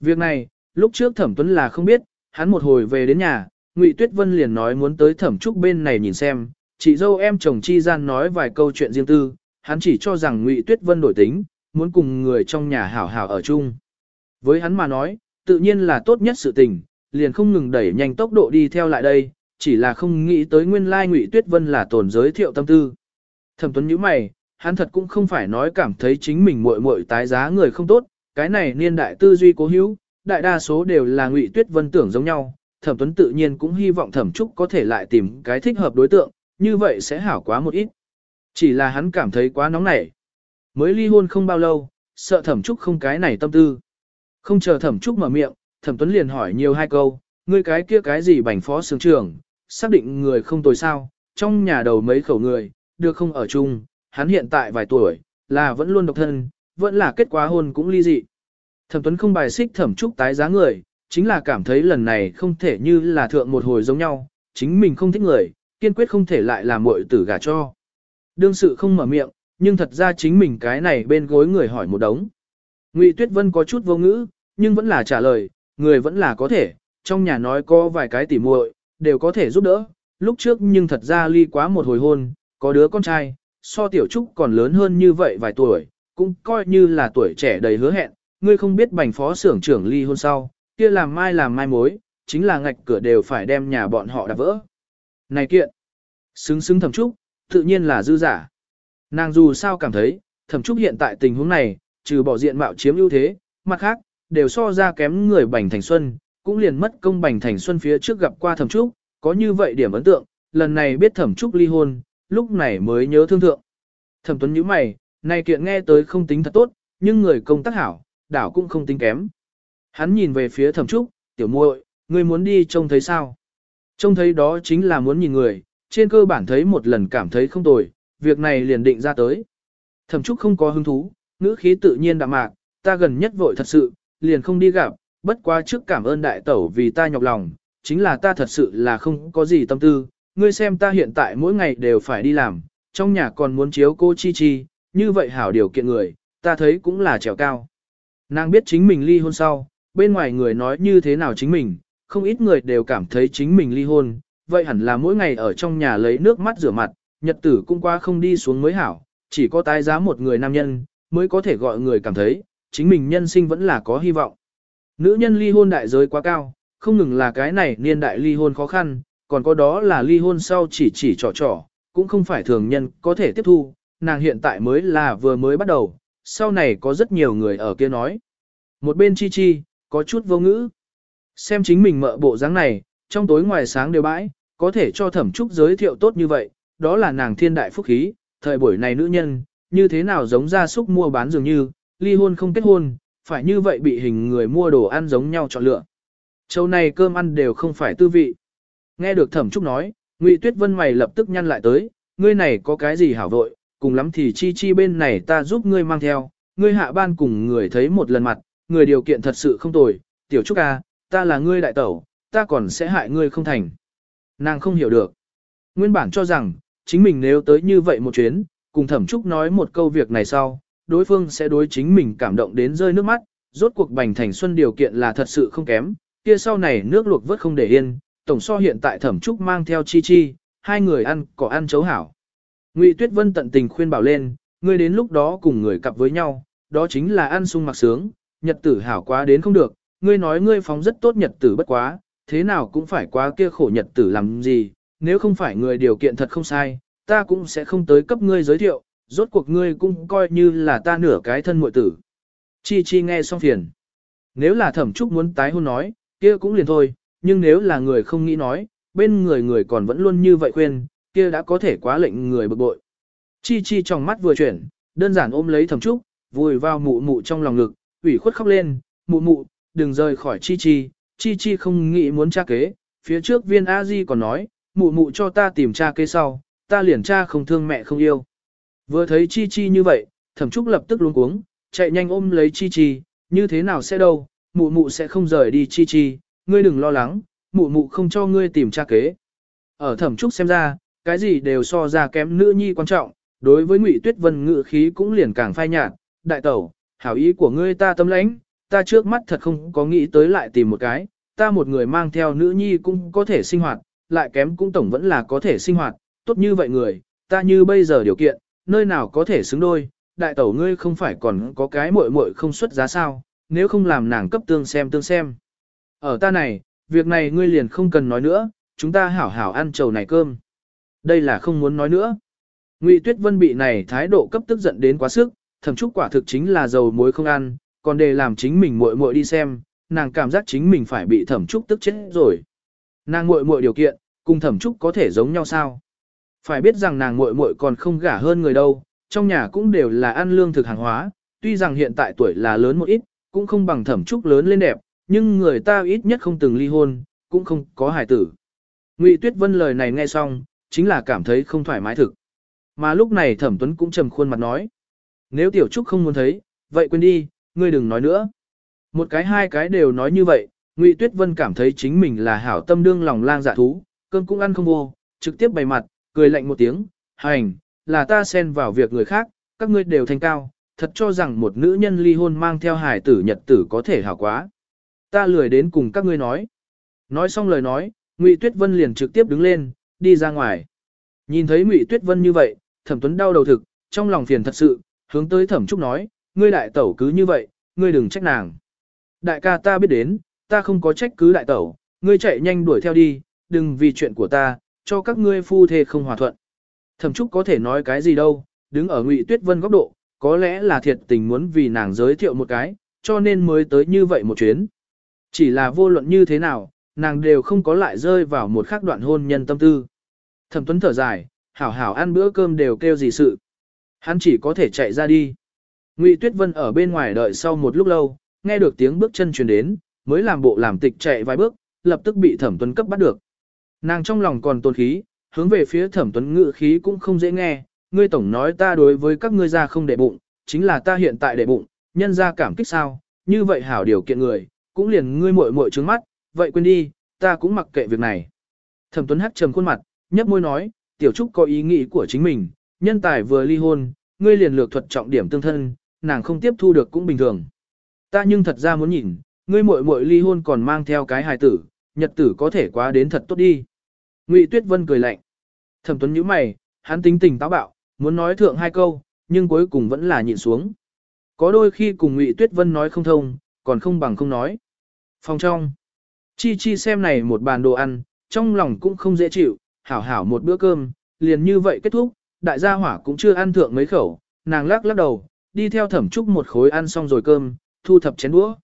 Việc này, lúc trước Thẩm Tuấn là không biết, hắn một hồi về đến nhà, Ngụy Tuyết Vân liền nói muốn tới Thẩm Trúc bên này nhìn xem, chị dâu em chồng chi gian nói vài câu chuyện riêng tư, hắn chỉ cho rằng Ngụy Tuyết Vân đổi tính, muốn cùng người trong nhà hảo hảo ở chung. Với hắn mà nói, tự nhiên là tốt nhất sự tình, liền không ngừng đẩy nhanh tốc độ đi theo lại đây, chỉ là không nghĩ tới nguyên lai Ngụy Tuyết Vân là tổn giới thiệu tâm tư. Thẩm Tuấn nhíu mày, hắn thật cũng không phải nói cảm thấy chính mình muội muội tái giá người không tốt, cái này niên đại tư duy cố hữu, đại đa số đều là Ngụy Tuyết Vân tưởng giống nhau, Thẩm Tuấn tự nhiên cũng hy vọng Thẩm Trúc có thể lại tìm cái thích hợp đối tượng, như vậy sẽ hảo quá một ít. Chỉ là hắn cảm thấy quá nóng nảy. Mới ly hôn không bao lâu, sợ Thẩm Trúc không cái này tâm tư. Không chờ Thẩm Trúc mở miệng, Thẩm Tuấn liền hỏi nhiều hai câu, ngươi cái kia cái gì bành phó sướng trưởng, xác định người không tồi sao, trong nhà đầu mấy khẩu người, được không ở chung, hắn hiện tại vài tuổi, là vẫn luôn độc thân, vẫn là kết quả hôn cũng ly dị. Thẩm Tuấn không bài xích Thẩm Trúc tái giá người, chính là cảm thấy lần này không thể như là thượng một hồi giống nhau, chính mình không thích người, kiên quyết không thể lại làm muội tử gả cho. Đương sự không mở miệng, nhưng thật ra chính mình cái này bên gối người hỏi một đống. Ngụy Tuyết Vân có chút vô ngữ, nhưng vẫn là trả lời, người vẫn là có thể, trong nhà nói có vài cái tỉ muội đều có thể giúp đỡ. Lúc trước nhưng thật ra ly quá một hồi hôn, có đứa con trai, so tiểu trúc còn lớn hơn như vậy vài tuổi, cũng coi như là tuổi trẻ đầy hứa hẹn, ngươi không biết bành phó xưởng trưởng ly hôn sau, kia làm mai làm mai mối, chính là ngạch cửa đều phải đem nhà bọn họ đạp vỡ. Này kiện, xứng xứng thẩm trúc, tự nhiên là dư giả. Nàng dù sao cảm thấy, thẩm trúc hiện tại tình huống này, trừ bỏ diện mạo chiếm ưu thế, mặt khác, đều so ra kém người bành thành xuân, cũng liền mất công bành thành xuân phía trước gặp qua thẩm trúc, có như vậy điểm ấn tượng, lần này biết thẩm trúc ly hôn, lúc này mới nhớ thương thượng. Thẩm tuấn nhíu mày, này kiện nghe tới không tính thật tốt, nhưng người công tác hảo, đảo cũng không tính kém. Hắn nhìn về phía thẩm trúc, tiểu muội, ngươi muốn đi trông thấy sao? Trông thấy đó chính là muốn nhìn người, trên cơ bản thấy một lần cảm thấy không tồi, việc này liền định ra tới. Thẩm trúc không có hứng thú, ngữ khí tự nhiên đạm mạc, ta gần nhất vội thật sự, liền không đi gặp, bất quá trước cảm ơn đại tẩu vì ta nhọc lòng, chính là ta thật sự là không có gì tâm tư, ngươi xem ta hiện tại mỗi ngày đều phải đi làm, trong nhà còn muốn chiếu cô chi chi, như vậy hảo điều kiện người, ta thấy cũng là trèo cao. Nàng biết chính mình ly hôn sau, bên ngoài người nói như thế nào chính mình, không ít người đều cảm thấy chính mình ly hôn, vậy hẳn là mỗi ngày ở trong nhà lấy nước mắt rửa mặt, nhật tử cũng qua không đi xuống mới hảo, chỉ có tái giá một người nam nhân, mới có thể gọi người cảm thấy, chính mình nhân sinh vẫn là có hy vọng. Nữ nhân ly hôn đại giới quá cao, không ngừng là cái này niên đại ly hôn khó khăn, còn có đó là ly hôn sau chỉ chỉ trò trò, cũng không phải thường nhân có thể tiếp thu, nàng hiện tại mới là vừa mới bắt đầu, sau này có rất nhiều người ở kia nói. Một bên chi chi, có chút vô ngữ. Xem chính mình mợ bộ dáng này, trong tối ngoài sáng đều bãi, có thể cho thẩm trúc giới thiệu tốt như vậy, đó là nàng thiên đại phúc khí, thời buổi này nữ nhân, như thế nào giống gia súc mua bán dường như, ly hôn không kết hôn, phải như vậy bị hình người mua đồ ăn giống nhau chọn lựa. Châu này cơm ăn đều không phải tư vị. Nghe được thẩm trúc nói, Ngụy Tuyết Vân mày lập tức nhăn lại tới, ngươi này có cái gì hảo vội, cùng lắm thì chi chi bên này ta giúp ngươi mang theo, ngươi hạ ban cùng người thấy một lần mặt, người điều kiện thật sự không tồi, tiểu trúc a, ta là ngươi đại tẩu, ta còn sẽ hại ngươi không thành. Nàng không hiểu được. Nguyên bản cho rằng, chính mình nếu tới như vậy một chuyến, cùng thẩm trúc nói một câu việc này sau, đối phương sẽ đối chính mình cảm động đến rơi nước mắt, rốt cuộc bành thành xuân điều kiện là thật sự không kém, kia sau này nước luộc vớt không để yên, tổng so hiện tại thẩm trúc mang theo chi chi, hai người ăn có ăn chấu hảo. Ngụy Tuyết Vân tận tình khuyên bảo lên, ngươi đến lúc đó cùng người cặp với nhau, đó chính là ăn sung mặc sướng, nhật tử hảo quá đến không được, ngươi nói ngươi phóng rất tốt nhật tử bất quá, thế nào cũng phải quá kia khổ nhật tử làm gì, nếu không phải người điều kiện thật không sai, ta cũng sẽ không tới cấp ngươi giới thiệu, rốt cuộc ngươi cũng coi như là ta nửa cái thân muội tử. Chi chi nghe xong phiền. Nếu là thẩm trúc muốn tái hôn nói, kia cũng liền thôi, nhưng nếu là người không nghĩ nói, bên người người còn vẫn luôn như vậy khuyên, kia đã có thể quá lệnh người bực bội. Chi chi trong mắt vừa chuyển, đơn giản ôm lấy thẩm trúc, vùi vào mụ mụ trong lòng ngực, ủy khuất khóc lên, mụ mụ, đừng rời khỏi chi chi, chi chi không nghĩ muốn tra kế, phía trước viên a di còn nói, mụ mụ cho ta tìm tra kế sau, ta liền tra không thương mẹ không yêu. Vừa thấy chi chi như vậy, thẩm trúc lập tức luống cuống, chạy nhanh ôm lấy chi chi, như thế nào sẽ đâu, mụ mụ sẽ không rời đi chi chi, ngươi đừng lo lắng, mụ mụ không cho ngươi tìm tra kế. Ở thẩm trúc xem ra, cái gì đều so ra kém nữ nhi quan trọng, đối với ngụy tuyết vân ngự khí cũng liền càng phai nhạt, đại tẩu, hảo ý của ngươi ta tâm lãnh, ta trước mắt thật không có nghĩ tới lại tìm một cái, ta một người mang theo nữ nhi cũng có thể sinh hoạt, lại kém cũng tổng vẫn là có thể sinh hoạt, tốt như vậy người, ta như bây giờ điều kiện, nơi nào có thể xứng đôi, đại tẩu ngươi không phải còn có cái muội muội không xuất giá sao, nếu không làm nàng cấp tương xem tương xem. Ở ta này, việc này ngươi liền không cần nói nữa, chúng ta hảo hảo ăn trầu này cơm. Đây là không muốn nói nữa. Ngụy Tuyết Vân bị này thái độ cấp tức giận đến quá sức, thậm chúc quả thực chính là dầu muối không ăn, còn để làm chính mình muội muội đi xem, nàng cảm giác chính mình phải bị thẩm trúc tức chết rồi. Nàng muội muội điều kiện, cùng thẩm trúc có thể giống nhau sao? Phải biết rằng nàng muội muội còn không gả hơn người đâu, trong nhà cũng đều là ăn lương thực hàng hóa, tuy rằng hiện tại tuổi là lớn một ít, cũng không bằng thẩm trúc lớn lên đẹp, nhưng người ta ít nhất không từng ly hôn, cũng không có hài tử. Ngụy Tuyết Vân lời này nghe xong, chính là cảm thấy không thoải mái thực. Mà lúc này Thẩm Tuấn cũng trầm khuôn mặt nói. Nếu Tiểu Trúc không muốn thấy, vậy quên đi, ngươi đừng nói nữa. Một cái hai cái đều nói như vậy, Ngụy Tuyết Vân cảm thấy chính mình là hảo tâm đương lòng lang dạ thú, cơm cũng ăn không vô, trực tiếp bày mặt, cười lạnh một tiếng, hành, là ta xen vào việc người khác, các ngươi đều thành cao, thật cho rằng một nữ nhân ly hôn mang theo hải tử nhật tử có thể hảo quá. Ta lười đến cùng các ngươi nói. Nói xong lời nói, Ngụy Tuyết Vân liền trực tiếp đứng lên, đi ra ngoài. Nhìn thấy Ngụy Tuyết Vân như vậy, Thẩm Tuấn đau đầu thực, trong lòng phiền thật sự, hướng tới Thẩm Trúc nói, ngươi đại tẩu cứ như vậy, ngươi đừng trách nàng. Đại ca ta biết đến, ta không có trách cứ đại tẩu, ngươi chạy nhanh đuổi theo đi, đừng vì chuyện của ta, cho các ngươi phu thê không hòa thuận. Thẩm Trúc có thể nói cái gì đâu, đứng ở Ngụy Tuyết Vân góc độ, có lẽ là thiệt tình muốn vì nàng giới thiệu một cái, cho nên mới tới như vậy một chuyến. Chỉ là vô luận như thế nào, nàng đều không có lại rơi vào một khắc đoạn hôn nhân tâm tư. Thẩm Tuấn thở dài, hảo hảo ăn bữa cơm đều kêu gì sự. Hắn chỉ có thể chạy ra đi. Ngụy Tuyết Vân ở bên ngoài đợi sau một lúc lâu, nghe được tiếng bước chân truyền đến, mới làm bộ làm tịch chạy vài bước, lập tức bị Thẩm Tuấn cấp bắt được. Nàng trong lòng còn tôn khí, hướng về phía Thẩm Tuấn ngự khí cũng không dễ nghe, ngươi tổng nói ta đối với các ngươi ra không để bụng, chính là ta hiện tại để bụng, nhân ra cảm kích sao, như vậy hảo điều kiện người, cũng liền ngươi muội muội trướng mắt, vậy quên đi, ta cũng mặc kệ việc này. Thẩm Tuấn hắc trầm khuôn mặt, nhấp môi nói, tiểu trúc có ý nghĩ của chính mình, nhân tài vừa ly hôn, ngươi liền lược thuật trọng điểm tương thân, nàng không tiếp thu được cũng bình thường. Ta nhưng thật ra muốn nhìn, ngươi muội muội ly hôn còn mang theo cái hài tử, nhật tử có thể quá đến thật tốt đi. Ngụy Tuyết Vân cười lạnh. Thẩm Tuấn nhíu mày, hắn tính tình táo bạo, muốn nói thượng hai câu, nhưng cuối cùng vẫn là nhịn xuống. Có đôi khi cùng Ngụy Tuyết Vân nói không thông, còn không bằng không nói. Phòng trong. Chi Chi xem này một bàn đồ ăn, trong lòng cũng không dễ chịu, hảo hảo một bữa cơm, liền như vậy kết thúc, đại gia hỏa cũng chưa ăn thượng mấy khẩu, nàng lắc lắc đầu, đi theo thẩm trúc một khối ăn xong rồi cơm, thu thập chén đũa.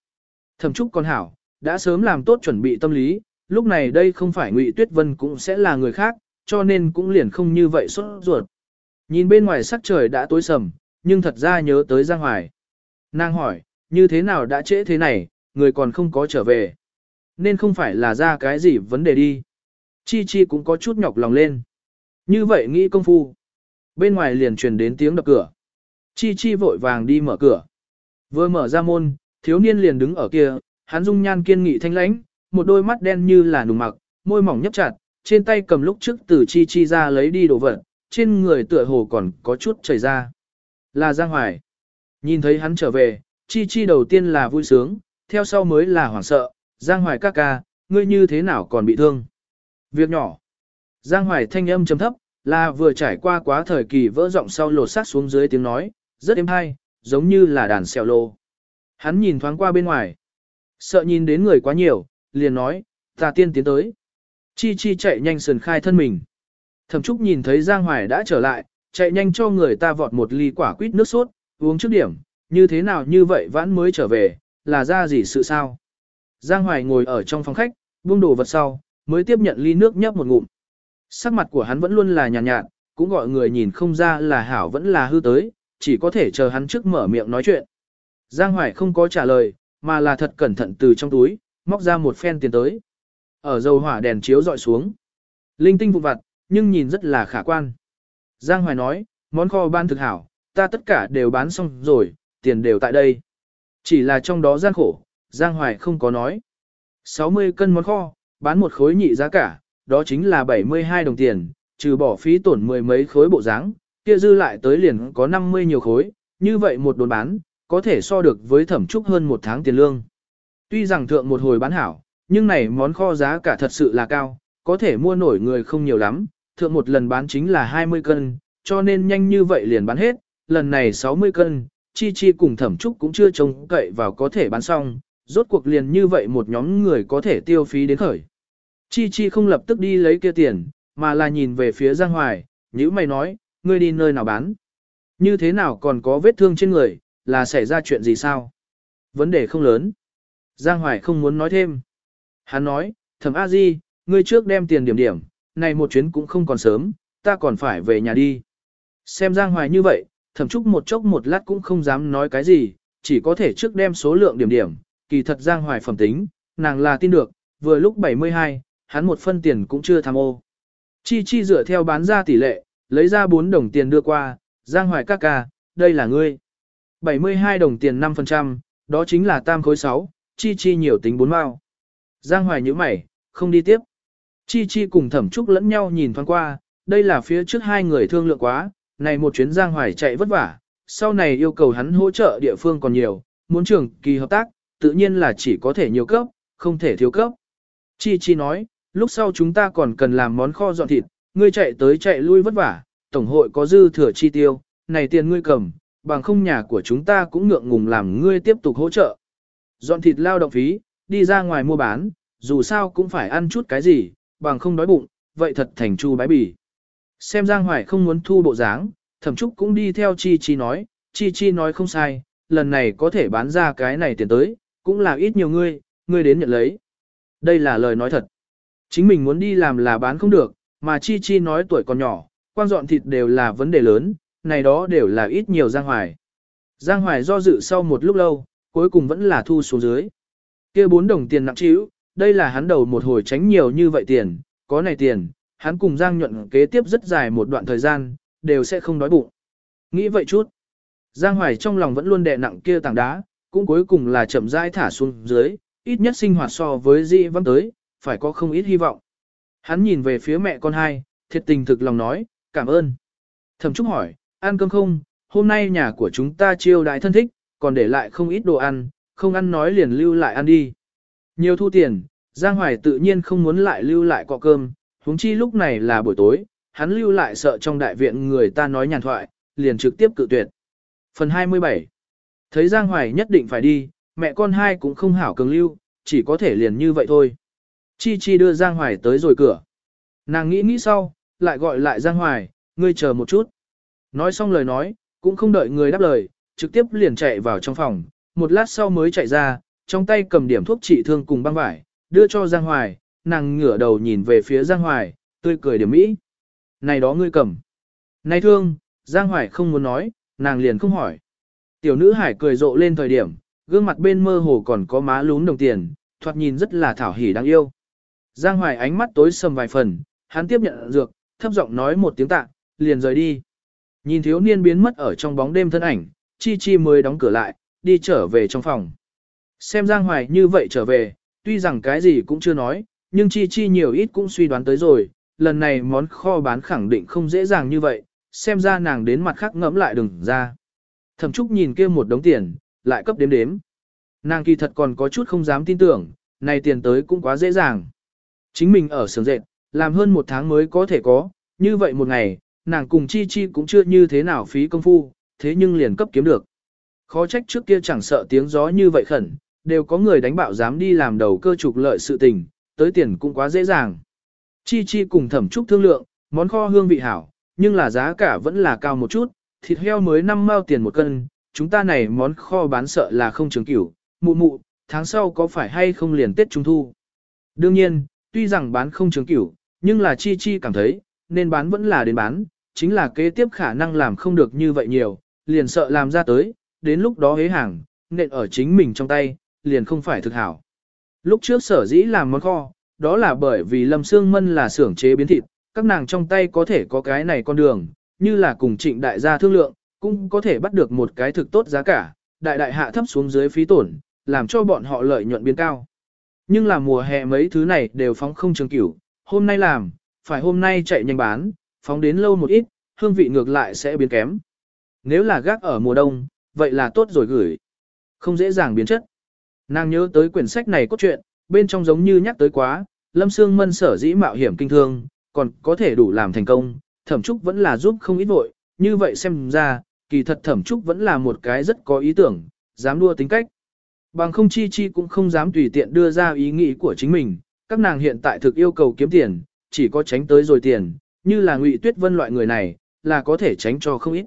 Thẩm trúc con hảo, đã sớm làm tốt chuẩn bị tâm lý, lúc này đây không phải Ngụy Tuyết Vân cũng sẽ là người khác, cho nên cũng liền không như vậy sốt ruột. Nhìn bên ngoài sắc trời đã tối sầm, nhưng thật ra nhớ tới Giang Hoài. Nàng hỏi, như thế nào đã trễ thế này, người còn không có trở về. Nên không phải là ra cái gì vấn đề đi. Chi Chi cũng có chút nhọc lòng lên. Như vậy nghĩ công phu. Bên ngoài liền truyền đến tiếng đập cửa. Chi Chi vội vàng đi mở cửa. Vừa mở ra môn, thiếu niên liền đứng ở kia, hắn dung nhan kiên nghị thanh lãnh, một đôi mắt đen như là nùng mặc, môi mỏng nhấp chặt, trên tay cầm lúc trước từ Chi Chi ra lấy đi đồ vật, trên người tựa hồ còn có chút chảy ra. Là Giang Hoài. Nhìn thấy hắn trở về, Chi Chi đầu tiên là vui sướng, theo sau mới là hoảng sợ, Giang Hoài ca ca, ngươi như thế nào còn bị thương? Việc nhỏ. Giang Hoài thanh âm trầm thấp, là vừa trải qua quá thời kỳ vỡ giọng sau lột sát xuống dưới tiếng nói, rất êm hay, giống như là đàn xèo lô. Hắn nhìn thoáng qua bên ngoài. Sợ nhìn đến người quá nhiều, liền nói, ta tiên tiến tới. Chi chi chạy nhanh sườn khai thân mình. Thẩm Trúc nhìn thấy Giang Hoài đã trở lại, chạy nhanh cho người ta vọt một ly quả quýt nước sốt, uống trước điểm, như thế nào như vậy vãn mới trở về, là ra gì sự sao? Giang Hoài ngồi ở trong phòng khách, buông đồ vật sau, mới tiếp nhận ly nước nhấp một ngụm. Sắc mặt của hắn vẫn luôn là nhàn nhạt, nhạt, cũng gọi người nhìn không ra là hảo vẫn là hư tới, chỉ có thể chờ hắn trước mở miệng nói chuyện. Giang Hoài không có trả lời, mà là thật cẩn thận từ trong túi, móc ra một phen tiền tới. Ở dầu hỏa đèn chiếu dọi xuống. Linh tinh vụ vặt, nhưng nhìn rất là khả quan. Giang Hoài nói, món kho ban thực hảo, ta tất cả đều bán xong rồi, tiền đều tại đây. Chỉ là trong đó gian khổ, Giang Hoài không có nói. 60 cân món kho, bán một khối nhị giá cả, đó chính là 72 đồng tiền, trừ bỏ phí tổn mười mấy khối bộ dáng, kia dư lại tới liền có 50 nhiều khối, như vậy một đồn bán, có thể so được với thẩm trúc hơn một tháng tiền lương. Tuy rằng thượng một hồi bán hảo, nhưng này món kho giá cả thật sự là cao, có thể mua nổi người không nhiều lắm, thượng một lần bán chính là 20 cân, cho nên nhanh như vậy liền bán hết, lần này 60 cân, chi chi cùng thẩm trúc cũng chưa trông cậy vào có thể bán xong, rốt cuộc liền như vậy một nhóm người có thể tiêu phí đến khởi. Chi chi không lập tức đi lấy kia tiền, mà là nhìn về phía Giang Hoài, nhữ mày nói, ngươi đi nơi nào bán. Như thế nào còn có vết thương trên người, là xảy ra chuyện gì sao? Vấn đề không lớn. Giang Hoài không muốn nói thêm. Hắn nói, thẩm A Di, ngươi trước đem tiền điểm điểm, này một chuyến cũng không còn sớm, ta còn phải về nhà đi. Xem Giang Hoài như vậy, thẩm Trúc một chốc một lát cũng không dám nói cái gì, chỉ có thể trước đem số lượng điểm điểm, kỳ thật Giang Hoài phẩm tính, nàng là tin được, vừa lúc 72, hắn một phân tiền cũng chưa tham ô. Chi Chi dựa theo bán ra tỷ lệ, lấy ra 4 đồng tiền đưa qua, Giang Hoài ca ca, đây là ngươi. 72 đồng tiền 5%, đó chính là tam khối 6, Chi Chi nhiều tính 4 mao. Giang Hoài nhíu mày, không đi tiếp. Chi Chi cùng thẩm trúc lẫn nhau nhìn thoáng qua, đây là phía trước hai người thương lượng quá, này một chuyến Giang Hoài chạy vất vả, sau này yêu cầu hắn hỗ trợ địa phương còn nhiều, muốn trưởng kỳ hợp tác, tự nhiên là chỉ có thể nhiều cấp, không thể thiếu cấp. Chi Chi nói, lúc sau chúng ta còn cần làm món kho dọn thịt, ngươi chạy tới chạy lui vất vả, tổng hội có dư thừa chi tiêu, này tiền ngươi cầm, bằng không nhà của chúng ta cũng ngượng ngùng làm ngươi tiếp tục hỗ trợ. Dọn thịt lao động phí, đi ra ngoài mua bán, dù sao cũng phải ăn chút cái gì, bằng không đói bụng, vậy thật thành chu bái bỉ. Xem Giang Hoài không muốn thu bộ dáng, thẩm trúc cũng đi theo Chi Chi nói, Chi Chi nói không sai, lần này có thể bán ra cái này tiền tới, cũng là ít nhiều ngươi, ngươi đến nhận lấy. Đây là lời nói thật. Chính mình muốn đi làm là bán không được, mà Chi Chi nói tuổi còn nhỏ, quan dọn thịt đều là vấn đề lớn, này đó đều là ít nhiều Giang Hoài. Giang Hoài do dự sau một lúc lâu, cuối cùng vẫn là thu xuống dưới. kia bốn đồng tiền nặng trĩu, đây là hắn đầu một hồi tránh nhiều như vậy tiền, có này tiền, hắn cùng Giang nhuận kế tiếp rất dài một đoạn thời gian, đều sẽ không đói bụng. Nghĩ vậy chút. Giang Hoài trong lòng vẫn luôn đè nặng kia tảng đá, cũng cuối cùng là chậm rãi thả xuống dưới, ít nhất sinh hoạt so với dị Văn tới, phải có không ít hy vọng. Hắn nhìn về phía mẹ con hai, thiệt tình thực lòng nói, cảm ơn. Thẩm Trúc hỏi, ăn cơm không, hôm nay nhà của chúng ta chiêu đại thân thích, còn để lại không ít đồ ăn, không ăn nói liền lưu lại ăn đi. Nhiều thu tiền, Giang Hoài tự nhiên không muốn lại lưu lại cọ cơm, huống chi lúc này là buổi tối, hắn lưu lại sợ trong đại viện người ta nói nhàn thoại, liền trực tiếp cự tuyệt. Phần 27 Thấy Giang Hoài nhất định phải đi, mẹ con hai cũng không hảo cường lưu, chỉ có thể liền như vậy thôi. Chi Chi đưa Giang Hoài tới rồi cửa. Nàng nghĩ nghĩ sau, lại gọi lại Giang Hoài, ngươi chờ một chút. Nói xong lời nói, cũng không đợi người đáp lời, trực tiếp liền chạy vào trong phòng, một lát sau mới chạy ra, trong tay cầm điểm thuốc trị thương cùng băng vải, đưa cho Giang Hoài, nàng ngửa đầu nhìn về phía Giang Hoài, tươi cười điểm mỹ. Này đó ngươi cầm. Này thương, Giang Hoài không muốn nói, nàng liền không hỏi. Tiểu nữ hải cười rộ lên thời điểm, gương mặt bên mơ hồ còn có má lún đồng tiền, thoạt nhìn rất là thảo hỉ đáng yêu. Giang Hoài ánh mắt tối sầm vài phần, hắn tiếp nhận dược, thấp giọng nói một tiếng tạ, liền rời đi. Nhìn thiếu niên biến mất ở trong bóng đêm thân ảnh, Chi Chi mới đóng cửa lại, đi trở về trong phòng. Xem Giang Hoài như vậy trở về, tuy rằng cái gì cũng chưa nói, nhưng Chi Chi nhiều ít cũng suy đoán tới rồi, lần này món kho bán khẳng định không dễ dàng như vậy, xem ra nàng đến mặt khác ngẫm lại đừng ra. Thẩm Trúc nhìn kia một đống tiền, lại cấp đếm đếm. Nàng kỳ thật còn có chút không dám tin tưởng, này tiền tới cũng quá dễ dàng. Chính mình ở sướng dệt, làm hơn một tháng mới có thể có, như vậy một ngày, nàng cùng Chi Chi cũng chưa như thế nào phí công phu, thế nhưng liền cấp kiếm được. Khó trách trước kia chẳng sợ tiếng gió như vậy khẩn, đều có người đánh bạo dám đi làm đầu cơ trục lợi sự tình, tới tiền cũng quá dễ dàng. Chi Chi cùng thẩm trúc thương lượng, món kho hương vị hảo, nhưng là giá cả vẫn là cao một chút, thịt heo mới 5 mao tiền một cân, chúng ta này món kho bán sợ là không trường cửu, mụ mụ, tháng sau có phải hay không liền Tết Trung Thu. Đương nhiên, tuy rằng bán không trường cửu, nhưng là Chi Chi cảm thấy, nên bán vẫn là đến bán, chính là kế tiếp khả năng làm không được như vậy nhiều, liền sợ làm ra tới, đến lúc đó hế hàng, nện ở chính mình trong tay, liền không phải thực hảo. Lúc trước sở dĩ làm món kho, đó là bởi vì Lâm Sương Mân là xưởng chế biến thịt, các nàng trong tay có thể có cái này con đường, như là cùng trịnh đại gia thương lượng, cũng có thể bắt được một cái thực tốt giá cả, đại đại hạ thấp xuống dưới phí tổn, làm cho bọn họ lợi nhuận biến cao. Nhưng là mùa hè mấy thứ này đều phóng không trường cửu, hôm nay làm, phải hôm nay chạy nhanh bán, phóng đến lâu một ít, hương vị ngược lại sẽ biến kém. Nếu là gác ở mùa đông, vậy là tốt rồi gửi. không dễ dàng biến chất. Nàng nhớ tới quyển sách này cốt truyện, bên trong giống như nhắc tới quá, Lâm Sương Mân sở dĩ mạo hiểm kinh thương, còn có thể đủ làm thành công, thẩm trúc vẫn là giúp không ít vội, như vậy xem ra, kỳ thật thẩm trúc vẫn là một cái rất có ý tưởng, dám đua tính cách. Bằng không chi chi cũng không dám tùy tiện đưa ra ý nghĩ của chính mình, các nàng hiện tại thực yêu cầu kiếm tiền, chỉ có tránh tới rồi tiền, như là ngụy tuyết vân loại người này, là có thể tránh cho không ít.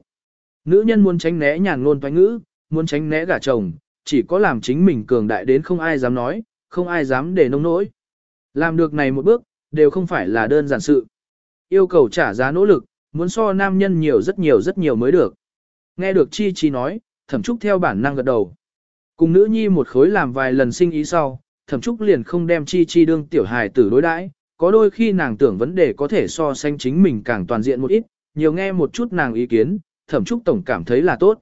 Nữ nhân muốn tránh né nhàn ngôn toán ngữ, muốn tránh né gả chồng, chỉ có làm chính mình cường đại đến không ai dám nói, không ai dám để nông nỗi. Làm được này một bước, đều không phải là đơn giản sự. Yêu cầu trả giá nỗ lực, muốn so nam nhân nhiều rất nhiều rất nhiều mới được. Nghe được Chi Chi nói, thẩm trúc theo bản năng gật đầu. Cùng nữ nhi một khối làm vài lần sinh ý sau, thẩm trúc liền không đem Chi Chi đương tiểu hài tử đối đãi, có đôi khi nàng tưởng vấn đề có thể so sánh chính mình càng toàn diện một ít, nhiều nghe một chút nàng ý kiến, thẩm trúc tổng cảm thấy là tốt.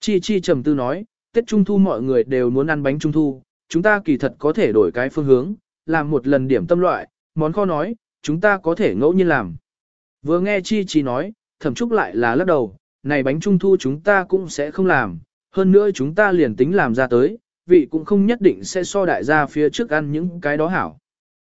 Chi Chi trầm tư nói, Tết Trung Thu mọi người đều muốn ăn bánh Trung Thu, chúng ta kỳ thật có thể đổi cái phương hướng, làm một lần điểm tâm loại, món kho nói, chúng ta có thể ngẫu nhiên làm. Vừa nghe Chi Chi nói, thẩm trúc lại là lắc đầu, này bánh trung thu chúng ta cũng sẽ không làm, hơn nữa chúng ta liền tính làm ra tới, vị cũng không nhất định sẽ so đại gia phía trước ăn những cái đó hảo.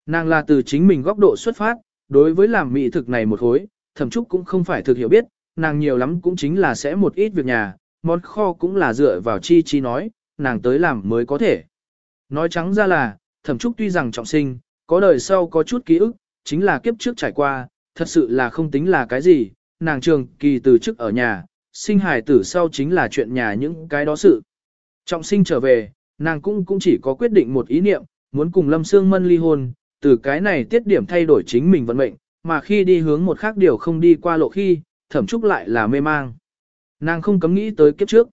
Nàng là từ chính mình góc độ xuất phát, đối với làm mỹ thực này một hối, thẩm trúc cũng không phải thực hiểu biết, nàng nhiều lắm cũng chính là sẽ một ít việc nhà, món kho cũng là dựa vào chi chi nói, nàng tới làm mới có thể. Nói trắng ra là, thẩm trúc tuy rằng trọng sinh, có đời sau có chút ký ức, chính là kiếp trước trải qua, thật sự là không tính là cái gì, nàng trường kỳ từ chức ở nhà, sinh hài tử sau chính là chuyện nhà những cái đó sự. Trọng sinh trở về, nàng cũng cũng chỉ có quyết định một ý niệm, muốn cùng Lâm Sương Mân ly hôn, từ cái này tiết điểm thay đổi chính mình vận mệnh, mà khi đi hướng một khác điều không đi qua lộ khi, thẩm trúc lại là mê mang. Nàng không cấm nghĩ tới kiếp trước.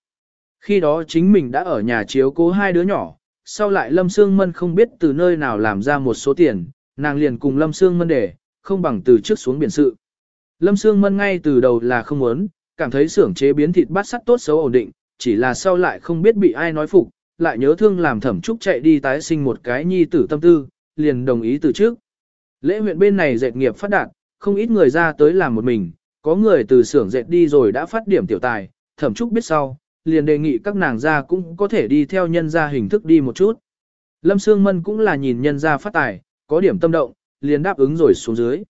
Khi đó chính mình đã ở nhà chiếu cố hai đứa nhỏ, sau lại Lâm Sương Mân không biết từ nơi nào làm ra một số tiền, nàng liền cùng Lâm Sương Mân để, không bằng từ trước xuống biển sự. Lâm Sương Mân ngay từ đầu là không muốn, cảm thấy xưởng chế biến thịt bát sắt tốt xấu ổn định, chỉ là sau lại không biết bị ai nói phục, lại nhớ thương làm thẩm trúc chạy đi tái sinh một cái nhi tử tâm tư, liền đồng ý từ trước. Lễ huyện bên này dệt nghiệp phát đạt, không ít người ra tới làm một mình, có người từ xưởng dệt đi rồi đã phát điểm tiểu tài, thẩm trúc biết sau, liền đề nghị các nàng ra cũng có thể đi theo nhân gia hình thức đi một chút. Lâm Sương Mân cũng là nhìn nhân gia phát tài, có điểm tâm động, liền đáp ứng rồi xuống dưới.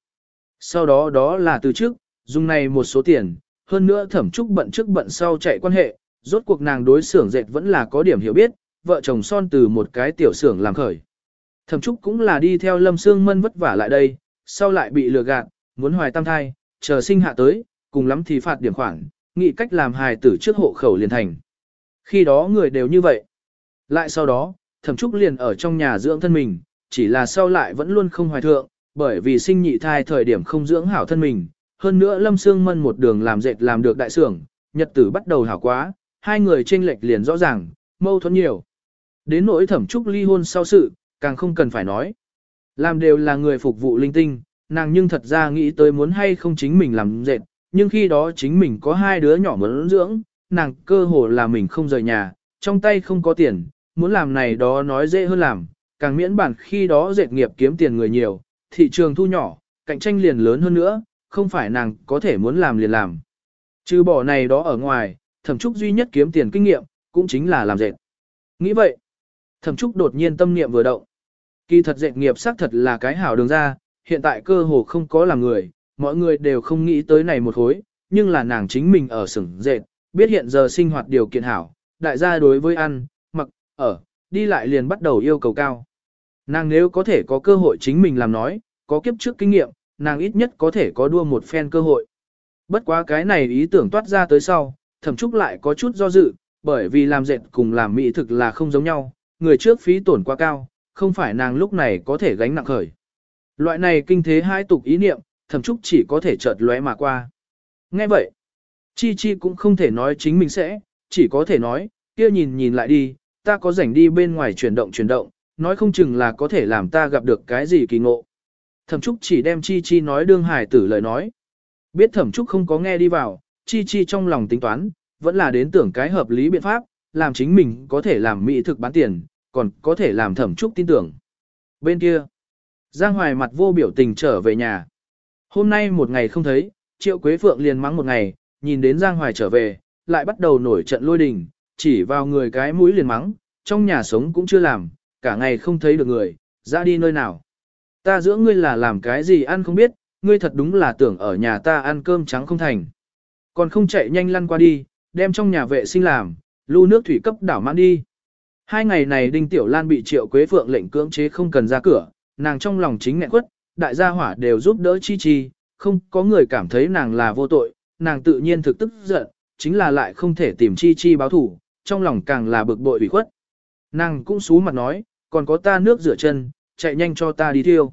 Sau đó đó là từ trước, dùng này một số tiền, hơn nữa thẩm trúc bận trước bận sau chạy quan hệ, rốt cuộc nàng đối xưởng dệt vẫn là có điểm hiểu biết, vợ chồng son từ một cái tiểu xưởng làm khởi. Thẩm trúc cũng là đi theo lâm xương mân vất vả lại đây, sau lại bị lừa gạt, muốn hoài tam thai, chờ sinh hạ tới, cùng lắm thì phạt điểm khoản, nghĩ cách làm hài tử trước hộ khẩu liền thành. Khi đó người đều như vậy. Lại sau đó, thẩm trúc liền ở trong nhà dưỡng thân mình, chỉ là sau lại vẫn luôn không hoài thượng, bởi vì sinh nhị thai thời điểm không dưỡng hảo thân mình, hơn nữa Lâm Sương Mân một đường làm dệt làm được đại sưởng, nhật tử bắt đầu hảo quá, hai người chênh lệch liền rõ ràng, mâu thuẫn nhiều. Đến nỗi thẩm trúc ly hôn sau sự, càng không cần phải nói. Làm đều là người phục vụ linh tinh, nàng nhưng thật ra nghĩ tới muốn hay không chính mình làm dệt, nhưng khi đó chính mình có hai đứa nhỏ muốn dưỡng, nàng cơ hồ là mình không rời nhà, trong tay không có tiền, muốn làm này đó nói dễ hơn làm, càng miễn bản khi đó dệt nghiệp kiếm tiền người nhiều, thị trường thu nhỏ, cạnh tranh liền lớn hơn nữa, không phải nàng có thể muốn làm liền làm. Trừ bỏ này đó ở ngoài, thẩm trúc duy nhất kiếm tiền kinh nghiệm, cũng chính là làm dệt. Nghĩ vậy, thẩm trúc đột nhiên tâm niệm vừa động. Kỳ thật dệt nghiệp xác thật là cái hảo đường ra, hiện tại cơ hồ không có làm người, mọi người đều không nghĩ tới này một hối, nhưng là nàng chính mình ở sửng dệt, biết hiện giờ sinh hoạt điều kiện hảo, đại gia đối với ăn, mặc, ở, đi lại liền bắt đầu yêu cầu cao. Nàng nếu có thể có cơ hội chính mình làm nói, có kiếp trước kinh nghiệm, nàng ít nhất có thể có đua một phen cơ hội. Bất quá cái này ý tưởng toát ra tới sau, thẩm trúc lại có chút do dự, bởi vì làm dệt cùng làm mỹ thực là không giống nhau, người trước phí tổn quá cao, không phải nàng lúc này có thể gánh nặng khởi. Loại này kinh thế hai tục ý niệm, thẩm trúc chỉ có thể chợt lóe mà qua. Nghe vậy, Chi Chi cũng không thể nói chính mình sẽ, chỉ có thể nói, kia nhìn nhìn lại đi, ta có rảnh đi bên ngoài chuyển động chuyển động, nói không chừng là có thể làm ta gặp được cái gì kỳ ngộ. Thẩm Trúc chỉ đem Chi Chi nói đương hải tử lời nói. Biết Thẩm Trúc không có nghe đi vào, Chi Chi trong lòng tính toán, vẫn là đến tưởng cái hợp lý biện pháp, làm chính mình có thể làm mỹ thực bán tiền, còn có thể làm Thẩm Trúc tin tưởng. Bên kia, Giang Hoài mặt vô biểu tình trở về nhà. Hôm nay một ngày không thấy, Triệu Quế Phượng liền mắng một ngày, nhìn đến Giang Hoài trở về, lại bắt đầu nổi trận lôi đình, chỉ vào người cái mũi liền mắng, trong nhà sống cũng chưa làm, cả ngày không thấy được người, ra đi nơi nào. Ta giữa ngươi là làm cái gì ăn không biết, ngươi thật đúng là tưởng ở nhà ta ăn cơm trắng không thành. Còn không chạy nhanh lăn qua đi, đem trong nhà vệ sinh làm, lưu nước thủy cấp đảo mãn đi. Hai ngày này Đinh Tiểu Lan bị Triệu Quế Phượng lệnh cưỡng chế không cần ra cửa, nàng trong lòng chính nghẹn quất, đại gia hỏa đều giúp đỡ Chi Chi, không có người cảm thấy nàng là vô tội, nàng tự nhiên thực tức giận, chính là lại không thể tìm Chi Chi báo thủ, trong lòng càng là bực bội ủy khuất. Nàng cũng xú mặt nói, còn có ta nước rửa chân, chạy nhanh cho ta đi thiêu.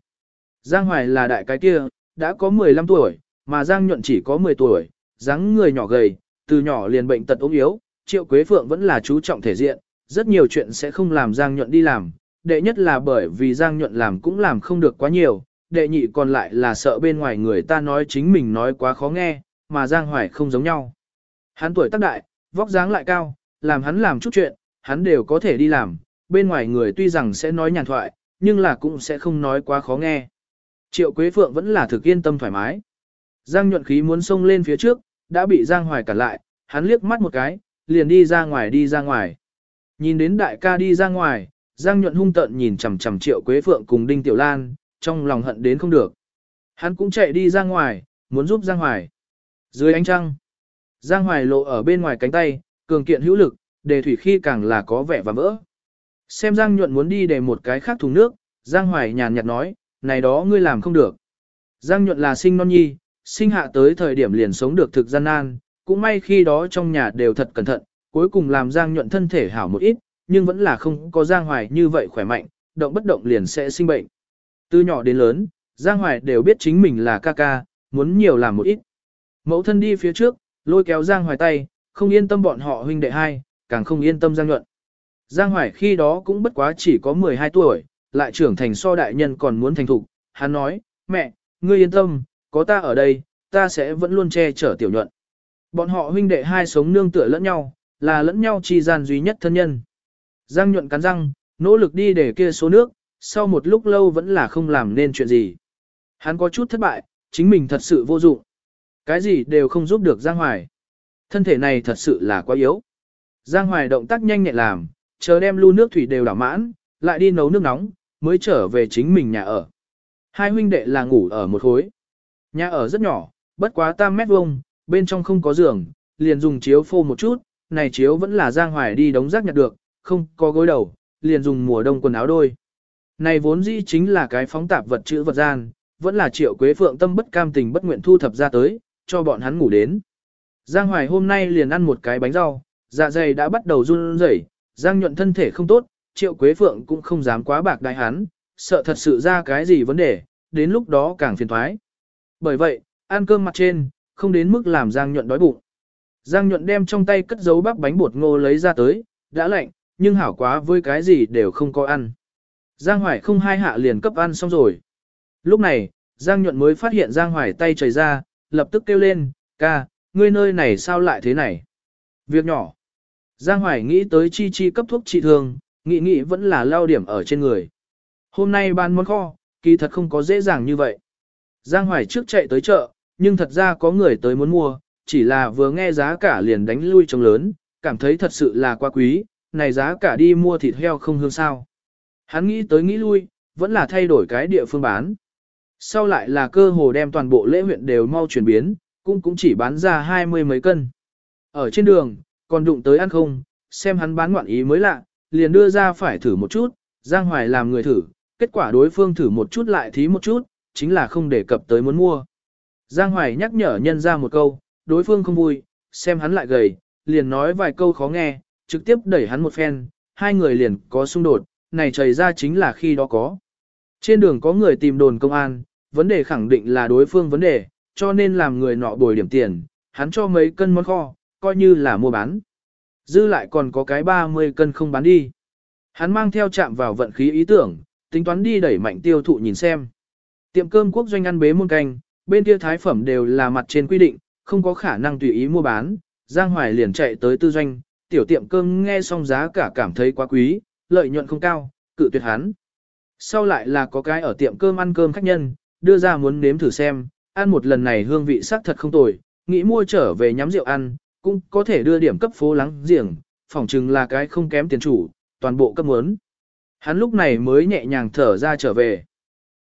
Giang Hoài là đại cái kia, đã có 15 tuổi, mà Giang Nhuận chỉ có 10 tuổi, dáng người nhỏ gầy, từ nhỏ liền bệnh tật ốm yếu, Triệu Quế Phượng vẫn là chú trọng thể diện, rất nhiều chuyện sẽ không làm Giang Nhuận đi làm, đệ nhất là bởi vì Giang Nhuận làm cũng làm không được quá nhiều, đệ nhị còn lại là sợ bên ngoài người ta nói chính mình nói quá khó nghe, mà Giang Hoài không giống nhau. Hắn tuổi tác đại, vóc dáng lại cao, làm hắn làm chút chuyện, hắn đều có thể đi làm, bên ngoài người tuy rằng sẽ nói nhàn thoại, nhưng là cũng sẽ không nói quá khó nghe. Triệu Quế Phượng vẫn là thực yên tâm thoải mái. Giang nhuận khí muốn xông lên phía trước, đã bị Giang Hoài cản lại, hắn liếc mắt một cái, liền đi ra ngoài đi ra ngoài. Nhìn đến đại ca đi ra ngoài, Giang nhuận hung tợn nhìn chằm chằm Triệu Quế Phượng cùng Đinh Tiểu Lan, trong lòng hận đến không được. Hắn cũng chạy đi ra ngoài, muốn giúp Giang Hoài. Dưới ánh trăng, Giang Hoài lộ ở bên ngoài cánh tay, cường kiện hữu lực, đề thủy khi càng là có vẻ và vỡ. Xem Giang nhuận muốn đi để một cái khác thùng nước, Giang Hoài nhàn nhạt nói, này đó ngươi làm không được. Giang nhuận là sinh non nhi, sinh hạ tới thời điểm liền sống được thực gian nan, cũng may khi đó trong nhà đều thật cẩn thận, cuối cùng làm Giang nhuận thân thể hảo một ít, nhưng vẫn là không có Giang Hoài như vậy khỏe mạnh, động bất động liền sẽ sinh bệnh. Từ nhỏ đến lớn, Giang Hoài đều biết chính mình là ca ca, muốn nhiều làm một ít. Mẫu thân đi phía trước, lôi kéo Giang Hoài tay, không yên tâm bọn họ huynh đệ hai, càng không yên tâm Giang nhuận. Giang Hoài khi đó cũng bất quá chỉ có 12 tuổi, lại trưởng thành so đại nhân còn muốn thành thục. Hắn nói, mẹ, ngươi yên tâm, có ta ở đây, ta sẽ vẫn luôn che chở tiểu nhuận. Bọn họ huynh đệ hai sống nương tựa lẫn nhau, là lẫn nhau chi gian duy nhất thân nhân. Giang nhuận cắn răng, nỗ lực đi để kia số nước, sau một lúc lâu vẫn là không làm nên chuyện gì. Hắn có chút thất bại, chính mình thật sự vô dụng. Cái gì đều không giúp được Giang Hoài. Thân thể này thật sự là quá yếu. Giang Hoài động tác nhanh nhẹn làm, chờ đem lu nước thủy đều đảo mãn, lại đi nấu nước nóng, mới trở về chính mình nhà ở. Hai huynh đệ là ngủ ở một khối. Nhà ở rất nhỏ, bất quá tam mét vuông, bên trong không có giường, liền dùng chiếu phô một chút, này chiếu vẫn là Giang Hoài đi đóng rác nhặt được, không có gối đầu, liền dùng mùa đông quần áo đôi. Này vốn dĩ chính là cái phóng tạp vật chữ vật gian, vẫn là triệu quế phượng tâm bất cam tình bất nguyện thu thập ra tới, cho bọn hắn ngủ đến. Giang Hoài hôm nay liền ăn một cái bánh rau, dạ dày đã bắt đầu run rẩy, Giang nhuận thân thể không tốt, triệu quế phượng cũng không dám quá bạc đại hắn, sợ thật sự ra cái gì vấn đề, đến lúc đó càng phiền thoái. Bởi vậy, ăn cơm mặt trên, không đến mức làm Giang nhuận đói bụng. Giang nhuận đem trong tay cất giấu bắp bánh bột ngô lấy ra tới, đã lạnh, nhưng hảo quá với cái gì đều không có ăn. Giang Hoài không hai hạ liền cấp ăn xong rồi. Lúc này, Giang nhuận mới phát hiện Giang Hoài tay chảy ra, lập tức kêu lên, ca, ngươi nơi này sao lại thế này? Việc nhỏ. Giang Hoài nghĩ tới chi chi cấp thuốc trị thương, nghĩ nghĩ vẫn là lao điểm ở trên người. Hôm nay ban món kho, kỳ thật không có dễ dàng như vậy. Giang Hoài trước chạy tới chợ, nhưng thật ra có người tới muốn mua, chỉ là vừa nghe giá cả liền đánh lui trông lớn, cảm thấy thật sự là quá quý, này giá cả đi mua thịt heo không hương sao. Hắn nghĩ tới nghĩ lui, vẫn là thay đổi cái địa phương bán. Sau lại là cơ hồ đem toàn bộ lễ huyện đều mau chuyển biến, cũng cũng chỉ bán ra hai mươi mấy cân. Ở trên đường, còn đụng tới ăn không, xem hắn bán ngoạn ý mới lạ, liền đưa ra phải thử một chút, Giang Hoài làm người thử, kết quả đối phương thử một chút lại thí một chút, chính là không đề cập tới muốn mua. Giang Hoài nhắc nhở nhân ra một câu, đối phương không vui, xem hắn lại gầy, liền nói vài câu khó nghe, trực tiếp đẩy hắn một phen, hai người liền có xung đột, này chảy ra chính là khi đó có. Trên đường có người tìm đồn công an, vấn đề khẳng định là đối phương vấn đề, cho nên làm người nọ bồi điểm tiền, hắn cho mấy cân món kho, coi như là mua bán. Dư lại còn có cái 30 cân không bán đi. Hắn mang theo chạm vào vận khí ý tưởng, tính toán đi đẩy mạnh tiêu thụ nhìn xem. Tiệm cơm quốc doanh ăn bế muôn canh, bên kia thái phẩm đều là mặt trên quy định, không có khả năng tùy ý mua bán. Giang Hoài liền chạy tới tư doanh, tiểu tiệm cơm nghe xong giá cả cảm thấy quá quý, lợi nhuận không cao, cự tuyệt hắn. Sau lại là có cái ở tiệm cơm ăn cơm khách nhân, đưa ra muốn nếm thử xem, ăn một lần này hương vị sắc thật không tồi, nghĩ mua trở về nhắm rượu ăn, cũng có thể đưa điểm cấp phố lắng giềng, phỏng chừng là cái không kém tiền chủ, toàn bộ cấp muốn. Hắn lúc này mới nhẹ nhàng thở ra trở về.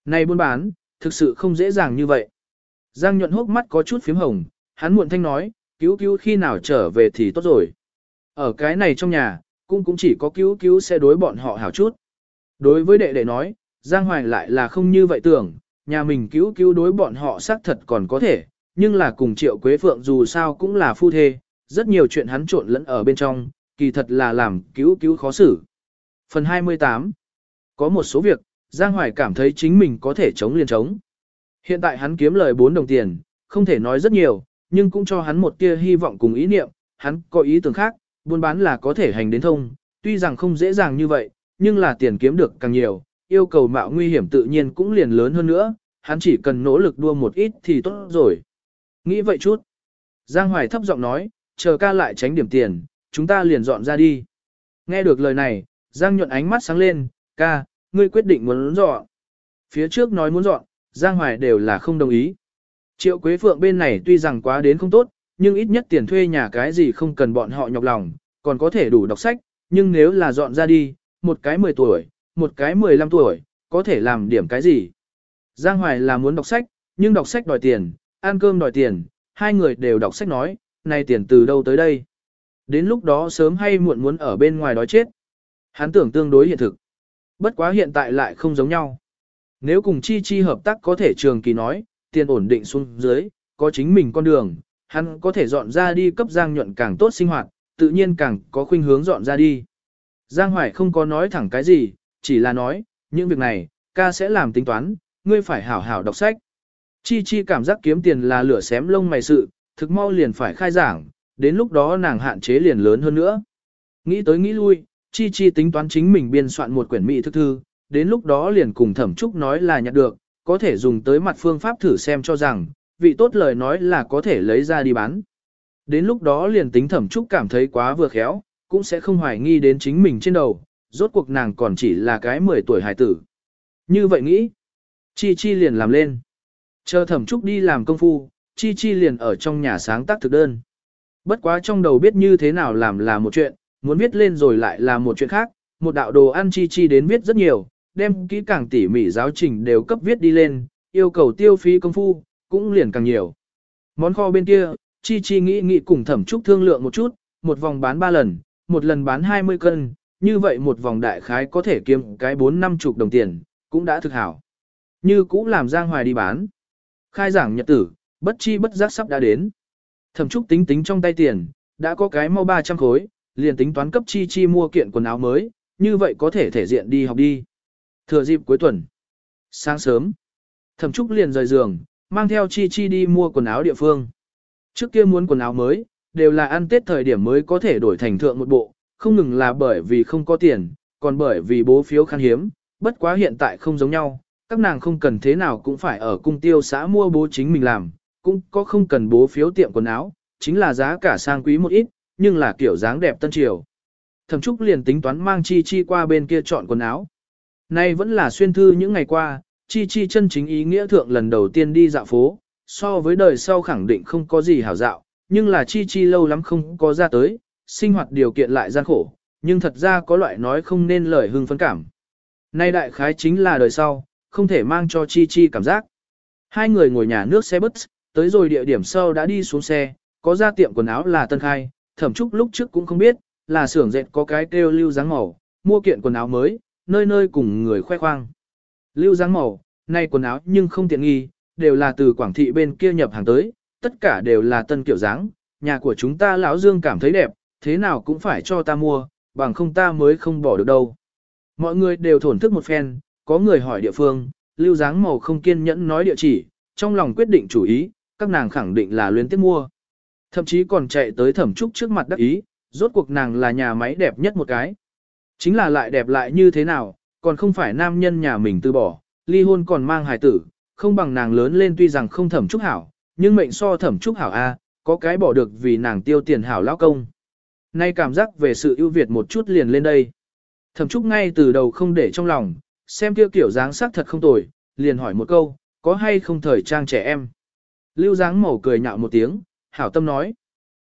Này buôn bán, thực sự không dễ dàng như vậy. Giang nhuận hốc mắt có chút phím hồng, hắn muộn thanh nói, cứu cứu khi nào trở về thì tốt rồi. Ở cái này trong nhà, cũng cũng chỉ có cứu cứu sẽ đối bọn họ hảo chút. Đối với đệ đệ nói, Giang Hoài lại là không như vậy tưởng, nhà mình cứu cứu đối bọn họ xác thật còn có thể, nhưng là cùng Triệu Quế Phượng dù sao cũng là phu thê, rất nhiều chuyện hắn trộn lẫn ở bên trong, kỳ thật là làm cứu cứu khó xử. Phần 28 Có một số việc, Giang Hoài cảm thấy chính mình có thể chống liền chống. Hiện tại hắn kiếm lời 4 đồng tiền, không thể nói rất nhiều, nhưng cũng cho hắn một tia hy vọng cùng ý niệm, hắn có ý tưởng khác, buôn bán là có thể hành đến thông, tuy rằng không dễ dàng như vậy, nhưng là tiền kiếm được càng nhiều, yêu cầu mạo nguy hiểm tự nhiên cũng liền lớn hơn nữa, hắn chỉ cần nỗ lực đua một ít thì tốt rồi. Nghĩ vậy chút. Giang Hoài thấp giọng nói, chờ ca lại tránh điểm tiền, chúng ta liền dọn ra đi. Nghe được lời này, Giang nhuận ánh mắt sáng lên, ca, ngươi quyết định muốn dọn. Phía trước nói muốn dọn, Giang Hoài đều là không đồng ý. Triệu Quế Phượng bên này tuy rằng quá đến không tốt, nhưng ít nhất tiền thuê nhà cái gì không cần bọn họ nhọc lòng, còn có thể đủ đọc sách, nhưng nếu là dọn ra đi, một cái 10 tuổi, một cái 15 tuổi, có thể làm điểm cái gì. Giang Hoài là muốn đọc sách, nhưng đọc sách đòi tiền, ăn cơm đòi tiền, hai người đều đọc sách nói, này tiền từ đâu tới đây. Đến lúc đó sớm hay muộn muốn ở bên ngoài đói chết. Hắn tưởng tương đối hiện thực. Bất quá hiện tại lại không giống nhau. Nếu cùng Chi Chi hợp tác có thể trường kỳ nói, tiền ổn định xuống dưới, có chính mình con đường, hắn có thể dọn ra đi cấp Giang nhuận càng tốt sinh hoạt, tự nhiên càng có khuynh hướng dọn ra đi. Giang Hoài không có nói thẳng cái gì, chỉ là nói, những việc này, ca sẽ làm tính toán, ngươi phải hảo hảo đọc sách. Chi Chi cảm giác kiếm tiền là lửa xém lông mày sự, thực mau liền phải khai giảng, đến lúc đó nàng hạn chế liền lớn hơn nữa. Nghĩ tới nghĩ lui, Chi Chi tính toán chính mình biên soạn một quyển mỹ thực thư, đến lúc đó liền cùng thẩm trúc nói là nhặt được, có thể dùng tới mặt phương pháp thử xem cho rằng, vị tốt lời nói là có thể lấy ra đi bán. Đến lúc đó liền tính thẩm trúc cảm thấy quá vừa khéo, cũng sẽ không hoài nghi đến chính mình trên đầu, rốt cuộc nàng còn chỉ là cái 10 tuổi hài tử. Như vậy nghĩ, Chi Chi liền làm lên. Chờ thẩm trúc đi làm công phu, Chi Chi liền ở trong nhà sáng tác thực đơn. Bất quá trong đầu biết như thế nào làm là một chuyện, muốn viết lên rồi lại là một chuyện khác, một đạo đồ ăn Chi Chi đến viết rất nhiều, đem kỹ càng tỉ mỉ giáo trình đều cấp viết đi lên, yêu cầu tiêu phí công phu, cũng liền càng nhiều. Món kho bên kia, Chi Chi nghĩ nghĩ cùng thẩm trúc thương lượng một chút, một vòng bán 3 lần, một lần bán 20 cân, như vậy một vòng đại khái có thể kiếm cái 4 năm chục đồng tiền, cũng đã thực hảo. Như cũ làm Giang Hoài đi bán. Khai giảng nhật tử, bất chi bất giác sắp đã đến. Thẩm trúc tính tính trong tay tiền, đã có cái mau 300 khối, liền tính toán cấp Chi Chi mua kiện quần áo mới, như vậy có thể thể diện đi học đi. Thừa dịp cuối tuần. Sáng sớm, Thẩm Trúc liền rời giường, mang theo Chi Chi đi mua quần áo địa phương. Trước kia muốn quần áo mới, đều là ăn Tết thời điểm mới có thể đổi thành thượng một bộ, không ngừng là bởi vì không có tiền, còn bởi vì bố phiếu khan hiếm, bất quá hiện tại không giống nhau, các nàng không cần thế nào cũng phải ở cung tiêu xã mua bố chính mình làm, cũng có không cần bố phiếu tiệm quần áo, chính là giá cả sang quý một ít, nhưng là kiểu dáng đẹp tân triều. Thẩm Trúc liền tính toán mang Chi Chi qua bên kia chọn quần áo. Nay vẫn là xuyên thư những ngày qua, Chi Chi chân chính ý nghĩa thượng lần đầu tiên đi dạo phố, so với đời sau khẳng định không có gì hảo dạo, nhưng là Chi Chi lâu lắm không có ra tới, sinh hoạt điều kiện lại gian khổ, nhưng thật ra có loại nói không nên lời hưng phấn cảm. Nay đại khái chính là đời sau, không thể mang cho Chi Chi cảm giác. Hai người ngồi nhà nước xe bus, tới rồi địa điểm sau đã đi xuống xe, có ra tiệm quần áo là Tân Khai, thẩm trúc lúc trước cũng không biết, là xưởng dệt có cái kêu lưu dáng màu, mua kiện quần áo mới, nơi nơi cùng người khoe khoang. Lưu dáng màu, nay quần áo nhưng không tiện nghi, đều là từ Quảng Thị bên kia nhập hàng tới, tất cả đều là tân kiểu dáng, nhà của chúng ta lão Dương cảm thấy đẹp, thế nào cũng phải cho ta mua, bằng không ta mới không bỏ được đâu. Mọi người đều thổn thức một phen, có người hỏi địa phương, lưu dáng màu không kiên nhẫn nói địa chỉ, trong lòng quyết định chủ ý, các nàng khẳng định là luyến tiếp mua. Thậm chí còn chạy tới thẩm trúc trước mặt đắc ý, rốt cuộc nàng là nhà máy đẹp nhất một cái. Chính là lại đẹp lại như thế nào, còn không phải nam nhân nhà mình từ bỏ, ly hôn còn mang hài tử, không bằng nàng lớn lên tuy rằng không thẩm trúc hảo, nhưng mệnh so thẩm trúc hảo A, có cái bỏ được vì nàng tiêu tiền hảo lão công. Nay cảm giác về sự ưu việt một chút liền lên đây. Thẩm trúc ngay từ đầu không để trong lòng, xem kia kiểu dáng sắc thật không tồi, liền hỏi một câu, có hay không thời trang trẻ em. Lưu dáng màu cười nhạo một tiếng, hảo tâm nói.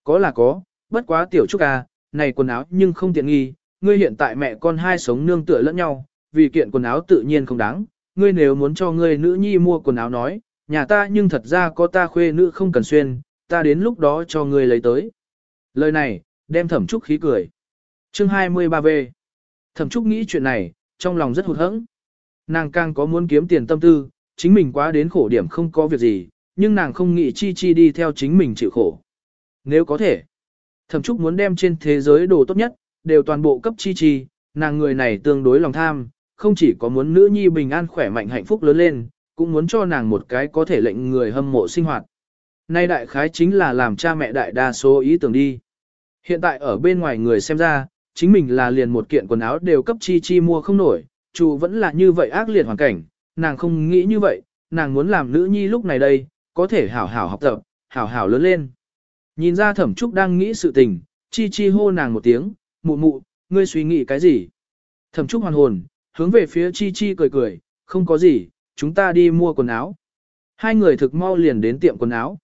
Có là có, bất quá tiểu trúc à, này quần áo nhưng không tiện nghi, ngươi hiện tại mẹ con hai sống nương tựa lẫn nhau, vì kiện quần áo tự nhiên không đáng, ngươi nếu muốn cho ngươi nữ nhi mua quần áo nói, nhà ta nhưng thật ra có ta khuê nữ không cần xuyên, ta đến lúc đó cho ngươi lấy tới. Lời này, đem thẩm trúc khí cười. Chương 23V Thẩm trúc nghĩ chuyện này, trong lòng rất hụt hẫng. Nàng càng có muốn kiếm tiền tâm tư, chính mình quá đến khổ điểm không có việc gì, nhưng nàng không nghĩ chi chi đi theo chính mình chịu khổ. Nếu có thể, thậm chúc muốn đem trên thế giới đồ tốt nhất, đều toàn bộ cấp chi chi, nàng người này tương đối lòng tham, không chỉ có muốn nữ nhi bình an khỏe mạnh hạnh phúc lớn lên, cũng muốn cho nàng một cái có thể lệnh người hâm mộ sinh hoạt. Nay đại khái chính là làm cha mẹ đại đa số ý tưởng đi. Hiện tại ở bên ngoài người xem ra, chính mình là liền một kiện quần áo đều cấp chi chi mua không nổi, chủ vẫn là như vậy ác liệt hoàn cảnh, nàng không nghĩ như vậy, nàng muốn làm nữ nhi lúc này đây, có thể hảo hảo học tập, hảo hảo lớn lên. Nhìn ra thẩm trúc đang nghĩ sự tình, chi chi hô nàng một tiếng, mụ mụ, ngươi suy nghĩ cái gì? Thẩm trúc hoàn hồn, hướng về phía chi chi cười cười, không có gì, chúng ta đi mua quần áo. Hai người thực mau liền đến tiệm quần áo.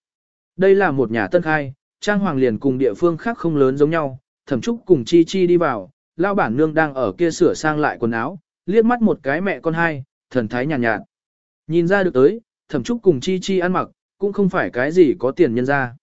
Đây là một nhà tân khai, trang hoàng liền cùng địa phương khác không lớn giống nhau, thẩm trúc cùng chi chi đi vào, lao bản nương đang ở kia sửa sang lại quần áo, liếc mắt một cái mẹ con hai, thần thái nhàn nhạt, nhạt. Nhìn ra được tới, thẩm trúc cùng chi chi ăn mặc, cũng không phải cái gì có tiền nhân ra.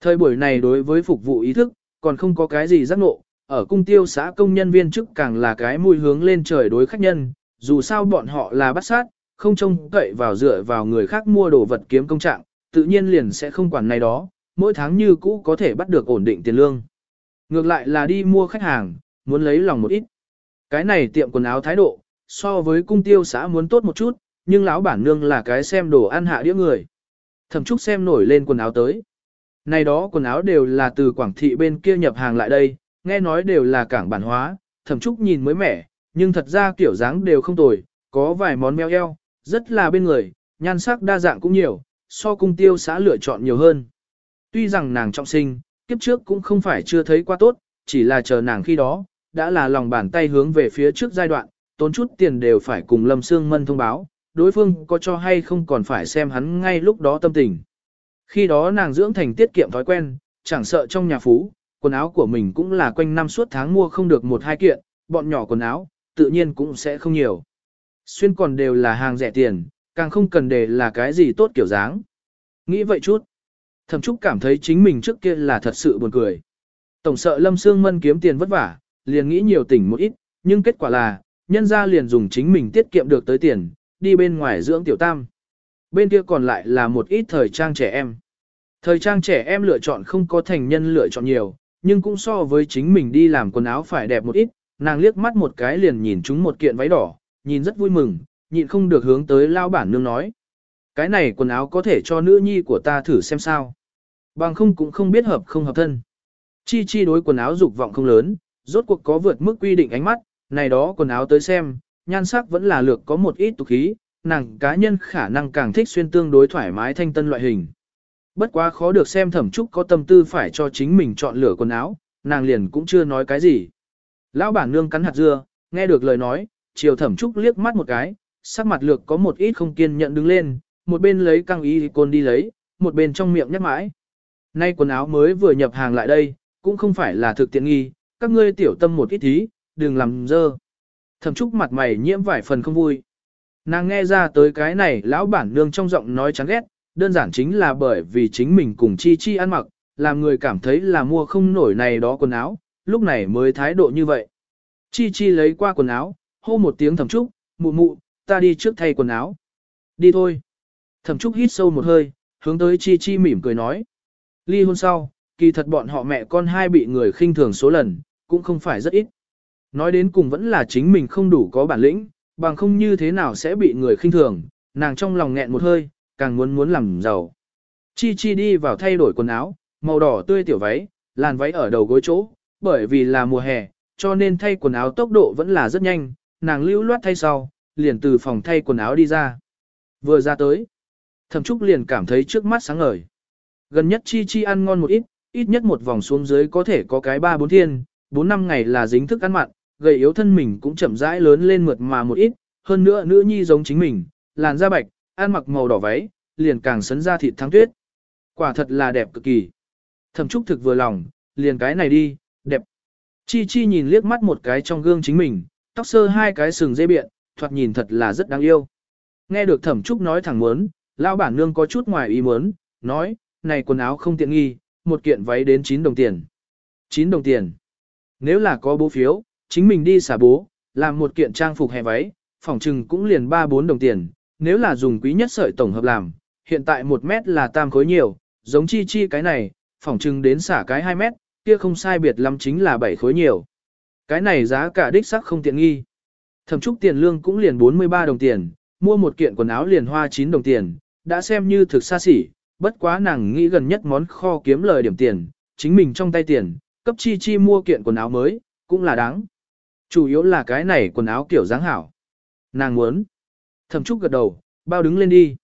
Thời buổi này đối với phục vụ ý thức, còn không có cái gì giác ngộ, ở cung tiêu xã công nhân viên chức càng là cái mùi hướng lên trời đối khách nhân, dù sao bọn họ là bắt sát, không trông cậy vào dựa vào người khác mua đồ vật kiếm công trạng, tự nhiên liền sẽ không quản này đó, mỗi tháng như cũ có thể bắt được ổn định tiền lương. Ngược lại là đi mua khách hàng, muốn lấy lòng một ít. Cái này tiệm quần áo thái độ, so với cung tiêu xã muốn tốt một chút, nhưng lão bản nương là cái xem đồ ăn hạ đĩa người. Thẩm Trúc xem nổi lên quần áo tới. Này đó quần áo đều là từ Quảng Thị bên kia nhập hàng lại đây, nghe nói đều là cảng bản hóa, Thẩm Trúc nhìn mới mẻ, nhưng thật ra kiểu dáng đều không tồi, có vài món meo eo, rất là bên người, nhan sắc đa dạng cũng nhiều, so cung tiêu xã lựa chọn nhiều hơn. Tuy rằng nàng trọng sinh, kiếp trước cũng không phải chưa thấy qua tốt, chỉ là chờ nàng khi đó, đã là lòng bàn tay hướng về phía trước giai đoạn, tốn chút tiền đều phải cùng Lâm Sương Mân thông báo, đối phương có cho hay không còn phải xem hắn ngay lúc đó tâm tình. Khi đó nàng dưỡng thành tiết kiệm thói quen, chẳng sợ trong nhà phú, quần áo của mình cũng là quanh năm suốt tháng mua không được một hai kiện, bọn nhỏ quần áo, tự nhiên cũng sẽ không nhiều. Xuyên còn đều là hàng rẻ tiền, càng không cần để là cái gì tốt kiểu dáng. Nghĩ vậy chút. Thẩm Trúc cảm thấy chính mình trước kia là thật sự buồn cười. Tổng sợ Lâm Sương Mân kiếm tiền vất vả, liền nghĩ nhiều tỉnh một ít, nhưng kết quả là, nhân ra liền dùng chính mình tiết kiệm được tới tiền, đi bên ngoài dưỡng tiểu tam. Bên kia còn lại là một ít thời trang trẻ em. Thời trang trẻ em lựa chọn không có thành nhân lựa chọn nhiều, nhưng cũng so với chính mình đi làm quần áo phải đẹp một ít, nàng liếc mắt một cái liền nhìn chúng một kiện váy đỏ, nhìn rất vui mừng, nhịn không được hướng tới lao bản nương nói. Cái này quần áo có thể cho nữ nhi của ta thử xem sao. Bằng không cũng không biết hợp không hợp thân. Chi chi đối quần áo dục vọng không lớn, rốt cuộc có vượt mức quy định ánh mắt, này đó quần áo tới xem, nhan sắc vẫn là lược có một ít tục khí, nàng cá nhân khả năng càng thích xuyên tương đối thoải mái thanh tân loại hình. Bất quá khó được xem thẩm trúc có tâm tư phải cho chính mình chọn lựa quần áo, nàng liền cũng chưa nói cái gì. Lão bản nương cắn hạt dưa, nghe được lời nói, chiều thẩm trúc liếc mắt một cái, sắc mặt lược có một ít không kiên nhận đứng lên, một bên lấy căng y côn đi lấy, một bên trong miệng nhắc mãi. Nay quần áo mới vừa nhập hàng lại đây, cũng không phải là thực tiện nghi, các ngươi tiểu tâm một ít thí, đừng làm dơ. Thẩm trúc mặt mày nhiễm vài phần không vui. Nàng nghe ra tới cái này lão bản nương trong giọng nói chán ghét, đơn giản chính là bởi vì chính mình cùng chi chi ăn mặc, làm người cảm thấy là mua không nổi này đó quần áo, lúc này mới thái độ như vậy. Chi chi lấy qua quần áo, hô một tiếng thẩm trúc, mụ mụ, ta đi trước thay quần áo. Đi thôi. Thẩm trúc hít sâu một hơi, hướng tới chi chi mỉm cười nói. Ly hôn sau, kỳ thật bọn họ mẹ con hai bị người khinh thường số lần, cũng không phải rất ít. Nói đến cùng vẫn là chính mình không đủ có bản lĩnh, bằng không như thế nào sẽ bị người khinh thường, nàng trong lòng nghẹn một hơi, càng muốn muốn làm giàu. Chi Chi đi vào thay đổi quần áo, màu đỏ tươi tiểu váy, làn váy ở đầu gối chỗ, bởi vì là mùa hè, cho nên thay quần áo tốc độ vẫn là rất nhanh, nàng lưu loát thay sau, liền từ phòng thay quần áo đi ra. Vừa ra tới, thẩm trúc liền cảm thấy trước mắt sáng ngời. Gần nhất Chi Chi ăn ngon một ít, ít nhất một vòng xuống dưới có thể có cái ba bốn thiên, bốn năm ngày là dính thức ăn mặn, gầy yếu thân mình cũng chậm rãi lớn lên mượt mà một ít, hơn nữa nữ nhi giống chính mình, làn da bạch, ăn mặc màu đỏ váy, liền càng sấn ra thịt thắng tuyết. Quả thật là đẹp cực kỳ. Thẩm Trúc thực vừa lòng, liền cái này đi, đẹp. Chi Chi nhìn liếc mắt một cái trong gương chính mình, tóc sơ hai cái sừng dây biện, thoạt nhìn thật là rất đáng yêu. Nghe được thẩm trúc nói thẳng muốn, lão bản nương có chút ngoài ý muốn, nói, này quần áo không tiện nghi, một kiện váy đến 9 đồng tiền. 9 đồng tiền. Nếu là có bố phiếu, chính mình đi xả bố, làm một kiện trang phục hè váy, phòng trừng cũng liền 3-4 đồng tiền. Nếu là dùng quý nhất sợi tổng hợp làm, hiện tại 1 mét là tam khối nhiều, giống chi chi cái này, phòng trừng đến xả cái 2 mét, kia không sai biệt lắm chính là 7 khối nhiều. Cái này giá cả đích sắc không tiện nghi. Thậm chúc tiền lương cũng liền 43 đồng tiền, mua một kiện quần áo liền hoa 9 đồng tiền, đã xem như thực xa xỉ, bất quá nàng nghĩ gần nhất món kho kiếm lời điểm tiền, chính mình trong tay tiền, cấp chi chi mua kiện quần áo mới, cũng là đáng. Chủ yếu là cái này quần áo kiểu dáng hảo. Nàng muốn. Thẩm Trúc gật đầu, bao đứng lên đi.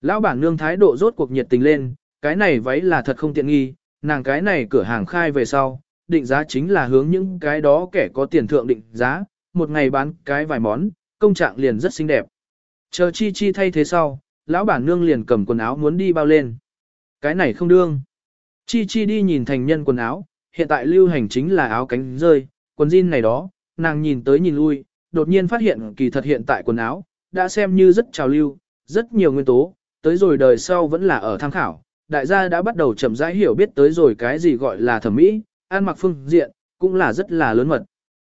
Lão bản nương thái độ rốt cuộc nhiệt tình lên, cái này váy là thật không tiện nghi, nàng cái này cửa hàng khai về sau, định giá chính là hướng những cái đó kẻ có tiền thượng định giá, một ngày bán cái vài món, công trạng liền rất xinh đẹp. Chờ chi chi thay thế sau, lão bản nương liền cầm quần áo muốn đi bao lên. Cái này không đương. Chi chi đi nhìn thành nhân quần áo, hiện tại lưu hành chính là áo cánh rơi, quần jean này đó, nàng nhìn tới nhìn lui, đột nhiên phát hiện kỳ thật hiện tại quần áo, đã xem như rất trào lưu, rất nhiều nguyên tố, tới rồi đời sau vẫn là ở tham khảo. Đại gia đã bắt đầu chậm rãi hiểu biết tới rồi cái gì gọi là thẩm mỹ, ăn mặc phương diện, cũng là rất là lớn mật.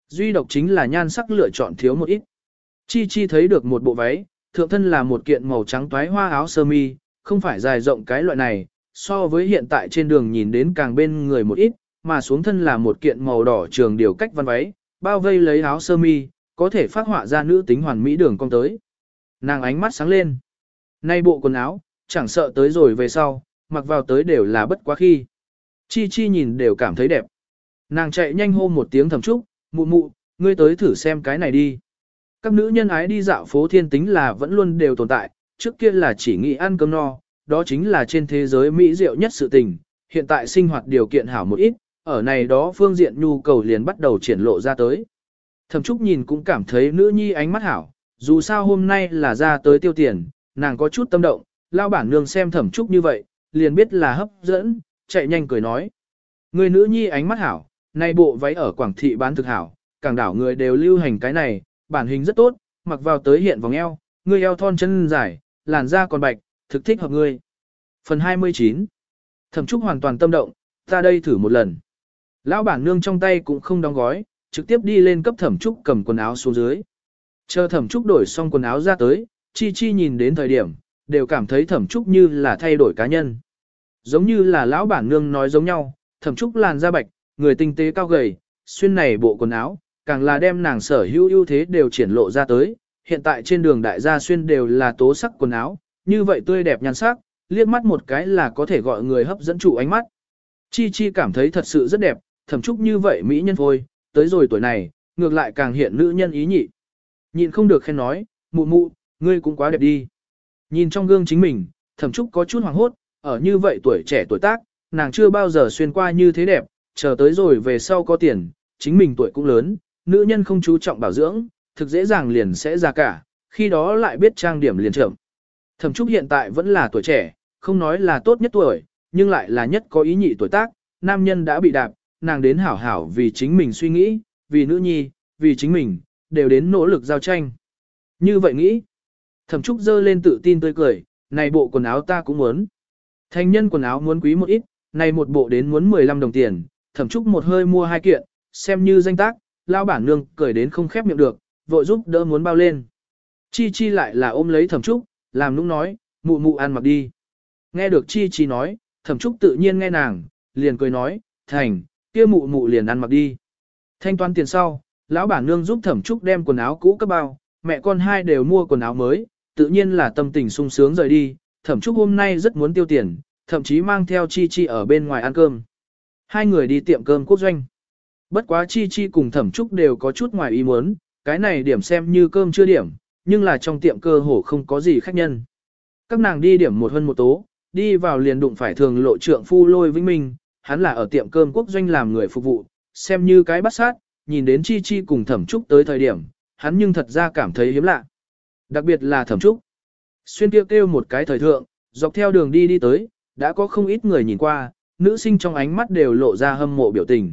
Duy độc chính là nhan sắc lựa chọn thiếu một ít. Chi Chi thấy được một bộ váy, thượng thân là một kiện màu trắng toái hoa áo sơ mi, không phải dài rộng cái loại này, so với hiện tại trên đường nhìn đến càng bên người một ít, mà xuống thân là một kiện màu đỏ trường điều cách văn váy, bao vây lấy áo sơ mi, có thể phát họa ra nữ tính hoàn mỹ đường cong tới. Nàng ánh mắt sáng lên. Nay bộ quần áo, chẳng sợ tới rồi về sau, mặc vào tới đều là bất quá khi. Chi Chi nhìn đều cảm thấy đẹp. Nàng chạy nhanh hô một tiếng thầm chúc, mụ mụ, ngươi tới thử xem cái này đi. Các nữ nhân ái đi dạo phố thiên tính là vẫn luôn đều tồn tại, trước kia là chỉ nghĩ ăn cơm no, đó chính là trên thế giới mỹ diệu nhất sự tình, hiện tại sinh hoạt điều kiện hảo một ít, ở này đó phương diện nhu cầu liền bắt đầu triển lộ ra tới. Thẩm Trúc nhìn cũng cảm thấy nữ nhi ánh mắt hảo, dù sao hôm nay là ra tới tiêu tiền, nàng có chút tâm động, lao bản nương xem Thẩm Trúc như vậy, liền biết là hấp dẫn, chạy nhanh cười nói. Người nữ nhi ánh mắt hảo, nay bộ váy ở Quảng Thị bán thực hảo, càng đảo người đều lưu hành cái này, bản hình rất tốt, mặc vào tới hiện vòng eo, người eo thon chân dài, làn da còn bạch, thực thích hợp ngươi. Phần 29 Thẩm Trúc hoàn toàn tâm động, ta đây thử một lần. Lão bản nương trong tay cũng không đóng gói, trực tiếp đi lên cấp Thẩm Trúc cầm quần áo xuống dưới. Chờ Thẩm Trúc đổi xong quần áo ra tới, Chi Chi nhìn đến thời điểm, đều cảm thấy Thẩm Trúc như là thay đổi cá nhân. Giống như là lão bản nương nói giống nhau, Thẩm Trúc làn da bạch, người tinh tế cao gầy, xuyên này bộ quần áo, càng là đem nàng sở hữu ưu thế đều triển lộ ra tới. Hiện tại trên đường đại gia xuyên đều là tố sắc quần áo, như vậy tươi đẹp nhan sắc, liếc mắt một cái là có thể gọi người hấp dẫn chủ ánh mắt. Chi Chi cảm thấy thật sự rất đẹp, thẩm trúc như vậy mỹ nhân thôi, tới rồi tuổi này, ngược lại càng hiện nữ nhân ý nhị. Nhìn không được khen nói, mụ mụ, ngươi cũng quá đẹp đi. Nhìn trong gương chính mình, thẩm trúc có chút hoàng hốt, ở như vậy tuổi trẻ tuổi tác, nàng chưa bao giờ xuyên qua như thế đẹp, chờ tới rồi về sau có tiền, chính mình tuổi cũng lớn, nữ nhân không chú trọng bảo dưỡng, thực dễ dàng liền sẽ ra cả, khi đó lại biết trang điểm liền trưởng. Thẩm Trúc hiện tại vẫn là tuổi trẻ, không nói là tốt nhất tuổi, nhưng lại là nhất có ý nhị tuổi tác, nam nhân đã bị đạp, nàng đến hảo hảo vì chính mình suy nghĩ, vì nữ nhi, vì chính mình, đều đến nỗ lực giao tranh. Như vậy nghĩ, Thẩm Trúc dơ lên tự tin tươi cười, này bộ quần áo ta cũng muốn. Thành nhân quần áo muốn quý một ít, này một bộ đến muốn 15 đồng tiền, Thẩm Trúc một hơi mua hai kiện, xem như danh tác, lao bản nương cười đến không khép miệng được, vội giúp đỡ muốn bao lên. Chi Chi lại là ôm lấy Thẩm Trúc, làm nũng nói, mụ mụ ăn mặc đi. Nghe được Chi Chi nói, Thẩm Trúc tự nhiên nghe nàng, liền cười nói, thành, kia mụ mụ liền ăn mặc đi. Thanh toán tiền sau, lão bản nương giúp Thẩm Trúc đem quần áo cũ cấp bao, mẹ con hai đều mua quần áo mới, tự nhiên là tâm tình sung sướng rời đi. Thẩm Trúc hôm nay rất muốn tiêu tiền, thậm chí mang theo Chi Chi ở bên ngoài ăn cơm. Hai người đi tiệm cơm quốc doanh. Bất quá Chi Chi cùng Thẩm Trúc đều có chút ngoài ý muốn, cái này điểm xem như cơm chưa điểm, nhưng là trong tiệm cơ hồ không có gì khách nhân. Các nàng đi điểm một hơn một tố, đi vào liền đụng phải thường lộ trượng phu lôi vĩnh minh, hắn là ở tiệm cơm quốc doanh làm người phục vụ, xem như cái bắt sát, nhìn đến Chi Chi cùng Thẩm Trúc tới thời điểm, hắn nhưng thật ra cảm thấy hiếm lạ. Đặc biệt là Thẩm Trúc. Xuyên kêu kêu một cái thời thượng, dọc theo đường đi đi tới, đã có không ít người nhìn qua, nữ sinh trong ánh mắt đều lộ ra hâm mộ biểu tình.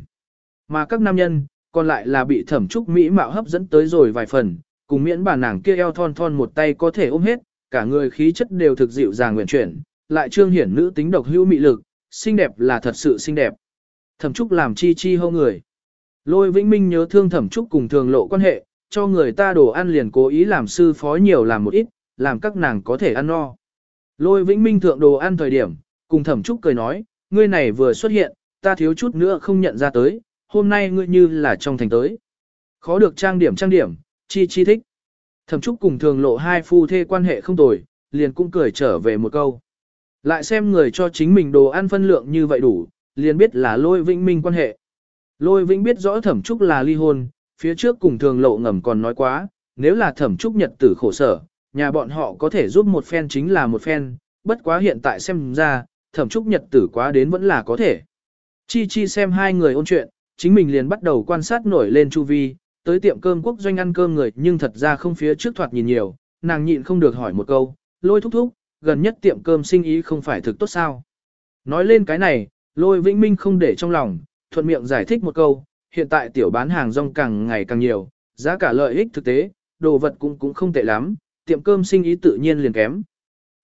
mà các nam nhân, còn lại là bị thẩm trúc mỹ mạo hấp dẫn tới rồi vài phần, cùng miễn bà nàng kia eo thon thon một tay có thể ôm hết, cả người khí chất đều thực dịu dàng nguyện chuyển, lại trương hiển nữ tính độc hữu mị lực, xinh đẹp là thật sự xinh đẹp. Thẩm trúc làm chi chi hô người. Lôi Vĩnh Minh nhớ thương thẩm trúc cùng thường lộ quan hệ, cho người ta đồ ăn liền cố ý làm sư phó nhiều làm một ít, làm các nàng có thể ăn no. Lôi Vĩnh Minh thượng đồ ăn thời điểm, cùng thẩm trúc cười nói, ngươi này vừa xuất hiện, ta thiếu chút nữa không nhận ra tới, hôm nay ngươi như là trong thành tới. Khó được trang điểm trang điểm, chi chi thích. Thẩm trúc cùng thường lộ hai phu thê quan hệ không tồi, liền cũng cười trở về một câu. Lại xem người cho chính mình đồ ăn phân lượng như vậy đủ, liền biết là lôi vĩnh minh quan hệ. Lôi vĩnh biết rõ thẩm trúc là ly hôn, phía trước cùng thường lộ ngầm còn nói quá, nếu là thẩm trúc nhật tử khổ sở, nhà bọn họ có thể giúp một phen chính là một phen, bất quá hiện tại xem ra, thẩm trúc nhật tử quá đến vẫn là có thể. Chi chi xem hai người ôn chuyện, chính mình liền bắt đầu quan sát nổi lên chu vi, tới tiệm cơm quốc doanh ăn cơm người nhưng thật ra không phía trước thoạt nhìn nhiều, nàng nhịn không được hỏi một câu, lôi thúc thúc, gần nhất tiệm cơm sinh ý không phải thực tốt sao. Nói lên cái này, lôi vĩnh minh không để trong lòng, thuận miệng giải thích một câu, hiện tại tiểu bán hàng rong càng ngày càng nhiều, giá cả lợi ích thực tế, đồ vật cũng cũng không tệ lắm, tiệm cơm sinh ý tự nhiên liền kém.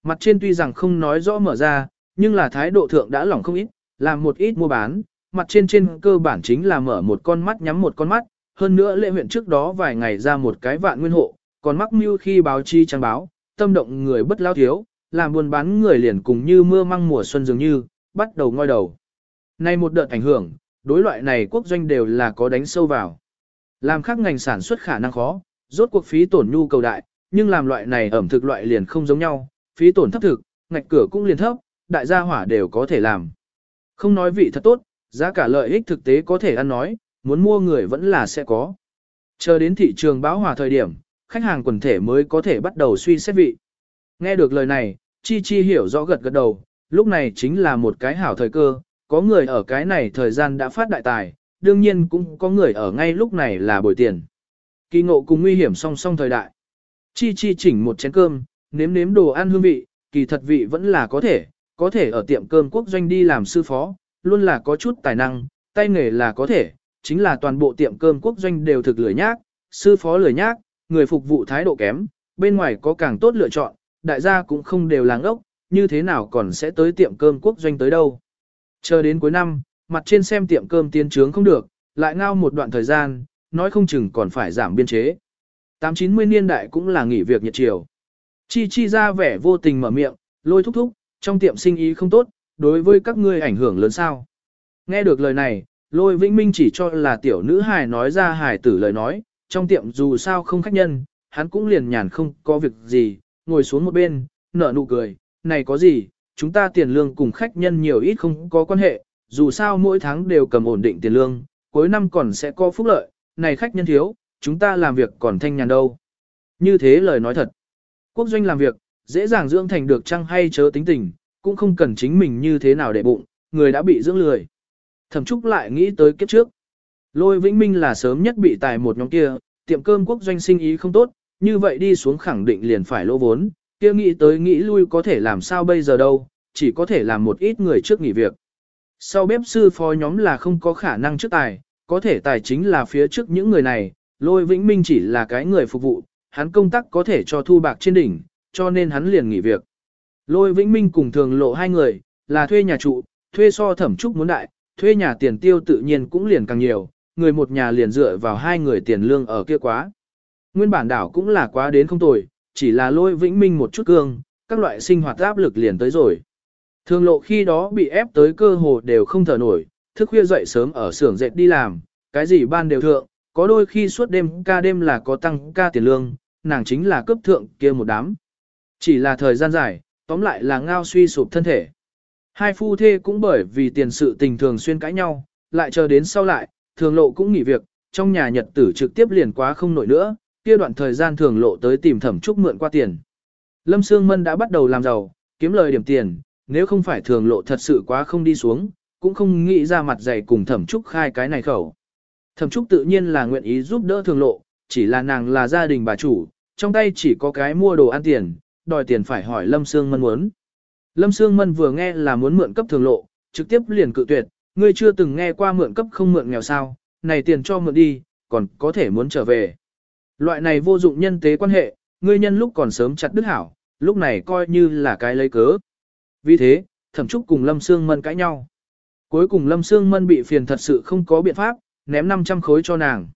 Mặt trên tuy rằng không nói rõ mở ra, nhưng là thái độ thượng đã lỏng không ít, làm một ít mua bán, mặt trên trên cơ bản chính là mở một con mắt nhắm một con mắt, hơn nữa lệ huyện trước đó vài ngày ra một cái vạn nguyên hộ, còn mắc mưu khi báo chi trang báo, tâm động người bất lao thiếu, làm buôn bán người liền cùng như mưa măng mùa xuân dường như, bắt đầu ngoi đầu. Nay một đợt ảnh hưởng, đối loại này quốc doanh đều là có đánh sâu vào. Làm khác ngành sản xuất khả năng khó, rốt cuộc phí tổn nhu cầu đại, nhưng làm loại này ẩm thực loại liền không giống nhau, phí tổn thấp thực, ngạch cửa cũng liền thấp, đại gia hỏa đều có thể làm. Không nói vị thật tốt, giá cả lợi ích thực tế có thể ăn nói, muốn mua người vẫn là sẽ có. Chờ đến thị trường báo hòa thời điểm, khách hàng quần thể mới có thể bắt đầu suy xét vị. Nghe được lời này, Chi Chi hiểu rõ gật gật đầu, lúc này chính là một cái hảo thời cơ, có người ở cái này thời gian đã phát đại tài, đương nhiên cũng có người ở ngay lúc này là bồi tiền. Kỳ ngộ cùng nguy hiểm song song thời đại. Chi Chi chỉnh một chén cơm, nếm nếm đồ ăn hương vị, kỳ thật vị vẫn là có thể, có thể ở tiệm cơm quốc doanh đi làm sư phó, luôn là có chút tài năng, tay nghề là có thể, chính là toàn bộ tiệm cơm quốc doanh đều thực lười nhác, sư phó lười nhác, người phục vụ thái độ kém, bên ngoài có càng tốt lựa chọn, đại gia cũng không đều làng ốc, như thế nào còn sẽ tới tiệm cơm quốc doanh tới đâu. Chờ đến cuối năm, mặt trên xem tiệm cơm tiên trướng không được, lại ngao một đoạn thời gian, nói không chừng còn phải giảm biên chế. 890 niên đại cũng là nghỉ việc nhiệt chiều. Chi chi ra vẻ vô tình mở miệng, lôi thúc thúc, trong tiệm sinh ý không tốt, đối với các ngươi ảnh hưởng lớn sao. Nghe được lời này, lôi vĩnh minh chỉ cho là tiểu nữ hài nói ra hài tử lời nói, trong tiệm dù sao không khách nhân, hắn cũng liền nhàn không có việc gì, ngồi xuống một bên, nở nụ cười, này có gì, chúng ta tiền lương cùng khách nhân nhiều ít không có quan hệ, dù sao mỗi tháng đều cầm ổn định tiền lương, cuối năm còn sẽ có phúc lợi, này khách nhân thiếu, chúng ta làm việc còn thanh nhàn đâu. Như thế lời nói thật. Quốc doanh làm việc, dễ dàng dưỡng thành được chăng hay chớ tính tình, cũng không cần chính mình như thế nào để bụng, người đã bị dưỡng lười. Thẩm Trúc lại nghĩ tới kiếp trước. Lôi Vĩnh Minh là sớm nhất bị tài một nhóm kia, tiệm cơm quốc doanh sinh ý không tốt, như vậy đi xuống khẳng định liền phải lỗ vốn, kia nghĩ tới nghĩ lui có thể làm sao bây giờ đâu, chỉ có thể làm một ít người trước nghỉ việc. Sau bếp sư phó nhóm là không có khả năng trước tài, có thể tài chính là phía trước những người này, lôi vĩnh minh chỉ là cái người phục vụ, hắn công tác có thể cho thu bạc trên đỉnh, cho nên hắn liền nghỉ việc. Lôi vĩnh minh cùng thường lộ hai người, là thuê nhà trụ, thuê so thẩm trúc muốn đại, thuê nhà tiền tiêu tự nhiên cũng liền càng nhiều, người một nhà liền dựa vào hai người tiền lương ở kia quá. Nguyên bản đảo cũng là quá đến không tồi, chỉ là lôi vĩnh minh một chút cương, các loại sinh hoạt áp lực liền tới rồi. Thường lộ khi đó bị ép tới cơ hồ đều không thở nổi, thức khuya dậy sớm ở xưởng dệt đi làm, cái gì ban đều thượng, có đôi khi suốt đêm ca đêm là có tăng ca tiền lương, nàng chính là cấp thượng kia một đám. Chỉ là thời gian dài, tóm lại là ngao suy sụp thân thể. Hai phu thê cũng bởi vì tiền sự tình thường xuyên cãi nhau, lại chờ đến sau lại, thường lộ cũng nghỉ việc, trong nhà nhật tử trực tiếp liền quá không nổi nữa, kia đoạn thời gian thường lộ tới tìm thẩm trúc mượn qua tiền. Lâm Sương Mân đã bắt đầu làm giàu, kiếm lời điểm tiền, nếu không phải thường lộ thật sự quá không đi xuống, cũng không nghĩ ra mặt dày cùng thẩm trúc khai cái này khẩu. Thẩm trúc tự nhiên là nguyện ý giúp đỡ thường lộ, chỉ là nàng là gia đình bà chủ, trong tay chỉ có cái mua đồ ăn tiền, đòi tiền phải hỏi Lâm Sương Mân muốn. Lâm Sương Mân vừa nghe là muốn mượn cấp thường lộ, trực tiếp liền cự tuyệt, ngươi chưa từng nghe qua mượn cấp không mượn nghèo sao, này tiền cho mượn đi, còn có thể muốn trở về. Loại này vô dụng nhân tế quan hệ, ngươi nhân lúc còn sớm chặt đứt hảo, lúc này coi như là cái lấy cớ. Vì thế, thẩm trúc cùng Lâm Sương Mân cãi nhau. Cuối cùng Lâm Sương Mân bị phiền thật sự không có biện pháp, ném 500 khối cho nàng.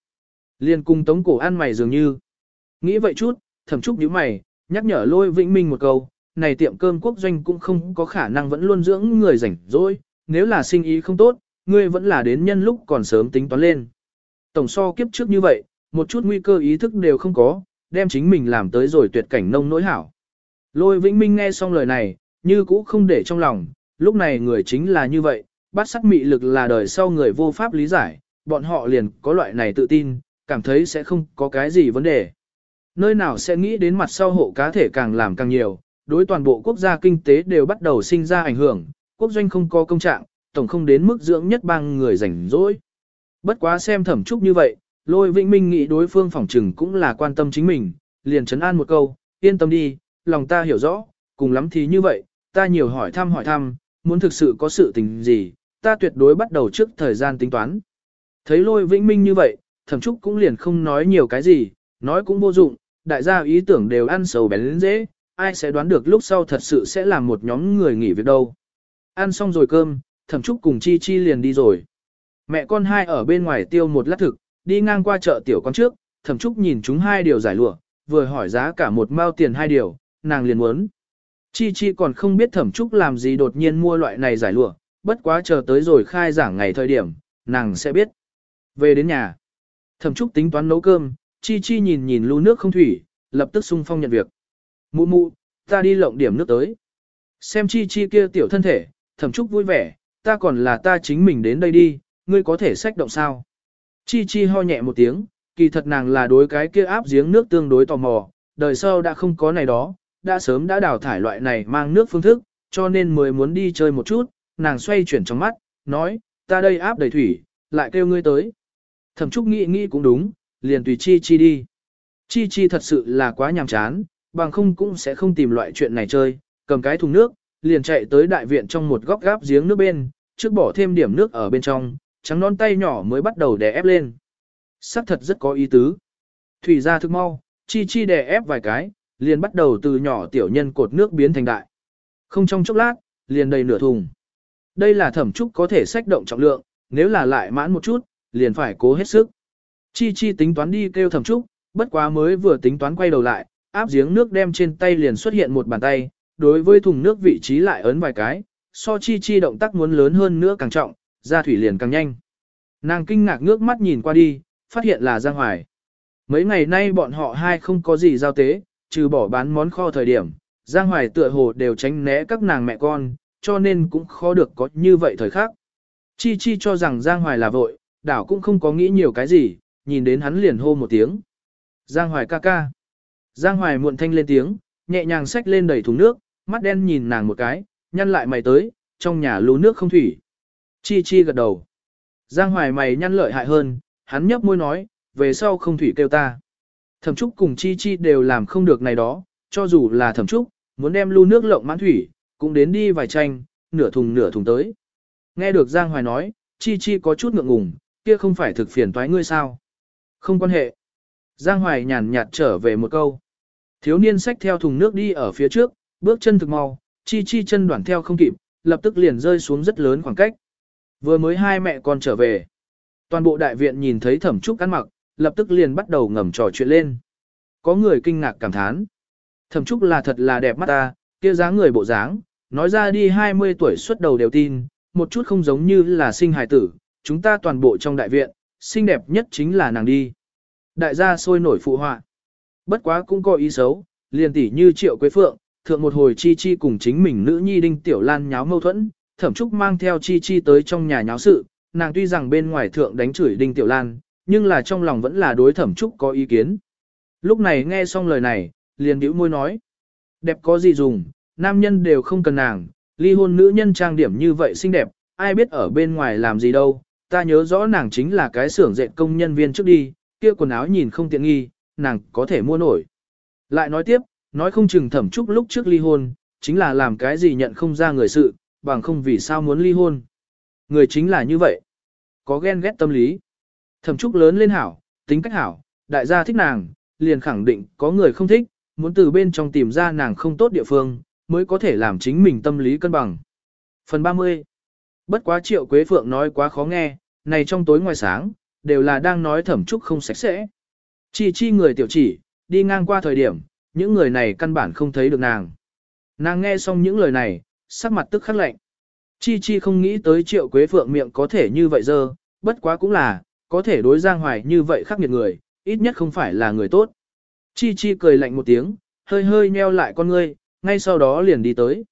Liên cung tống cổ ăn mày dường như. Nghĩ vậy chút, thẩm trúc nhíu mày, nhắc nhở lôi vĩnh minh một câu, này tiệm cơm quốc doanh cũng không có khả năng vẫn luôn dưỡng người rảnh rỗi, nếu là sinh ý không tốt, ngươi vẫn là đến nhân lúc còn sớm tính toán lên. Tổng so kiếp trước như vậy, một chút nguy cơ ý thức đều không có, đem chính mình làm tới rồi tuyệt cảnh nông nỗi hảo. Lôi Vĩnh Minh nghe xong lời này, như cũ không để trong lòng, lúc này người chính là như vậy, bắt sắc mị lực là đời sau người vô pháp lý giải, bọn họ liền có loại này tự tin, cảm thấy sẽ không có cái gì vấn đề. Nơi nào sẽ nghĩ đến mặt sau hộ cá thể càng làm càng nhiều, đối toàn bộ quốc gia kinh tế đều bắt đầu sinh ra ảnh hưởng, quốc doanh không có công trạng, tổng không đến mức dưỡng nhất bang người rảnh rỗi. Bất quá xem thẩm trúc như vậy, lôi vĩnh minh nghĩ đối phương phỏng trừng cũng là quan tâm chính mình, liền chấn an một câu, yên tâm đi, lòng ta hiểu rõ, cùng lắm thì như vậy, ta nhiều hỏi thăm hỏi thăm, muốn thực sự có sự tình gì, ta tuyệt đối bắt đầu trước thời gian tính toán. Thấy lôi vĩnh minh như vậy, thẩm trúc cũng liền không nói nhiều cái gì, nói cũng vô dụng, đại gia ý tưởng đều ăn sầu bén lên dễ, ai sẽ đoán được lúc sau thật sự sẽ làm một nhóm người nghỉ việc đâu. Ăn xong rồi cơm, thẩm trúc cùng chi chi liền đi rồi. Mẹ con hai ở bên ngoài tiêu một lát thực, đi ngang qua chợ tiểu con trước, thẩm trúc nhìn chúng hai điều giải lụa, vừa hỏi giá cả một mao tiền hai điều, nàng liền muốn. Chi chi còn không biết thẩm trúc làm gì đột nhiên mua loại này giải lụa, bất quá chờ tới rồi khai giảng ngày thời điểm, nàng sẽ biết. Về đến nhà, thẩm trúc tính toán nấu cơm, chi chi nhìn nhìn lu nước không thủy, lập tức sung phong nhận việc. Mụ mụ, ta đi lộng điểm nước tới. Xem chi chi kia tiểu thân thể, thẩm trúc vui vẻ, ta còn là ta chính mình đến đây đi, ngươi có thể xách động sao. Chi chi ho nhẹ một tiếng, kỳ thật nàng là đối cái kia áp giếng nước tương đối tò mò, đời sau đã không có này đó, đã sớm đã đào thải loại này mang nước phương thức, cho nên mới muốn đi chơi một chút, nàng xoay chuyển trong mắt, nói, ta đây áp đầy thủy, lại kêu ngươi tới. Thẩm Trúc nghĩ nghĩ cũng đúng, liền tùy Chi Chi đi. Chi Chi thật sự là quá nhàm chán, bằng không cũng sẽ không tìm loại chuyện này chơi, cầm cái thùng nước, liền chạy tới đại viện trong một góc gáp giếng nước bên, trước bỏ thêm điểm nước ở bên trong, trắng non tay nhỏ mới bắt đầu đè ép lên. Sắc thật rất có ý tứ. Thủy ra thức mau, chi chi đè ép vài cái, liền bắt đầu từ nhỏ tiểu nhân cột nước biến thành đại. Không trong chốc lát, liền đầy nửa thùng. Đây là thẩm trúc có thể sách động trọng lượng, nếu là lại mãn một chút, liền phải cố hết sức. Chi chi tính toán đi kêu thẩm trúc, bất quá mới vừa tính toán quay đầu lại, áp giếng nước đem trên tay liền xuất hiện một bàn tay, đối với thùng nước vị trí lại ấn vài cái, so chi chi động tác muốn lớn hơn nữa càng trọng, ra thủy liền càng nhanh. Nàng kinh ngạc ngước mắt nhìn qua đi, phát hiện là Giang Hoài. Mấy ngày nay bọn họ hai không có gì giao tế, trừ bỏ bán món kho thời điểm, Giang Hoài tựa hồ đều tránh né các nàng mẹ con, cho nên cũng khó được có như vậy thời khắc. Chi Chi cho rằng Giang Hoài là vội, đảo cũng không có nghĩ nhiều cái gì, nhìn đến hắn liền hô một tiếng. Giang Hoài ca ca. Giang Hoài muộn thanh lên tiếng, nhẹ nhàng xách lên đầy thùng nước, mắt đen nhìn nàng một cái, nhăn lại mày tới, trong nhà lú nước không thủy. Chi Chi gật đầu. Giang Hoài mày nhăn lợi hại hơn, hắn nhấp môi nói, về sau không thủy kêu ta. Thẩm Trúc cùng Chi Chi đều làm không được này đó, cho dù là Thẩm Trúc, muốn đem lưu nước lộng mãn thủy, cũng đến đi vài tranh, nửa thùng nửa thùng tới. Nghe được Giang Hoài nói, Chi Chi có chút ngượng ngùng, kia không phải thực phiền toái ngươi sao? Không quan hệ. Giang Hoài nhàn nhạt trở về một câu. Thiếu niên xách theo thùng nước đi ở phía trước, bước chân thực mau, Chi Chi chân đoạn theo không kịp, lập tức liền rơi xuống rất lớn khoảng cách. Vừa mới hai mẹ con trở về. Toàn bộ đại viện nhìn thấy thẩm trúc ăn mặc, lập tức liền bắt đầu ngầm trò chuyện lên. Có người kinh ngạc cảm thán. Thẩm trúc là thật là đẹp mắt ta, kia dáng người bộ dáng, nói ra đi 20 tuổi xuất đầu đều tin, một chút không giống như là sinh hài tử, chúng ta toàn bộ trong đại viện, xinh đẹp nhất chính là nàng đi. Đại gia sôi nổi phụ họa. Bất quá cũng có ý xấu, liền tỉ như triệu quế phượng, thượng một hồi chi chi cùng chính mình nữ nhi đinh tiểu lan nháo mâu thuẫn, thẩm trúc mang theo chi chi tới trong nhà nháo sự, nàng tuy rằng bên ngoài thượng đánh chửi đinh tiểu lan, nhưng là trong lòng vẫn là đối thẩm trúc có ý kiến. Lúc này nghe xong lời này, liền bĩu môi nói. Đẹp có gì dùng, nam nhân đều không cần nàng, ly hôn nữ nhân trang điểm như vậy xinh đẹp, ai biết ở bên ngoài làm gì đâu, ta nhớ rõ nàng chính là cái xưởng dệt công nhân viên trước đi, kia quần áo nhìn không tiện nghi, nàng có thể mua nổi. Lại nói tiếp, nói không chừng thẩm trúc lúc trước ly hôn, chính là làm cái gì nhận không ra người sự, bằng không vì sao muốn ly hôn. Người chính là như vậy. Có ghen ghét tâm lý. Thẩm trúc lớn lên hảo, tính cách hảo, đại gia thích nàng, liền khẳng định có người không thích, muốn từ bên trong tìm ra nàng không tốt địa phương, mới có thể làm chính mình tâm lý cân bằng. Phần 30 Bất quá triệu Quế Phượng nói quá khó nghe, này trong tối ngoài sáng, đều là đang nói thẩm trúc không sạch sẽ. chỉ chi người tiểu chỉ, đi ngang qua thời điểm, những người này căn bản không thấy được nàng. Nàng nghe xong những lời này, sắc mặt tức khắc lạnh. Chi chi không nghĩ tới triệu quế phượng miệng có thể như vậy dơ, bất quá cũng là, có thể đối giang hoài như vậy khắc nghiệt người, ít nhất không phải là người tốt. Chi chi cười lạnh một tiếng, hơi hơi nheo lại con ngươi, ngay sau đó liền đi tới.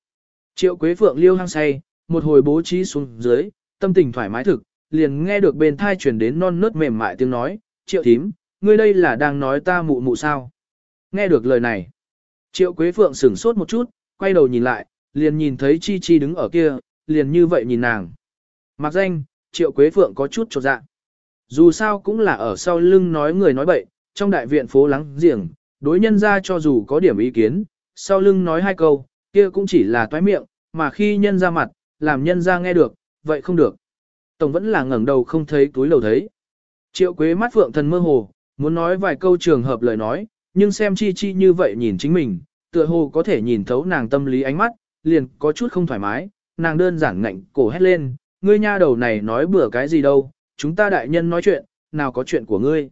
Triệu quế phượng liêu hăng say, một hồi bố trí xuống dưới, tâm tình thoải mái thực, liền nghe được bên thai chuyển đến non nớt mềm mại tiếng nói, triệu thím, ngươi đây là đang nói ta mụ mụ sao. Nghe được lời này, triệu quế phượng sửng sốt một chút, quay đầu nhìn lại, liền nhìn thấy chi chi đứng ở kia, liền như vậy nhìn nàng. Mặc danh, triệu quế phượng có chút chột dạ. Dù sao cũng là ở sau lưng nói người nói bậy, trong đại viện phố lắng giềng, đối nhân ra cho dù có điểm ý kiến, sau lưng nói hai câu, kia cũng chỉ là toái miệng, mà khi nhân ra mặt, làm nhân ra nghe được, vậy không được. Tổng vẫn là ngẩng đầu không thấy túi lầu thấy. Triệu quế mắt phượng thần mơ hồ, muốn nói vài câu trường hợp lời nói, nhưng xem chi chi như vậy nhìn chính mình, tựa hồ có thể nhìn thấu nàng tâm lý ánh mắt, liền có chút không thoải mái, nàng đơn giản ngạnh cổ hét lên, ngươi nha đầu này nói bừa cái gì đâu, chúng ta đại nhân nói chuyện, nào có chuyện của ngươi.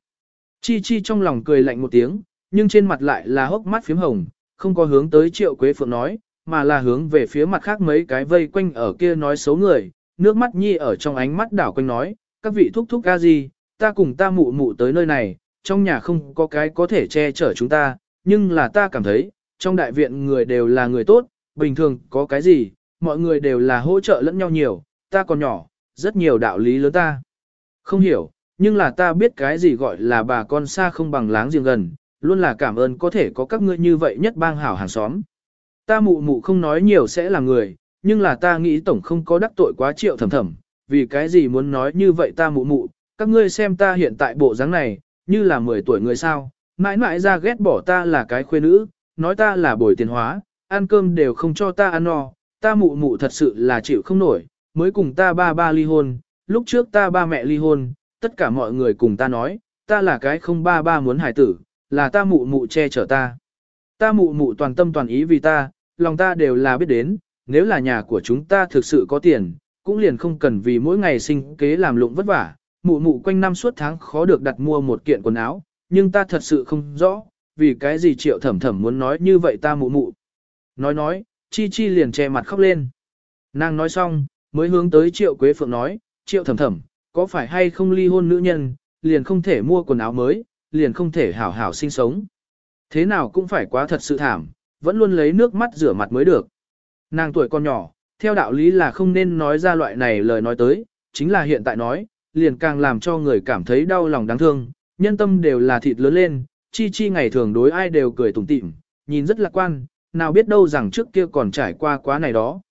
Chi chi trong lòng cười lạnh một tiếng, nhưng trên mặt lại là hốc mắt phím hồng, không có hướng tới triệu quế phượng nói, mà là hướng về phía mặt khác mấy cái vây quanh ở kia nói xấu người, nước mắt nhi ở trong ánh mắt đảo quanh nói, các vị thúc thúc ca gì, ta cùng ta mụ mụ tới nơi này, trong nhà không có cái có thể che chở chúng ta, nhưng là ta cảm thấy, trong đại viện người đều là người tốt, bình thường có cái gì, mọi người đều là hỗ trợ lẫn nhau nhiều, ta còn nhỏ, rất nhiều đạo lý lớn ta. Không hiểu, nhưng là ta biết cái gì gọi là bà con xa không bằng láng giềng gần, luôn là cảm ơn có thể có các ngươi như vậy nhất bang hảo hàng xóm. Ta mụ mụ không nói nhiều sẽ là người, nhưng là ta nghĩ tổng không có đắc tội quá triệu thầm thầm, vì cái gì muốn nói như vậy ta mụ mụ, các ngươi xem ta hiện tại bộ dáng này, như là 10 tuổi người sao, mãi mãi ra ghét bỏ ta là cái khuê nữ, nói ta là bồi tiền hóa, ăn cơm đều không cho ta ăn no, ta mụ mụ thật sự là chịu không nổi, mới cùng ta ba ba ly hôn, lúc trước ta ba mẹ ly hôn, tất cả mọi người cùng ta nói, ta là cái không ba ba muốn hài tử, là ta mụ mụ che chở ta. Ta mụ mụ toàn tâm toàn ý vì ta, lòng ta đều là biết đến, nếu là nhà của chúng ta thực sự có tiền, cũng liền không cần vì mỗi ngày sinh kế làm lụng vất vả, mụ mụ quanh năm suốt tháng khó được đặt mua một kiện quần áo, nhưng ta thật sự không rõ, vì cái gì triệu thẩm thẩm muốn nói như vậy ta mụ mụ. Nói nói, chi chi liền che mặt khóc lên. Nàng nói xong, mới hướng tới triệu quế phượng nói, triệu thầm thầm, có phải hay không ly hôn nữ nhân, liền không thể mua quần áo mới, liền không thể hảo hảo sinh sống. Thế nào cũng phải quá thật sự thảm, vẫn luôn lấy nước mắt rửa mặt mới được. Nàng tuổi còn nhỏ, theo đạo lý là không nên nói ra loại này lời nói tới, chính là hiện tại nói, liền càng làm cho người cảm thấy đau lòng đáng thương, nhân tâm đều là thịt lớn lên, chi chi ngày thường đối ai đều cười tủm tỉm, nhìn rất lạc quan, nào biết đâu rằng trước kia còn trải qua quá này đó.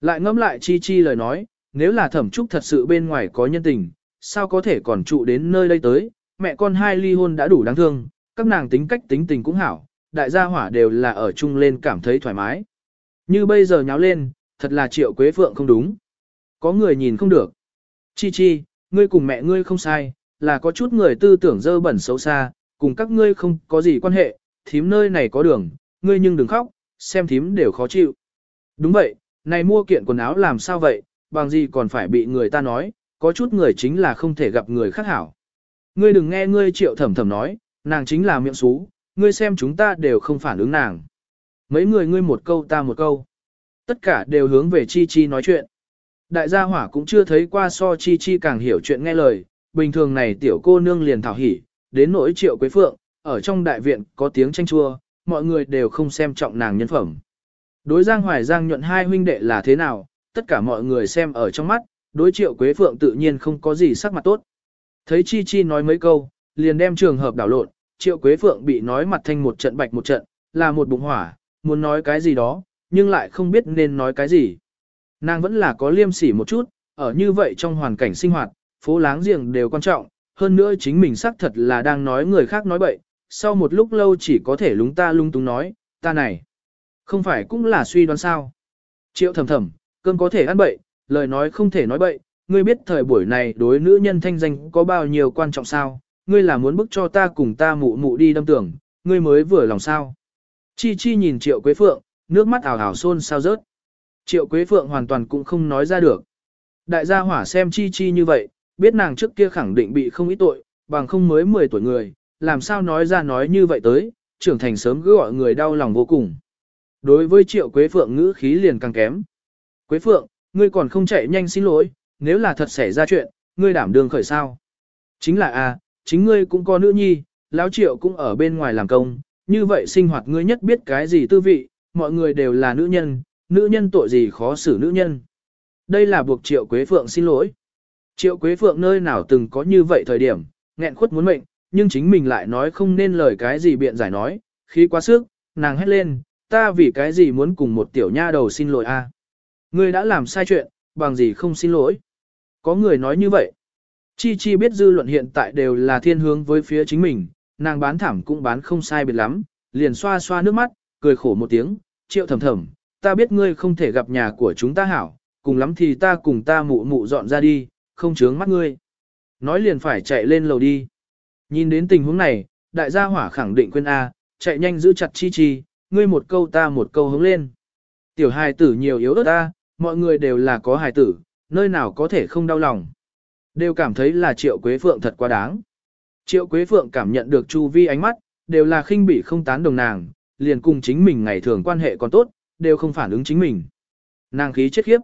Lại ngẫm lại chi chi lời nói, nếu là thẩm trúc thật sự bên ngoài có nhân tình, sao có thể còn trụ đến nơi đây tới, mẹ con hai ly hôn đã đủ đáng thương, các nàng tính cách tính tình cũng hảo, đại gia hỏa đều là ở chung lên cảm thấy thoải mái. Như bây giờ nháo lên, thật là triệu quế phượng không đúng. Có người nhìn không được. Chi chi, ngươi cùng mẹ ngươi không sai, là có chút người tư tưởng dơ bẩn xấu xa, cùng các ngươi không có gì quan hệ, thím nơi này có đường, ngươi nhưng đừng khóc, xem thím đều khó chịu. Đúng vậy, này mua kiện quần áo làm sao vậy, bằng gì còn phải bị người ta nói, có chút người chính là không thể gặp người khác hảo. Ngươi đừng nghe ngươi triệu thẩm thẩm nói, nàng chính là miệng xú, ngươi xem chúng ta đều không phản ứng nàng. Mấy người ngươi một câu ta một câu. Tất cả đều hướng về Chi Chi nói chuyện. Đại gia hỏa cũng chưa thấy qua so Chi Chi càng hiểu chuyện nghe lời, bình thường này tiểu cô nương liền thảo hỉ, đến nỗi triệu quế phượng, ở trong đại viện có tiếng tranh chua, mọi người đều không xem trọng nàng nhân phẩm. Đối Giang Hoài Giang nhuận hai huynh đệ là thế nào, tất cả mọi người xem ở trong mắt, đối triệu quế phượng tự nhiên không có gì sắc mặt tốt. Thấy Chi Chi nói mấy câu, liền đem trường hợp đảo lộn, triệu quế phượng bị nói mặt thanh một trận bạch một trận, là một bụng hỏa, muốn nói cái gì đó, nhưng lại không biết nên nói cái gì. Nàng vẫn là có liêm sỉ một chút, ở như vậy trong hoàn cảnh sinh hoạt, phố láng giềng đều quan trọng, hơn nữa chính mình xác thật là đang nói người khác nói bậy, sau một lúc lâu chỉ có thể lúng ta lung túng nói, ta này, không phải cũng là suy đoán sao. Triệu thầm thầm, cơm có thể ăn bậy, lời nói không thể nói bậy, ngươi biết thời buổi này đối nữ nhân thanh danh có bao nhiêu quan trọng sao, ngươi là muốn bức cho ta cùng ta mụ mụ đi đâm tưởng, ngươi mới vừa lòng sao. Chi Chi nhìn Triệu Quế Phượng, nước mắt ảo ảo xôn sao rớt. Triệu Quế Phượng hoàn toàn cũng không nói ra được. Đại gia hỏa xem Chi Chi như vậy, biết nàng trước kia khẳng định bị không ít tội, bằng không mới 10 tuổi người, làm sao nói ra nói như vậy tới, trưởng thành sớm cứ gọi người đau lòng vô cùng. Đối với Triệu Quế Phượng ngữ khí liền càng kém. Quế Phượng, ngươi còn không chạy nhanh xin lỗi, nếu là thật xảy ra chuyện, ngươi đảm đường khởi sao. Chính là a, à, chính ngươi cũng có nữ nhi, lão Triệu cũng ở bên ngoài làm công, như vậy sinh hoạt ngươi nhất biết cái gì tư vị, mọi người đều là nữ nhân, nữ nhân tội gì khó xử nữ nhân. Đây là buộc Triệu Quế Phượng xin lỗi. Triệu Quế Phượng nơi nào từng có như vậy thời điểm, nghẹn khuất muốn mệnh, nhưng chính mình lại nói không nên lời cái gì biện giải nói, khi quá sức, nàng hét lên, ta vì cái gì muốn cùng một tiểu nha đầu xin lỗi a? Ngươi đã làm sai chuyện, bằng gì không xin lỗi. Có người nói như vậy. Chi Chi biết dư luận hiện tại đều là thiên hướng với phía chính mình, nàng bán thảm cũng bán không sai biệt lắm, liền xoa xoa nước mắt, cười khổ một tiếng, triệu thầm thầm, ta biết ngươi không thể gặp nhà của chúng ta hảo, cùng lắm thì ta cùng ta mụ mụ dọn ra đi, không chướng mắt ngươi. Nói liền phải chạy lên lầu đi. Nhìn đến tình huống này, đại gia hỏa khẳng định quên A, chạy nhanh giữ chặt chi chi, ngươi một câu ta một câu hướng lên. Tiểu hài tử nhiều yếu ớt ta, mọi người đều là có hài tử, nơi nào có thể không đau lòng. Đều cảm thấy là triệu quế phượng thật quá đáng. Triệu quế phượng cảm nhận được chu vi ánh mắt, đều là khinh bỉ không tán đồng nàng, liền cùng chính mình ngày thường quan hệ còn tốt, đều không phản ứng chính mình. Nàng khí chết khiếp.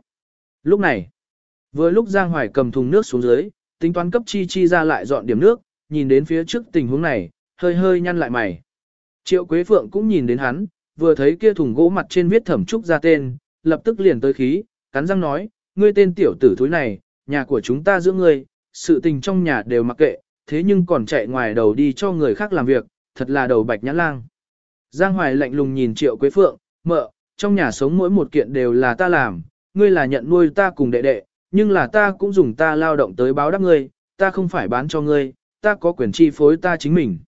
Lúc này, vừa lúc Giang Hoài cầm thùng nước xuống dưới, tính toán cấp chi chi ra lại dọn điểm nước, nhìn đến phía trước tình huống này, hơi hơi nhăn lại mày. Triệu Quế Phượng cũng nhìn đến hắn, vừa thấy kia thùng gỗ mặt trên viết thẩm trúc ra tên, lập tức liền tới khí, cắn răng nói, ngươi tên tiểu tử thối này, nhà của chúng ta giữ ngươi, sự tình trong nhà đều mặc kệ, thế nhưng còn chạy ngoài đầu đi cho người khác làm việc, thật là đầu bạch nhã lang. Giang Hoài lạnh lùng nhìn Triệu Quế Phượng, mợ, trong nhà sống mỗi một kiện đều là ta làm, ngươi là nhận nuôi ta cùng đệ đệ, nhưng là ta cũng dùng ta lao động tới báo đáp ngươi, ta không phải bán cho ngươi, ta có quyền chi phối ta chính mình.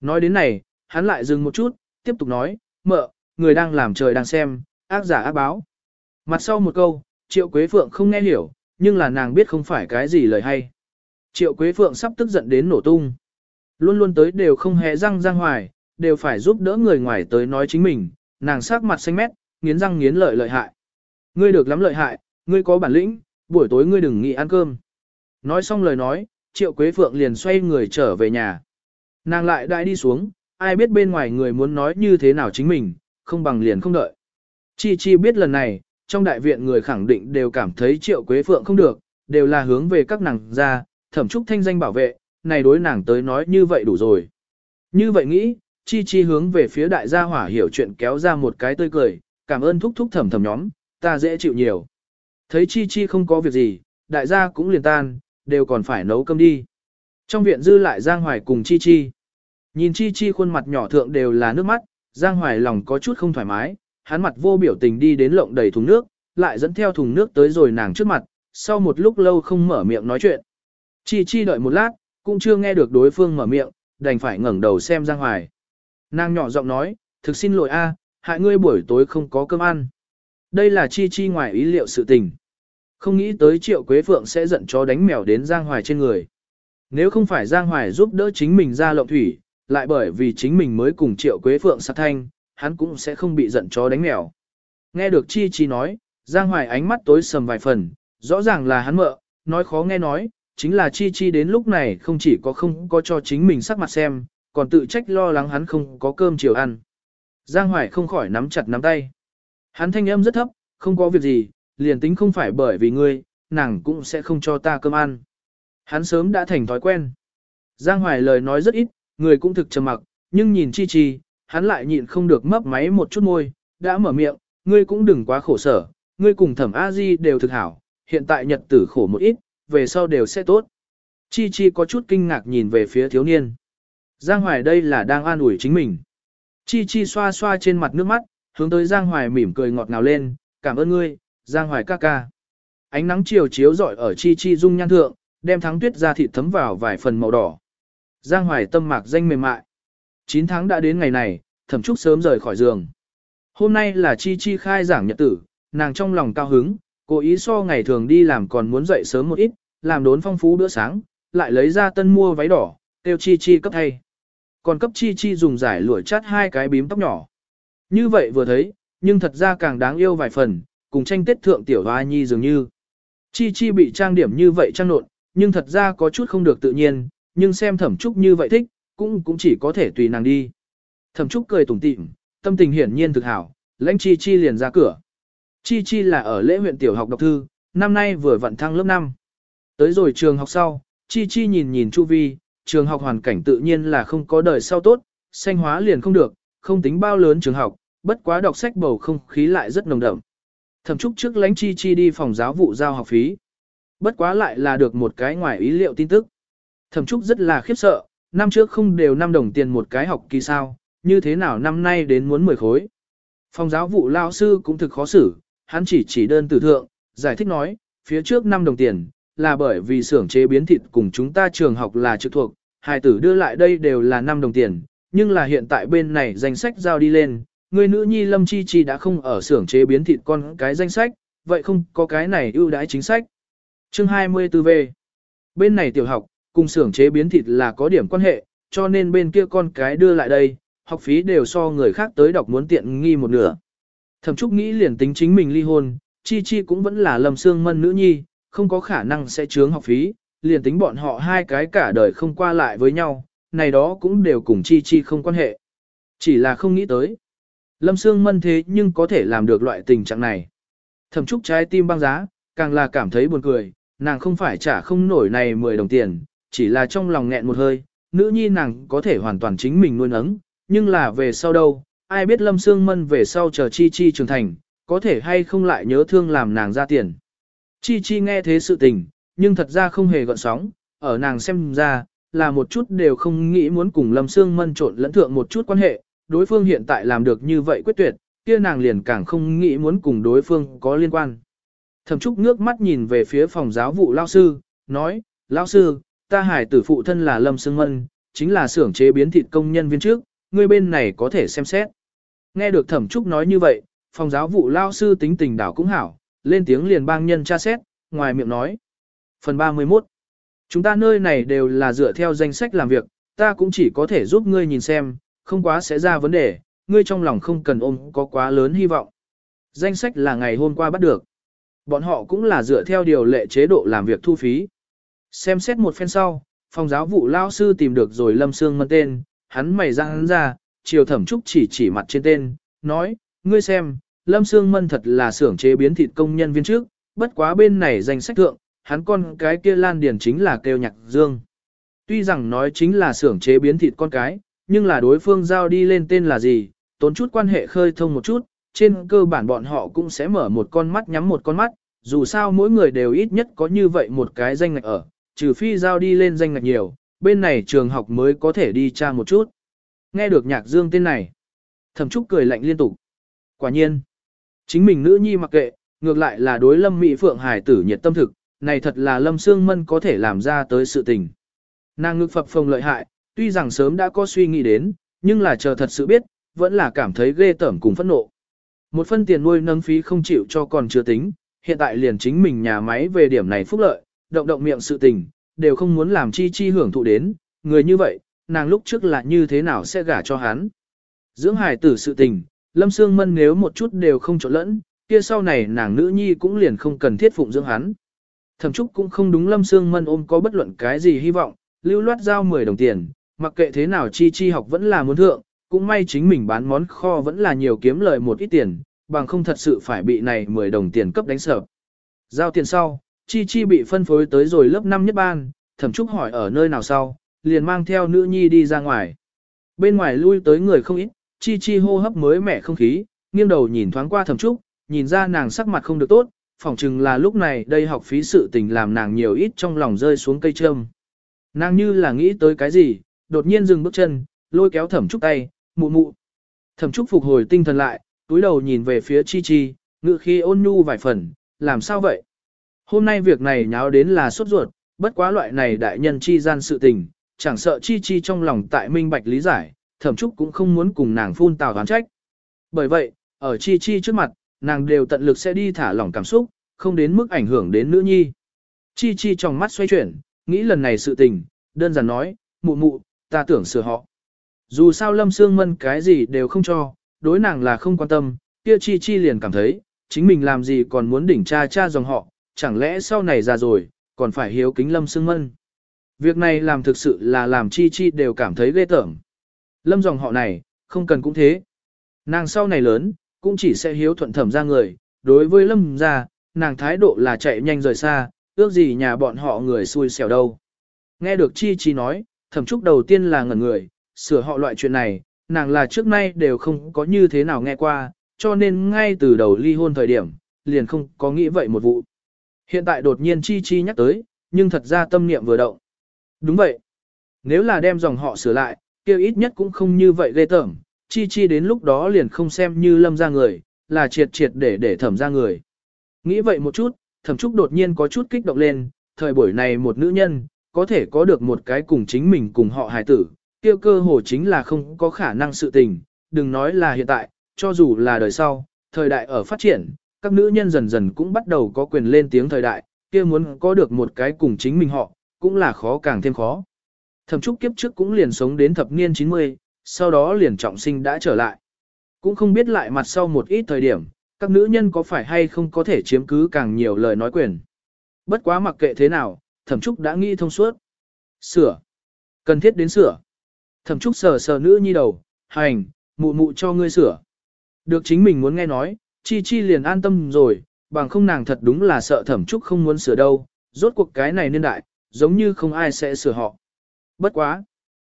Nói đến này, hắn lại dừng một chút, tiếp tục nói, mợ, người đang làm trời đang xem, ác giả ác báo. Mặt sau một câu, Triệu Quế Phượng không nghe hiểu, nhưng là nàng biết không phải cái gì lời hay. Triệu Quế Phượng sắp tức giận đến nổ tung. Luôn luôn tới đều không hề răng răng hoài, đều phải giúp đỡ người ngoài tới nói chính mình, nàng sắc mặt xanh mét, nghiến răng nghiến lợi lợi hại. Ngươi được lắm lợi hại, ngươi có bản lĩnh, buổi tối ngươi đừng nghỉ ăn cơm. Nói xong lời nói, Triệu Quế Phượng liền xoay người trở về nhà. Nàng lại đại đi xuống, ai biết bên ngoài người muốn nói như thế nào chính mình, không bằng liền không đợi. Chi Chi biết lần này, trong đại viện người khẳng định đều cảm thấy Triệu Quế Phượng không được, đều là hướng về các nàng ra, thẩm trúc thanh danh bảo vệ, này đối nàng tới nói như vậy đủ rồi. Như vậy nghĩ, Chi Chi hướng về phía đại gia hỏa hiểu chuyện kéo ra một cái tươi cười, cảm ơn thúc thúc thẩm thẩm nhóm, ta dễ chịu nhiều. Thấy Chi Chi không có việc gì, đại gia cũng liền tan, đều còn phải nấu cơm đi. Trong viện dư lại Giang Hoài cùng Chi Chi. Nhìn Chi Chi khuôn mặt nhỏ thượng đều là nước mắt, Giang Hoài lòng có chút không thoải mái, hắn mặt vô biểu tình đi đến lộng đầy thùng nước, lại dẫn theo thùng nước tới rồi nàng trước mặt, sau một lúc lâu không mở miệng nói chuyện. Chi Chi đợi một lát, cũng chưa nghe được đối phương mở miệng, đành phải ngẩng đầu xem Giang Hoài. Nàng nhỏ giọng nói, thực xin lỗi a, hại ngươi buổi tối không có cơm ăn. Đây là Chi Chi ngoài ý liệu sự tình. Không nghĩ tới Triệu Quế Phượng sẽ giận chó đánh mèo đến Giang Hoài trên người. Nếu không phải Giang Hoài giúp đỡ chính mình ra lộng thủy, lại bởi vì chính mình mới cùng Triệu Quế Phượng sát thanh, hắn cũng sẽ không bị giận chó đánh mèo. Nghe được Chi Chi nói, Giang Hoài ánh mắt tối sầm vài phần, rõ ràng là hắn mợ, nói khó nghe nói, chính là Chi Chi đến lúc này không chỉ có không có cho chính mình sắc mặt xem, còn tự trách lo lắng hắn không có cơm chiều ăn. Giang Hoài không khỏi nắm chặt nắm tay. Hắn thanh âm rất thấp, không có việc gì, liền tính không phải bởi vì ngươi, nàng cũng sẽ không cho ta cơm ăn. Hắn sớm đã thành thói quen. Giang Hoài lời nói rất ít, người cũng thực trầm mặc, nhưng nhìn Chi Chi, hắn lại nhịn không được mấp máy một chút môi, đã mở miệng, ngươi cũng đừng quá khổ sở, ngươi cùng thẩm A Di đều thực hảo, hiện tại nhật tử khổ một ít, về sau đều sẽ tốt. Chi Chi có chút kinh ngạc nhìn về phía thiếu niên. Giang Hoài đây là đang an ủi chính mình. Chi Chi xoa xoa trên mặt nước mắt, hướng tới Giang Hoài mỉm cười ngọt ngào lên, cảm ơn ngươi, Giang Hoài ca ca. Ánh nắng chiều chiếu rọi ở Chi Chi dung nhan thượng, đem thắng tuyết ra thịt thấm vào vài phần màu đỏ. Giang Hoài tâm mạc danh mềm mại. 9 tháng đã đến ngày này, thẩm trúc sớm rời khỏi giường. Hôm nay là Chi Chi khai giảng nhật tử, nàng trong lòng cao hứng, Cố ý so ngày thường đi làm còn muốn dậy sớm một ít, làm đốn phong phú bữa sáng, lại lấy ra tân mua váy đỏ, tiêu chi chi cấp thay. Còn cấp chi chi dùng giải lụa chát hai cái bím tóc nhỏ. Như vậy vừa thấy, nhưng thật ra càng đáng yêu vài phần, cùng tranh tết thượng tiểu hoa nhi dường như. Chi chi bị trang điểm như vậy trang nộn, nhưng thật ra có chút không được tự nhiên, nhưng xem thẩm trúc như vậy thích, cũng cũng chỉ có thể tùy nàng đi. Thẩm trúc cười tủm tỉm, tâm tình hiển nhiên thực hảo, lãnh chi chi liền ra cửa. Chi chi là ở lễ huyện tiểu học đọc thư, năm nay vừa vận thăng lớp 5. Tới rồi trường học sau, chi chi nhìn nhìn chu vi, trường học hoàn cảnh tự nhiên là không có đời sau tốt, xanh hóa liền không được, không tính bao lớn trường học, bất quá đọc sách bầu không khí lại rất nồng đậm. Thẩm trúc trước lãnh chi chi đi phòng giáo vụ giao học phí. Bất quá lại là được một cái ngoài ý liệu tin tức. Thẩm trúc rất là khiếp sợ, năm trước không đều 5 đồng tiền một cái học kỳ sao, như thế nào năm nay đến muốn 10 khối. Phòng giáo vụ lao sư cũng thực khó xử, hắn chỉ chỉ đơn từ thượng, giải thích nói, phía trước 5 đồng tiền, là bởi vì xưởng chế biến thịt cùng chúng ta trường học là trực thuộc, hài tử đưa lại đây đều là 5 đồng tiền, nhưng là hiện tại bên này danh sách giao đi lên, người nữ nhi Lâm Chi Chi đã không ở xưởng chế biến thịt con cái danh sách, vậy không có cái này ưu đãi chính sách. Chương 24V Bên này tiểu học, cùng xưởng chế biến thịt là có điểm quan hệ, cho nên bên kia con cái đưa lại đây, học phí đều so người khác tới đọc muốn tiện nghi một nửa. Thẩm Trúc nghĩ liền tính chính mình ly hôn, Chi Chi cũng vẫn là Lâm Sương Mân nữ nhi, không có khả năng sẽ chướng học phí, liền tính bọn họ hai cái cả đời không qua lại với nhau, này đó cũng đều cùng Chi Chi không quan hệ. Chỉ là không nghĩ tới. Lâm Sương Mân thế nhưng có thể làm được loại tình trạng này. Thẩm Trúc trái tim băng giá, càng là cảm thấy buồn cười, nàng không phải trả không nổi này 10 đồng tiền, chỉ là trong lòng nghẹn một hơi, nữ nhi nàng có thể hoàn toàn chính mình nuôi nấng, nhưng là về sau đâu, ai biết Lâm Sương Mân về sau chờ Chi Chi trưởng thành, có thể hay không lại nhớ thương làm nàng ra tiền. Chi Chi nghe thế sự tình, nhưng thật ra không hề gợn sóng, ở nàng xem ra, là một chút đều không nghĩ muốn cùng Lâm Sương Mân trộn lẫn thượng một chút quan hệ, đối phương hiện tại làm được như vậy quyết tuyệt, kia nàng liền càng không nghĩ muốn cùng đối phương có liên quan. Thẩm Trúc nước mắt nhìn về phía phòng giáo vụ lao sư, nói, lao sư, ta hải tử phụ thân là Lâm Sương Mân, chính là xưởng chế biến thịt công nhân viên trước, ngươi bên này có thể xem xét. Nghe được Thẩm Trúc nói như vậy, phòng giáo vụ lao sư tính tình đảo cũng hảo, lên tiếng liền bang nhân tra xét, ngoài miệng nói. Phần 31 Chúng ta nơi này đều là dựa theo danh sách làm việc, ta cũng chỉ có thể giúp ngươi nhìn xem, không quá sẽ ra vấn đề, ngươi trong lòng không cần ôm có quá lớn hy vọng. Danh sách là ngày hôm qua bắt được. Bọn họ cũng là dựa theo điều lệ chế độ làm việc thu phí. Xem xét một phen sau, phòng giáo vụ lao sư tìm được rồi Lâm Sương Mân tên, hắn mày ra hắn ra, chiều thẩm trúc chỉ chỉ mặt trên tên, nói, ngươi xem, Lâm Sương Mân thật là xưởng chế biến thịt công nhân viên trước, bất quá bên này danh sách thượng, hắn con cái kia Lan Điền chính là kêu nhạc dương. Tuy rằng nói chính là xưởng chế biến thịt con cái, nhưng là đối phương giao đi lên tên là gì, tốn chút quan hệ khơi thông một chút, trên cơ bản bọn họ cũng sẽ mở một con mắt nhắm một con mắt, dù sao mỗi người đều ít nhất có như vậy một cái danh ngạch ở, trừ phi giao đi lên danh ngạch nhiều, bên này trường học mới có thể đi tra một chút. Nghe được nhạc dương tên này, thẩm trúc cười lạnh liên tục. Quả nhiên, chính mình nữ nhi mặc kệ, ngược lại là đối lâm mỹ phượng hải tử nhiệt tâm thực, này thật là lâm xương mân có thể làm ra tới sự tình. Nàng ngực phập phồng lợi hại, tuy rằng sớm đã có suy nghĩ đến, nhưng là chờ thật sự biết, vẫn là cảm thấy ghê tởm cùng phẫn nộ. Một phân tiền nuôi nâng phí không chịu cho còn chưa tính, hiện tại liền chính mình nhà máy về điểm này phúc lợi, động động miệng sự tình, đều không muốn làm chi chi hưởng thụ đến, người như vậy, nàng lúc trước là như thế nào sẽ gả cho hắn. Dưỡng hài tử sự tình, Lâm Sương Mân nếu một chút đều không trộn lẫn, kia sau này nàng nữ nhi cũng liền không cần thiết phụng dưỡng hắn. Thẩm Trúc cũng không đúng Lâm Sương Mân ôm có bất luận cái gì hy vọng, lưu loát giao 10 đồng tiền, mặc kệ thế nào chi chi học vẫn là muốn thượng, cũng may chính mình bán món kho vẫn là nhiều kiếm lời một ít tiền, bằng không thật sự phải bị này 10 đồng tiền cấp đánh sập. Giao tiền sau, chi chi bị phân phối tới rồi lớp 5 nhất ban, Thẩm Trúc hỏi ở nơi nào sau, liền mang theo nữ nhi đi ra ngoài. Bên ngoài lui tới người không ít, chi chi hô hấp mới mẻ không khí, nghiêng đầu nhìn thoáng qua Thẩm Trúc, nhìn ra nàng sắc mặt không được tốt, phỏng chừng là lúc này đây học phí sự tình làm nàng nhiều ít trong lòng rơi xuống cây trâm. Nàng như là nghĩ tới cái gì, đột nhiên dừng bước chân, lôi kéo thẩm trúc tay, mụ mụ. Thẩm trúc phục hồi tinh thần lại, túi đầu nhìn về phía chi chi, ngự khi ôn nhu vài phần, làm sao vậy? Hôm nay việc này nháo đến là sốt ruột, bất quá loại này đại nhân chi gian sự tình, chẳng sợ chi chi trong lòng tại minh bạch lý giải, thẩm trúc cũng không muốn cùng nàng phun tào đoán trách. Bởi vậy, ở chi chi trước mặt, nàng đều tận lực sẽ đi thả lỏng cảm xúc, không đến mức ảnh hưởng đến nữ nhi. Chi Chi trong mắt xoay chuyển, nghĩ lần này sự tình, đơn giản nói, mụ mụ, ta tưởng sửa họ. Dù sao Lâm Sương Mân cái gì đều không cho, đối nàng là không quan tâm, kia Chi Chi liền cảm thấy, chính mình làm gì còn muốn đỉnh cha cha dòng họ, chẳng lẽ sau này già rồi, còn phải hiếu kính Lâm Sương Mân. Việc này làm thực sự là làm Chi Chi đều cảm thấy ghê tởm. Lâm dòng họ này, không cần cũng thế. Nàng sau này lớn, cũng chỉ sẽ hiếu thuận thẩm ra người, đối với Lâm ra, nàng thái độ là chạy nhanh rời xa, ước gì nhà bọn họ người xui xẻo đâu. Nghe được Chi Chi nói, thẩm trúc đầu tiên là ngẩn người, sửa họ loại chuyện này, nàng là trước nay đều không có như thế nào nghe qua, cho nên ngay từ đầu ly hôn thời điểm, liền không có nghĩ vậy một vụ. Hiện tại đột nhiên Chi Chi nhắc tới, nhưng thật ra tâm niệm vừa động. Đúng vậy. Nếu là đem dòng họ sửa lại, kia ít nhất cũng không như vậy ghê tởm, Chi Chi đến lúc đó liền không xem như lâm ra người, là triệt triệt để để thẩm ra người. Nghĩ vậy một chút, thẩm trúc đột nhiên có chút kích động lên, thời buổi này một nữ nhân, có thể có được một cái cùng chính mình cùng họ hài tử, kia cơ hồ chính là không có khả năng sự tình, đừng nói là hiện tại, cho dù là đời sau, thời đại ở phát triển, các nữ nhân dần dần cũng bắt đầu có quyền lên tiếng thời đại, kia muốn có được một cái cùng chính mình họ, cũng là khó càng thêm khó. Thẩm trúc kiếp trước cũng liền sống đến thập niên 90, sau đó liền trọng sinh đã trở lại. Cũng không biết lại mặt sau một ít thời điểm, các nữ nhân có phải hay không có thể chiếm cứ càng nhiều lời nói quyền. Bất quá mặc kệ thế nào, thẩm trúc đã nghĩ thông suốt. Sửa. Cần thiết đến sửa. Thẩm trúc sờ sờ nữ nhi đầu, hành, mụ mụ cho ngươi sửa. Được chính mình muốn nghe nói, chi chi liền an tâm rồi, bằng không nàng thật đúng là sợ thẩm trúc không muốn sửa đâu, rốt cuộc cái này niên đại, giống như không ai sẽ sửa họ. Bất quá.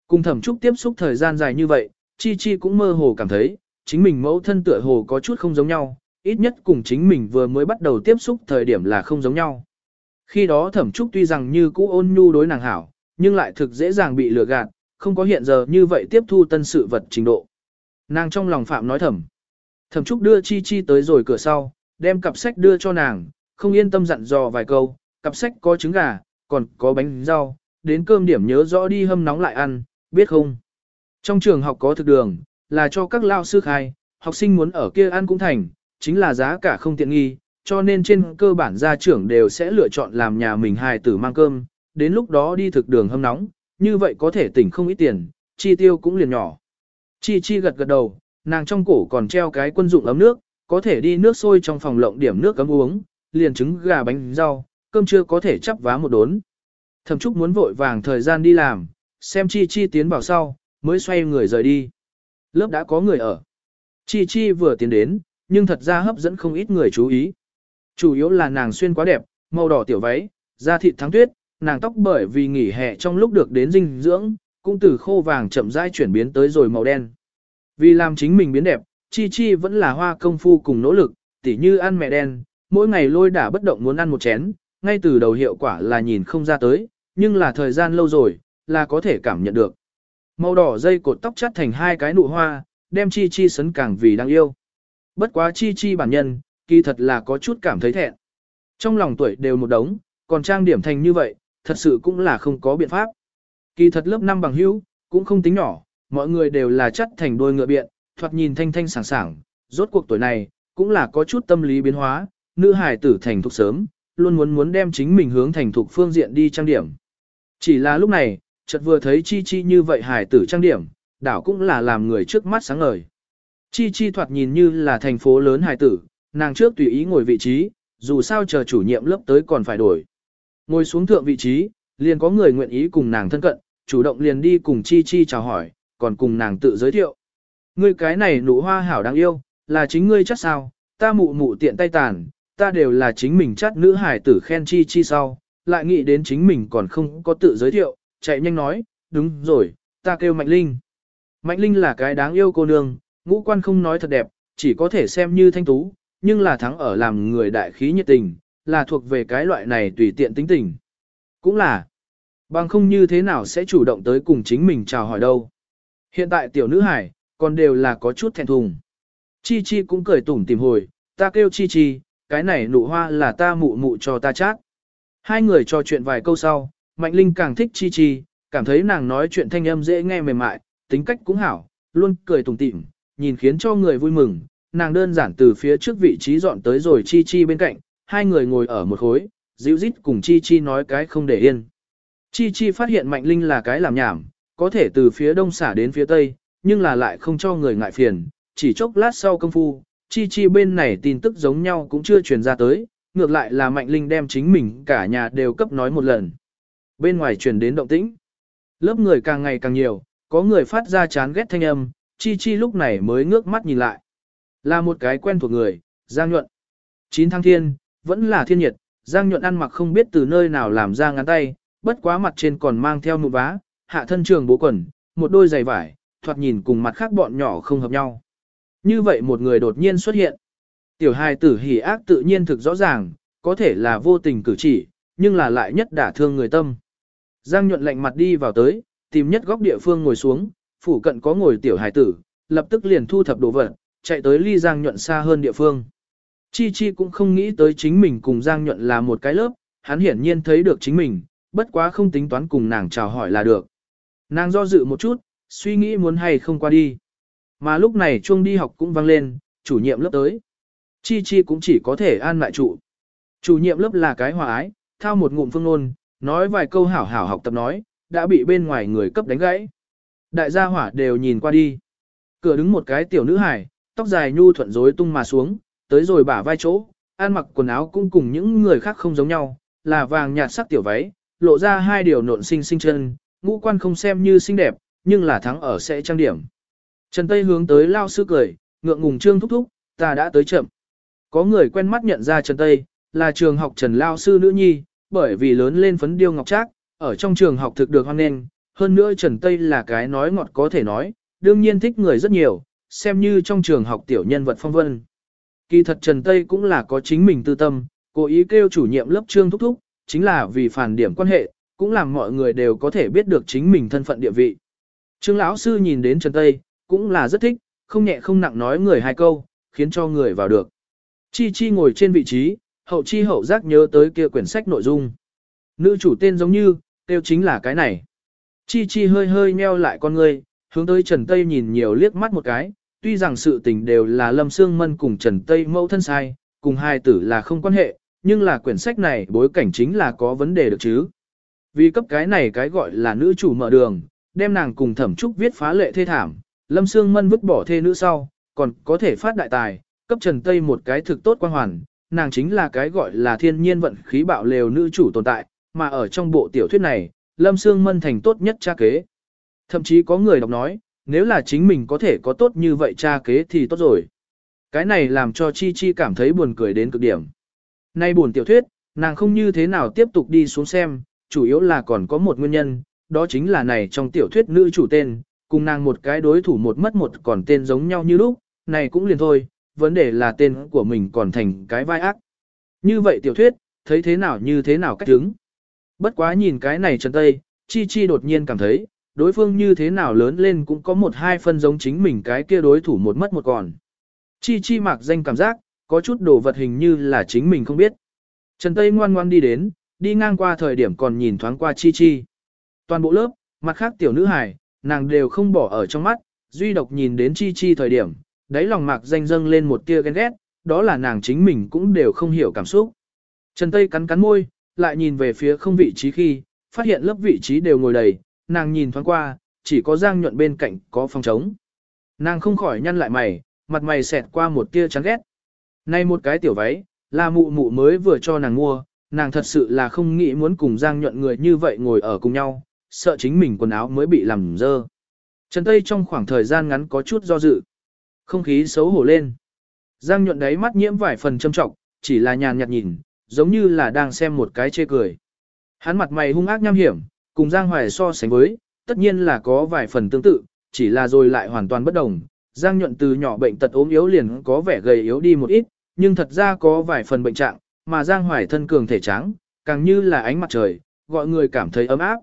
Cùng thẩm trúc tiếp xúc thời gian dài như vậy, chi chi cũng mơ hồ cảm thấy, chính mình mẫu thân tựa hồ có chút không giống nhau, ít nhất cùng chính mình vừa mới bắt đầu tiếp xúc thời điểm là không giống nhau. Khi đó thẩm trúc tuy rằng như cũ ôn nhu đối nàng hảo, nhưng lại thực dễ dàng bị lừa gạt, không có hiện giờ như vậy tiếp thu tân sự vật trình độ. Nàng trong lòng phạm nói thầm. Thẩm trúc đưa chi chi tới rồi cửa sau, đem cặp sách đưa cho nàng, không yên tâm dặn dò vài câu, cặp sách có trứng gà, còn có bánh rau, đến cơm điểm nhớ rõ đi hâm nóng lại ăn, biết không? Trong trường học có thực đường, là cho các lao sư khai, học sinh muốn ở kia ăn cũng thành, chính là giá cả không tiện nghi, cho nên trên cơ bản gia trưởng đều sẽ lựa chọn làm nhà mình hài tử mang cơm, đến lúc đó đi thực đường hâm nóng, như vậy có thể tỉnh không ít tiền, chi tiêu cũng liền nhỏ. Chi chi gật gật đầu, nàng trong cổ còn treo cái quân dụng ấm nước, có thể đi nước sôi trong phòng lộng điểm nước ấm uống, liền trứng gà bánh rau, cơm chưa có thể chắp vá một đốn. Thẩm Trúc muốn vội vàng thời gian đi làm, xem Chi Chi tiến vào sau, mới xoay người rời đi. Lớp đã có người ở. Chi Chi vừa tiến đến, nhưng thật ra hấp dẫn không ít người chú ý. Chủ yếu là nàng xuyên quá đẹp, màu đỏ tiểu váy, da thịt thắng tuyết, nàng tóc bởi vì nghỉ hè trong lúc được đến dinh dưỡng, cũng từ khô vàng chậm rãi chuyển biến tới rồi màu đen. Vì làm chính mình biến đẹp, Chi Chi vẫn là hoa công phu cùng nỗ lực, tỉ như ăn mẹ đen, mỗi ngày lôi đả bất động muốn ăn một chén, ngay từ đầu hiệu quả là nhìn không ra tới, nhưng là thời gian lâu rồi, là có thể cảm nhận được. Màu đỏ dây cột tóc chắt thành hai cái nụ hoa, đem Chi Chi sấn càng vì đáng yêu. Bất quá Chi Chi bản nhân, kỳ thật là có chút cảm thấy thẹn. Trong lòng tuổi đều một đống, còn trang điểm thành như vậy, thật sự cũng là không có biện pháp. Kỳ thật lớp 5 bằng hữu, cũng không tính nhỏ, mọi người đều là chất thành đôi ngựa biện, thoạt nhìn thanh thanh sảng sảng, rốt cuộc tuổi này, cũng là có chút tâm lý biến hóa, nữ hài tử thành thục sớm, luôn muốn muốn đem chính mình hướng thành thục phương diện đi trang điểm. Chỉ là lúc này, chợt vừa thấy Chi Chi như vậy hài tử trang điểm, đảo cũng là làm người trước mắt sáng ngời. Chi Chi thoạt nhìn như là thành phố lớn hài tử, nàng trước tùy ý ngồi vị trí, dù sao chờ chủ nhiệm lớp tới còn phải đổi. Ngồi xuống thượng vị trí, liền có người nguyện ý cùng nàng thân cận, chủ động liền đi cùng Chi Chi chào hỏi, còn cùng nàng tự giới thiệu. Ngươi cái này nụ hoa hảo đáng yêu, là chính ngươi chắc sao, ta mụ mụ tiện tay tàn, ta đều là chính mình chắc nữ hải tử khen Chi Chi sau, lại nghĩ đến chính mình còn không có tự giới thiệu, chạy nhanh nói, đúng rồi, ta kêu Mạnh Linh. Mạnh Linh là cái đáng yêu cô nương, ngũ quan không nói thật đẹp, chỉ có thể xem như thanh tú, nhưng là thắng ở làm người đại khí nhiệt tình, là thuộc về cái loại này tùy tiện tính tình. Cũng là, bằng không như thế nào sẽ chủ động tới cùng chính mình chào hỏi đâu. Hiện tại tiểu nữ hải, còn đều là có chút thẹn thùng. Chi Chi cũng cười tủm tìm hồi, ta kêu Chi Chi, cái này nụ hoa là ta mụ mụ cho ta chát. Hai người trò chuyện vài câu sau, Mạnh Linh càng thích Chi Chi, cảm thấy nàng nói chuyện thanh âm dễ nghe mềm mại, tính cách cũng hảo, luôn cười tủm tỉm, nhìn khiến cho người vui mừng. Nàng đơn giản từ phía trước vị trí dọn tới rồi Chi Chi bên cạnh, hai người ngồi ở một khối, dịu dít cùng Chi Chi nói cái không để yên. Chi Chi phát hiện Mạnh Linh là cái làm nhảm, có thể từ phía đông xả đến phía tây, nhưng là lại không cho người ngại phiền, chỉ chốc lát sau công phu, Chi Chi bên này tin tức giống nhau cũng chưa truyền ra tới, ngược lại là Mạnh Linh đem chính mình cả nhà đều cấp nói một lần. Bên ngoài truyền đến động tĩnh. Lớp người càng ngày càng nhiều, có người phát ra chán ghét thanh âm, Chi Chi lúc này mới ngước mắt nhìn lại. Là một cái quen thuộc người, Giang Nhuận. 9 tháng thiên, vẫn là thiên nhiệt, Giang Nhuận ăn mặc không biết từ nơi nào làm ra ngắn tay, bất quá mặt trên còn mang theo nụ vá, hạ thân trường bố quần, một đôi giày vải, thoạt nhìn cùng mặt khác bọn nhỏ không hợp nhau. Như vậy một người đột nhiên xuất hiện. Tiểu hài tử hỉ ác tự nhiên thực rõ ràng, có thể là vô tình cử chỉ, nhưng là lại nhất đả thương người tâm. Giang nhuận lạnh mặt đi vào tới, tìm nhất góc địa phương ngồi xuống, phủ cận có ngồi tiểu hài tử, lập tức liền thu thập đồ vật, chạy tới ly Giang nhuận xa hơn địa phương. Chi Chi cũng không nghĩ tới chính mình cùng Giang nhuận là một cái lớp, hắn hiển nhiên thấy được chính mình, bất quá không tính toán cùng nàng chào hỏi là được. Nàng do dự một chút, suy nghĩ muốn hay không qua đi. Mà lúc này chuông đi học cũng vang lên, chủ nhiệm lớp tới. Chi Chi cũng chỉ có thể an lại trụ. Chủ nhiệm lớp là cái hòa ái, thao một ngụm phương ngôn, nói vài câu hảo hảo học tập nói, đã bị bên ngoài người cấp đánh gãy. Đại gia hỏa đều nhìn qua đi. Cửa đứng một cái tiểu nữ hải, tóc dài nhu thuận rối tung mà xuống, tới rồi bả vai chỗ, ăn mặc quần áo cũng cùng những người khác không giống nhau, là vàng nhạt sắc tiểu váy, lộ ra hai điều nộn xinh xinh chân, ngũ quan không xem như xinh đẹp, nhưng là thắng ở sẽ trang điểm. Trần Tây hướng tới lao sư cười, ngượng ngùng trương thúc thúc, ta đã tới chậm. Có người quen mắt nhận ra Trần Tây, là trường học Trần Lao sư nữ nhi, bởi vì lớn lên phấn điêu ngọc trác, ở trong trường học thực được hoan nghênh, hơn nữa Trần Tây là cái nói ngọt có thể nói, đương nhiên thích người rất nhiều, xem như trong trường học tiểu nhân vật phong vân. Kỳ thật Trần Tây cũng là có chính mình tư tâm, cố ý kêu chủ nhiệm lớp trương thúc thúc, chính là vì phản điểm quan hệ, cũng làm mọi người đều có thể biết được chính mình thân phận địa vị. Trương lão sư nhìn đến Trần Tây, cũng là rất thích, không nhẹ không nặng nói người hai câu, khiến cho người vào được. Chi Chi ngồi trên vị trí, hậu chi hậu giác nhớ tới kia quyển sách nội dung. Nữ chủ tên giống như, tiêu chính là cái này. Chi Chi hơi hơi nheo lại con người, hướng tới Trần Tây nhìn nhiều liếc mắt một cái, tuy rằng sự tình đều là Lâm Sương Mân cùng Trần Tây mẫu thân sai, cùng hai tử là không quan hệ, nhưng là quyển sách này bối cảnh chính là có vấn đề được chứ. Vì cấp cái này cái gọi là nữ chủ mở đường, đem nàng cùng thẩm trúc viết phá lệ thê thảm, Lâm Sương Mân vứt bỏ thê nữ sau, còn có thể phát đại tài, cấp Trần Tây một cái thực tốt quan hoàn, nàng chính là cái gọi là thiên nhiên vận khí bạo lều nữ chủ tồn tại, mà ở trong bộ tiểu thuyết này, Lâm Sương Mân thành tốt nhất cha kế. Thậm chí có người đọc nói, nếu là chính mình có thể có tốt như vậy cha kế thì tốt rồi. Cái này làm cho Chi Chi cảm thấy buồn cười đến cực điểm. Nay buồn tiểu thuyết, nàng không như thế nào tiếp tục đi xuống xem, chủ yếu là còn có một nguyên nhân, đó chính là này trong tiểu thuyết nữ chủ tên, cùng nàng một cái đối thủ một mất một còn tên giống nhau như lúc, này cũng liền thôi, vấn đề là tên của mình còn thành cái vai ác. Như vậy tiểu thuyết, thấy thế nào như thế nào cách đứng. Bất quá nhìn cái này Trần Tây, Chi Chi đột nhiên cảm thấy, đối phương như thế nào lớn lên cũng có một hai phân giống chính mình cái kia đối thủ một mất một còn. Chi Chi mặc danh cảm giác, có chút đồ vật hình như là chính mình không biết. Trần Tây ngoan ngoan đi đến, đi ngang qua thời điểm còn nhìn thoáng qua Chi Chi. Toàn bộ lớp, mặt khác tiểu nữ hài, nàng đều không bỏ ở trong mắt, duy độc nhìn đến Chi Chi thời điểm, đáy lòng mạc danh dâng lên một tia ghen ghét, đó là nàng chính mình cũng đều không hiểu cảm xúc. Trần Tây cắn cắn môi, lại nhìn về phía không vị trí khi, phát hiện lớp vị trí đều ngồi đầy, nàng nhìn thoáng qua, chỉ có Giang nhuận bên cạnh có phòng trống. Nàng không khỏi nhăn lại mày, mặt mày xẹt qua một tia chán ghét. Nay một cái tiểu váy, là mụ mụ mới vừa cho nàng mua, nàng thật sự là không nghĩ muốn cùng Giang nhuận người như vậy ngồi ở cùng nhau, sợ chính mình quần áo mới bị làm dơ. Trần Tây trong khoảng thời gian ngắn có chút do dự. Không khí xấu hổ lên. Giang nhuận đáy mắt nhiễm vài phần châm trọng, chỉ là nhàn nhạt nhìn, giống như là đang xem một cái chê cười. Hắn mặt mày hung ác nham hiểm, cùng Giang Hoài so sánh với, tất nhiên là có vài phần tương tự, chỉ là rồi lại hoàn toàn bất đồng. Giang nhuận từ nhỏ bệnh tật ốm yếu liền có vẻ gầy yếu đi một ít, nhưng thật ra có vài phần bệnh trạng, mà Giang Hoài thân cường thể trắng, càng như là ánh mặt trời, gọi người cảm thấy ấm áp.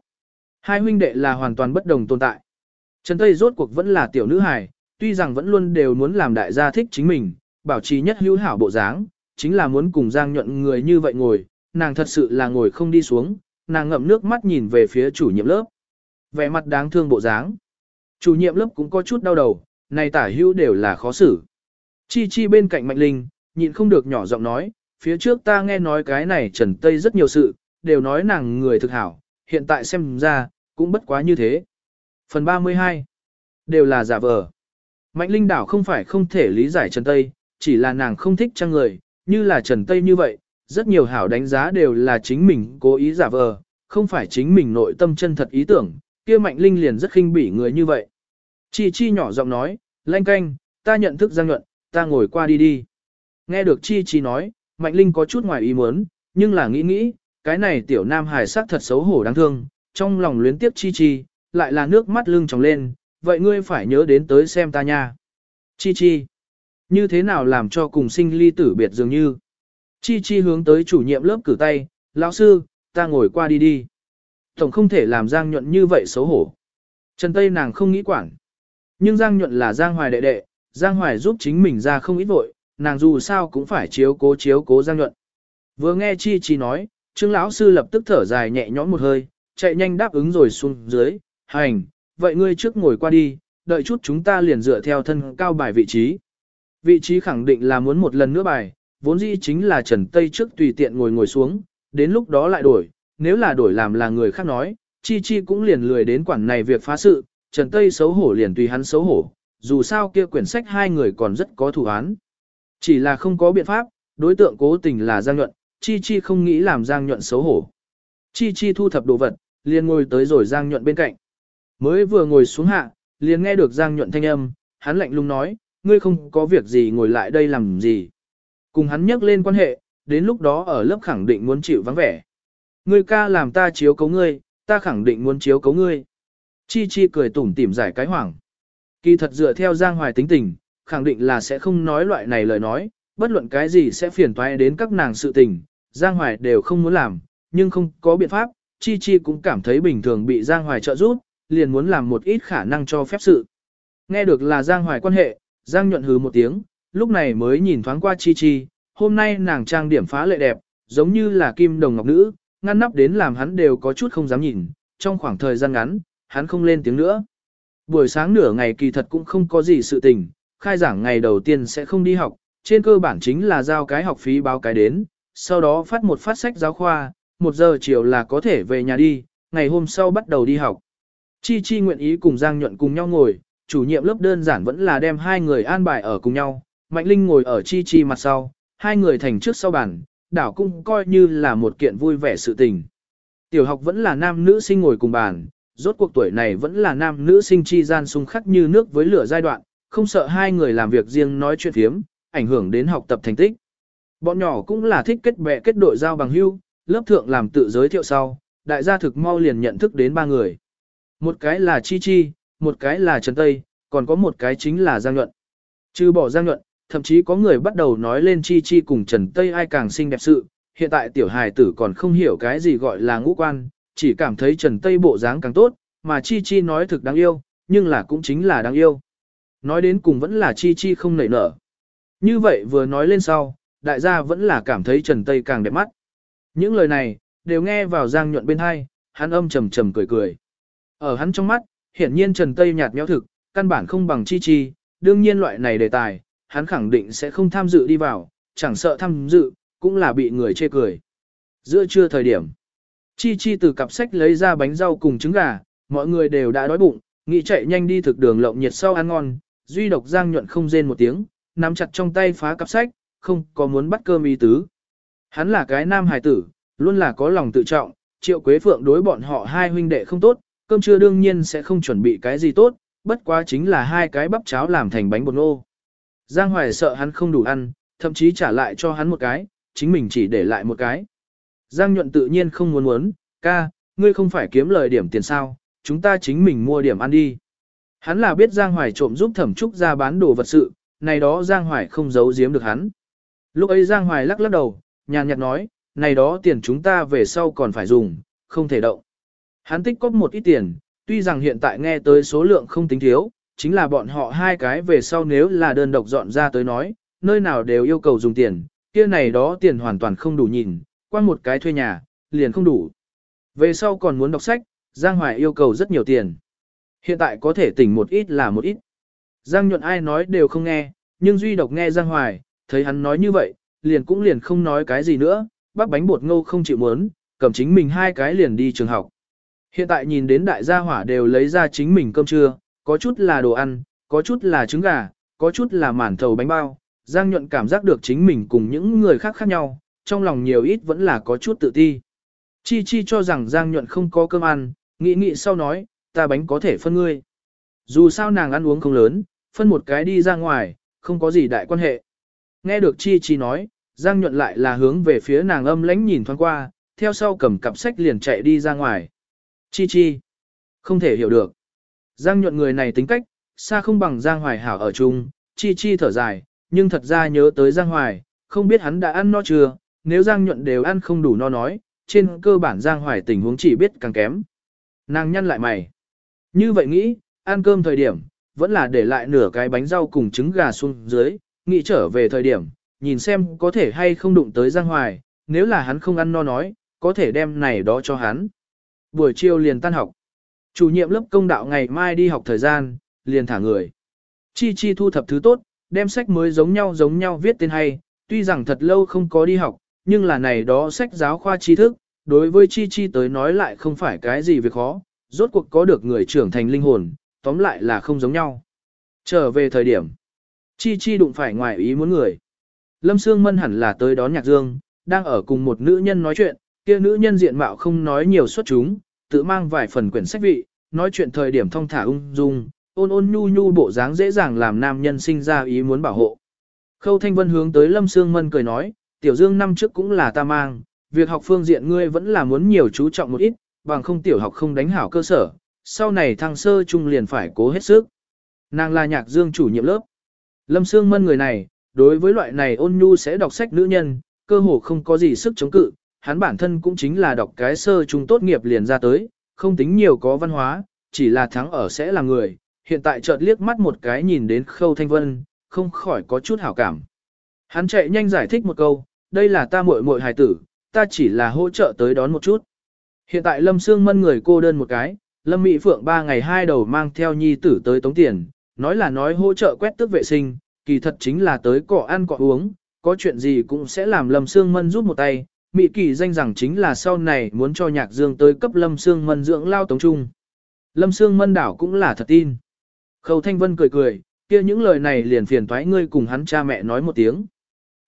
Hai huynh đệ là hoàn toàn bất đồng tồn tại. Trần Tây rốt cuộc vẫn là tiểu nữ hài, tuy rằng vẫn luôn đều muốn làm đại gia thích chính mình, bảo trì nhất hữu hảo bộ dáng, chính là muốn cùng Giang nhuận người như vậy ngồi, nàng thật sự là ngồi không đi xuống, nàng ngậm nước mắt nhìn về phía chủ nhiệm lớp. Vẻ mặt đáng thương bộ dáng. Chủ nhiệm lớp cũng có chút đau đầu, này tả hữu đều là khó xử. Chi chi bên cạnh Mạnh Linh, nhịn không được nhỏ giọng nói, phía trước ta nghe nói cái này Trần Tây rất nhiều sự, đều nói nàng người thực hảo, hiện tại xem ra, cũng bất quá như thế. Phần 32 Đều là giả vờ. Mạnh Linh Đảo không phải không thể lý giải Trần Tây, chỉ là nàng không thích trang người, như là Trần Tây như vậy, rất nhiều hảo đánh giá đều là chính mình cố ý giả vờ, không phải chính mình nội tâm chân thật ý tưởng, kia Mạnh Linh liền rất khinh bỉ người như vậy. Chi Chi nhỏ giọng nói, lanh canh, ta nhận thức Giang Nhuận, ta ngồi qua đi đi. Nghe được Chi Chi nói, Mạnh Linh có chút ngoài ý muốn, nhưng là nghĩ nghĩ, cái này tiểu nam hài sắc thật xấu hổ đáng thương, trong lòng luyến tiếc Chi Chi, lại là nước mắt lưng tròng lên, vậy ngươi phải nhớ đến tới xem ta nha. Chi Chi, như thế nào làm cho cùng sinh ly tử biệt dường như. Chi Chi hướng tới chủ nhiệm lớp cử tay, lão sư, ta ngồi qua đi đi. Tổng không thể làm Giang Nhuận như vậy xấu hổ. Trần Tây nàng không nghĩ quản. Nhưng Giang Nhuận là Giang Hoài đệ đệ, Giang Hoài giúp chính mình ra không ít vội, nàng dù sao cũng phải chiếu cố chiếu cố Giang Nhuận. Vừa nghe Chi Chi nói, Trương lão sư lập tức thở dài nhẹ nhõm một hơi, chạy nhanh đáp ứng rồi xuống dưới, hành, vậy ngươi trước ngồi qua đi, đợi chút chúng ta liền dựa theo thân cao bài vị trí. Vị trí khẳng định là muốn một lần nữa bài, vốn dĩ chính là Trần Tây trước tùy tiện ngồi ngồi xuống, đến lúc đó lại đổi, nếu là đổi làm là người khác nói, Chi Chi cũng liền lười đến quản này việc phá sự, Trần Tây xấu hổ liền tùy hắn xấu hổ, dù sao kia quyển sách hai người còn rất có thủ án. Chỉ là không có biện pháp, đối tượng cố tình là Giang Nhuận, Chi Chi không nghĩ làm Giang Nhuận xấu hổ. Chi Chi thu thập đồ vật, liền ngồi tới rồi Giang Nhuận bên cạnh. Mới vừa ngồi xuống hạ, liền nghe được Giang Nhuận thanh âm, hắn lạnh lùng nói, ngươi không có việc gì ngồi lại đây làm gì. Cùng hắn nhắc lên quan hệ, đến lúc đó ở lớp khẳng định muốn chịu vắng vẻ. Ngươi ca làm ta chiếu cấu ngươi, ta khẳng định muốn chiếu cấu ngươi. Chi Chi cười tủm tỉm giải cái hoảng. Kỳ thật dựa theo Giang Hoài tính tình, khẳng định là sẽ không nói loại này lời nói, bất luận cái gì sẽ phiền toái đến các nàng sự tình, Giang Hoài đều không muốn làm, nhưng không có biện pháp, Chi Chi cũng cảm thấy bình thường bị Giang Hoài trợ giúp, liền muốn làm một ít khả năng cho phép sự. Nghe được là Giang Hoài quan hệ, Giang nhuận hứ một tiếng, lúc này mới nhìn thoáng qua Chi Chi, hôm nay nàng trang điểm phá lệ đẹp, giống như là kim đồng ngọc nữ, ngăn nắp đến làm hắn đều có chút không dám nhìn, trong khoảng thời gian ngắn, hắn không lên tiếng nữa. Buổi sáng nửa ngày kỳ thật cũng không có gì sự tình, khai giảng ngày đầu tiên sẽ không đi học, trên cơ bản chính là giao cái học phí báo cái đến, sau đó phát một phát sách giáo khoa, một giờ chiều là có thể về nhà đi, ngày hôm sau bắt đầu đi học. Chi Chi nguyện ý cùng Giang Nhuận cùng nhau ngồi, chủ nhiệm lớp đơn giản vẫn là đem hai người an bài ở cùng nhau, Mạnh Linh ngồi ở Chi Chi mặt sau, hai người thành trước sau bàn, đảo cũng coi như là một kiện vui vẻ sự tình. Tiểu học vẫn là nam nữ sinh ngồi cùng bàn, rốt cuộc tuổi này vẫn là nam nữ sinh chi gian xung khắc như nước với lửa giai đoạn, không sợ hai người làm việc riêng nói chuyện phiếm, ảnh hưởng đến học tập thành tích. Bọn nhỏ cũng là thích kết bè kết đội giao bằng hưu, lớp thượng làm tự giới thiệu sau, đại gia thực mau liền nhận thức đến ba người. Một cái là Chi Chi, một cái là Trần Tây, còn có một cái chính là Giang Nhuận. Trừ bỏ Giang Nhuận, thậm chí có người bắt đầu nói lên Chi Chi cùng Trần Tây ai càng xinh đẹp sự, hiện tại tiểu hài tử còn không hiểu cái gì gọi là ngũ quan, chỉ cảm thấy Trần Tây bộ dáng càng tốt, mà Chi Chi nói thực đáng yêu, nhưng là cũng chính là đáng yêu. Nói đến cùng vẫn là Chi Chi không nảy nở. Như vậy vừa nói lên sau, đại gia vẫn là cảm thấy Trần Tây càng đẹp mắt. Những lời này, đều nghe vào Giang nhuận bên hai, hắn âm trầm trầm cười cười. Ở hắn trong mắt, hiển nhiên Trần Tây nhạt nhẽo thực, căn bản không bằng Chi Chi, đương nhiên loại này đề tài, hắn khẳng định sẽ không tham dự đi vào, chẳng sợ tham dự, cũng là bị người chê cười. Giữa trưa thời điểm, Chi Chi từ cặp sách lấy ra bánh rau cùng trứng gà, mọi người đều đã đói bụng, nghĩ chạy nhanh đi thực đường lộng nhiệt sau ăn ngon, duy độc Giang nhuận không rên một tiếng, nắm chặt trong tay phá cặp sách, không có muốn bắt cơm ý tứ. Hắn là cái nam hài tử, luôn là có lòng tự trọng, triệu quế phượng đối bọn họ hai huynh đệ không tốt, cơm trưa đương nhiên sẽ không chuẩn bị cái gì tốt, bất quá chính là hai cái bắp cháo làm thành bánh bột nô. Giang Hoài sợ hắn không đủ ăn, thậm chí trả lại cho hắn một cái, chính mình chỉ để lại một cái. Giang nhuận tự nhiên không muốn muốn, ca, ngươi không phải kiếm lời điểm tiền sao, chúng ta chính mình mua điểm ăn đi. Hắn là biết Giang Hoài trộm giúp thẩm trúc ra bán đồ vật sự, này đó Giang Hoài không giấu giếm được hắn. Lúc ấy Giang Hoài lắc lắc đầu, nhàn nhạt nói, này đó tiền chúng ta về sau còn phải dùng, không thể động. Hắn tích cóp một ít tiền, tuy rằng hiện tại nghe tới số lượng không tính thiếu, chính là bọn họ hai cái về sau nếu là đơn độc dọn ra tới nói, nơi nào đều yêu cầu dùng tiền, kia này đó tiền hoàn toàn không đủ nhìn, qua một cái thuê nhà, liền không đủ. Về sau còn muốn đọc sách, Giang Hoài yêu cầu rất nhiều tiền. Hiện tại có thể tỉnh một ít là một ít. Giang nhuận ai nói đều không nghe, nhưng duy độc nghe Giang Hoài, thấy hắn nói như vậy, liền cũng liền không nói cái gì nữa, bác bánh bột ngô không chịu muốn, cầm chính mình hai cái liền đi trường học. Hiện tại nhìn đến đại gia hỏa đều lấy ra chính mình cơm trưa, có chút là đồ ăn, có chút là trứng gà, có chút là mản thầu bánh bao. Giang nhuận cảm giác được chính mình cùng những người khác khác nhau, trong lòng nhiều ít vẫn là có chút tự ti. Chi Chi cho rằng Giang nhuận không có cơm ăn, nghĩ nghĩ sau nói, ta bánh có thể phân ngươi. Dù sao nàng ăn uống không lớn, phân một cái đi ra ngoài, không có gì đại quan hệ. Nghe được Chi Chi nói, Giang nhuận lại là hướng về phía nàng âm lãnh nhìn thoáng qua, theo sau cầm cặp sách liền chạy đi ra ngoài. Chi Chi, không thể hiểu được. Giang nhuận người này tính cách, xa không bằng Giang Hoài hảo ở chung, Chi Chi thở dài, nhưng thật ra nhớ tới Giang Hoài, không biết hắn đã ăn no chưa, nếu Giang nhuận đều ăn không đủ no nói, trên cơ bản Giang Hoài tình huống chỉ biết càng kém. Nàng nhăn lại mày. Như vậy nghĩ, ăn cơm thời điểm, vẫn là để lại nửa cái bánh rau cùng trứng gà xuống dưới, nghĩ trở về thời điểm, nhìn xem có thể hay không đụng tới Giang Hoài, nếu là hắn không ăn no nói, có thể đem này đó cho hắn. Buổi chiều liền tan học. Chủ nhiệm lớp công đạo ngày mai đi học thời gian, liền thả người. Chi Chi thu thập thứ tốt, đem sách mới giống nhau giống nhau viết tên hay, tuy rằng thật lâu không có đi học, nhưng là này đó sách giáo khoa tri thức, đối với Chi Chi tới nói lại không phải cái gì việc khó, rốt cuộc có được người trưởng thành linh hồn, tóm lại là không giống nhau. Trở về thời điểm, Chi Chi đụng phải ngoài ý muốn người. Lâm Sương Mân hẳn là tới đón Nhạc Dương, đang ở cùng một nữ nhân nói chuyện, kia nữ nhân diện mạo không nói nhiều xuất chúng, tự mang vài phần quyển sách vị, nói chuyện thời điểm thong thả ung dung, ôn ôn nhu nhu bộ dáng dễ dàng làm nam nhân sinh ra ý muốn bảo hộ. Khâu Thanh Vân hướng tới Lâm Sương Mân cười nói, tiểu dương năm trước cũng là ta mang, việc học phương diện ngươi vẫn là muốn nhiều chú trọng một ít, bằng không tiểu học không đánh hảo cơ sở, sau này thăng sơ trung liền phải cố hết sức. Nàng là nhạc dương chủ nhiệm lớp. Lâm Sương Mân người này, đối với loại này ôn nhu sẽ đọc sách nữ nhân, cơ hồ không có gì sức chống cự, hắn bản thân cũng chính là đọc cái sơ trung tốt nghiệp liền ra tới, không tính nhiều có văn hóa, chỉ là thắng ở sẽ là người, hiện tại chợt liếc mắt một cái nhìn đến khâu thanh vân, không khỏi có chút hảo cảm. Hắn chạy nhanh giải thích một câu, đây là ta muội muội hài tử, ta chỉ là hỗ trợ tới đón một chút. Hiện tại Lâm Sương Mân người cô đơn một cái, Lâm Mỹ Phượng ba ngày hai đầu mang theo nhi tử tới tống tiền, nói là nói hỗ trợ quét tước vệ sinh, kỳ thật chính là tới cọ ăn cọ uống, có chuyện gì cũng sẽ làm Lâm Sương Mân giúp một tay, Mị kỳ danh rằng chính là sau này muốn cho nhạc dương tới cấp Lâm Sương Mân dưỡng lao tống trung. Lâm Sương Mân đảo cũng là thật tin. Khâu Thanh Vân cười cười, kia những lời này liền phiền thoái ngươi cùng hắn cha mẹ nói một tiếng.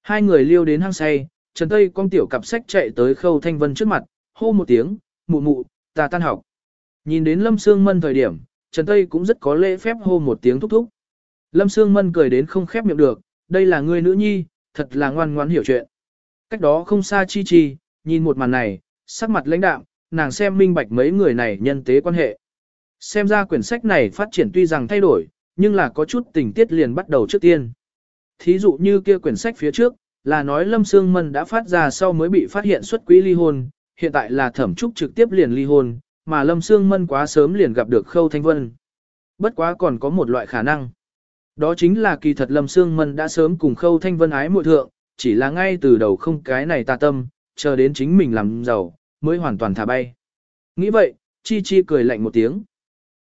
Hai người liêu đến hang say, Trần Tây con tiểu cặp sách chạy tới Khâu Thanh Vân trước mặt, hô một tiếng, mụ mụ, ta tan học. Nhìn đến Lâm Sương Mân thời điểm, Trần Tây cũng rất có lễ phép hô một tiếng thúc thúc. Lâm Sương Mân cười đến không khép miệng được, đây là người nữ nhi, thật là ngoan ngoãn hiểu chuyện. Cách đó không xa chi chi, nhìn một màn này, sắc mặt lãnh đạm, nàng xem minh bạch mấy người này nhân tế quan hệ. Xem ra quyển sách này phát triển tuy rằng thay đổi, nhưng là có chút tình tiết liền bắt đầu trước tiên. Thí dụ như kia quyển sách phía trước, là nói Lâm Sương Mân đã phát ra sau mới bị phát hiện xuất quỹ ly hôn, hiện tại là thẩm trúc trực tiếp liền ly hôn, mà Lâm Sương Mân quá sớm liền gặp được Khâu Thanh Vân. Bất quá còn có một loại khả năng. Đó chính là kỳ thật Lâm Sương Mân đã sớm cùng Khâu Thanh Vân ái muội thượng, chỉ là ngay từ đầu không cái này ta tâm, chờ đến chính mình làm giàu, mới hoàn toàn thả bay. Nghĩ vậy, Chi Chi cười lạnh một tiếng.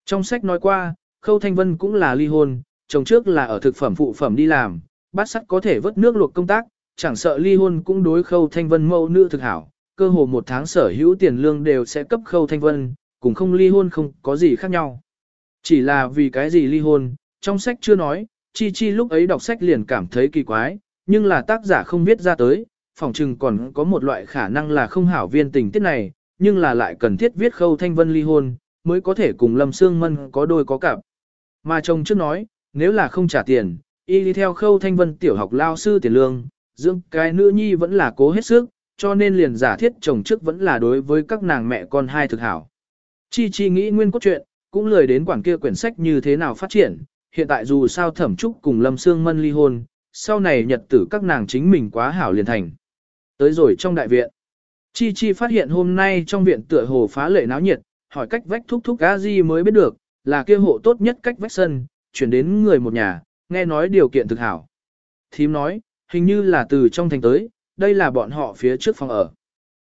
Trong sách nói qua, Khâu Thanh Vân cũng là ly hôn, chồng trước là ở thực phẩm phụ phẩm đi làm, bát sắt có thể vớt nước luộc công tác, chẳng sợ ly hôn cũng đối Khâu Thanh Vân mẫu nữ thực hảo, cơ hồ một tháng sở hữu tiền lương đều sẽ cấp Khâu Thanh Vân, cùng không ly hôn không có gì khác nhau. Chỉ là vì cái gì ly hôn, trong sách chưa nói, Chi Chi lúc ấy đọc sách liền cảm thấy kỳ quái, nhưng là tác giả không viết ra tới, phỏng chừng còn có một loại khả năng là không hảo viên tình tiết này, nhưng là lại cần thiết viết khâu thanh vân ly hôn, mới có thể cùng Lâm Sương Mân có đôi có cặp. Mà chồng trước nói, nếu là không trả tiền, y đi theo khâu thanh vân tiểu học lao sư tiền lương, dưỡng cái nữ nhi vẫn là cố hết sức, cho nên liền giả thiết chồng trước vẫn là đối với các nàng mẹ con hai thực hảo. Chi chi nghĩ nguyên cốt truyện, cũng lười đến quản kia quyển sách như thế nào phát triển, hiện tại dù sao thẩm trúc cùng Lâm Sương Mân ly hôn, sau này nhật tử các nàng chính mình quá hảo liền thành. Tới rồi trong đại viện, Chi Chi phát hiện hôm nay trong viện tựa hồ phá lệ náo nhiệt, hỏi cách vách thúc thúc a di mới biết được, là kia hộ tốt nhất cách vách sân, chuyển đến người một nhà, nghe nói điều kiện thực hảo. Thím nói, hình như là từ trong thành tới, đây là bọn họ phía trước phòng ở.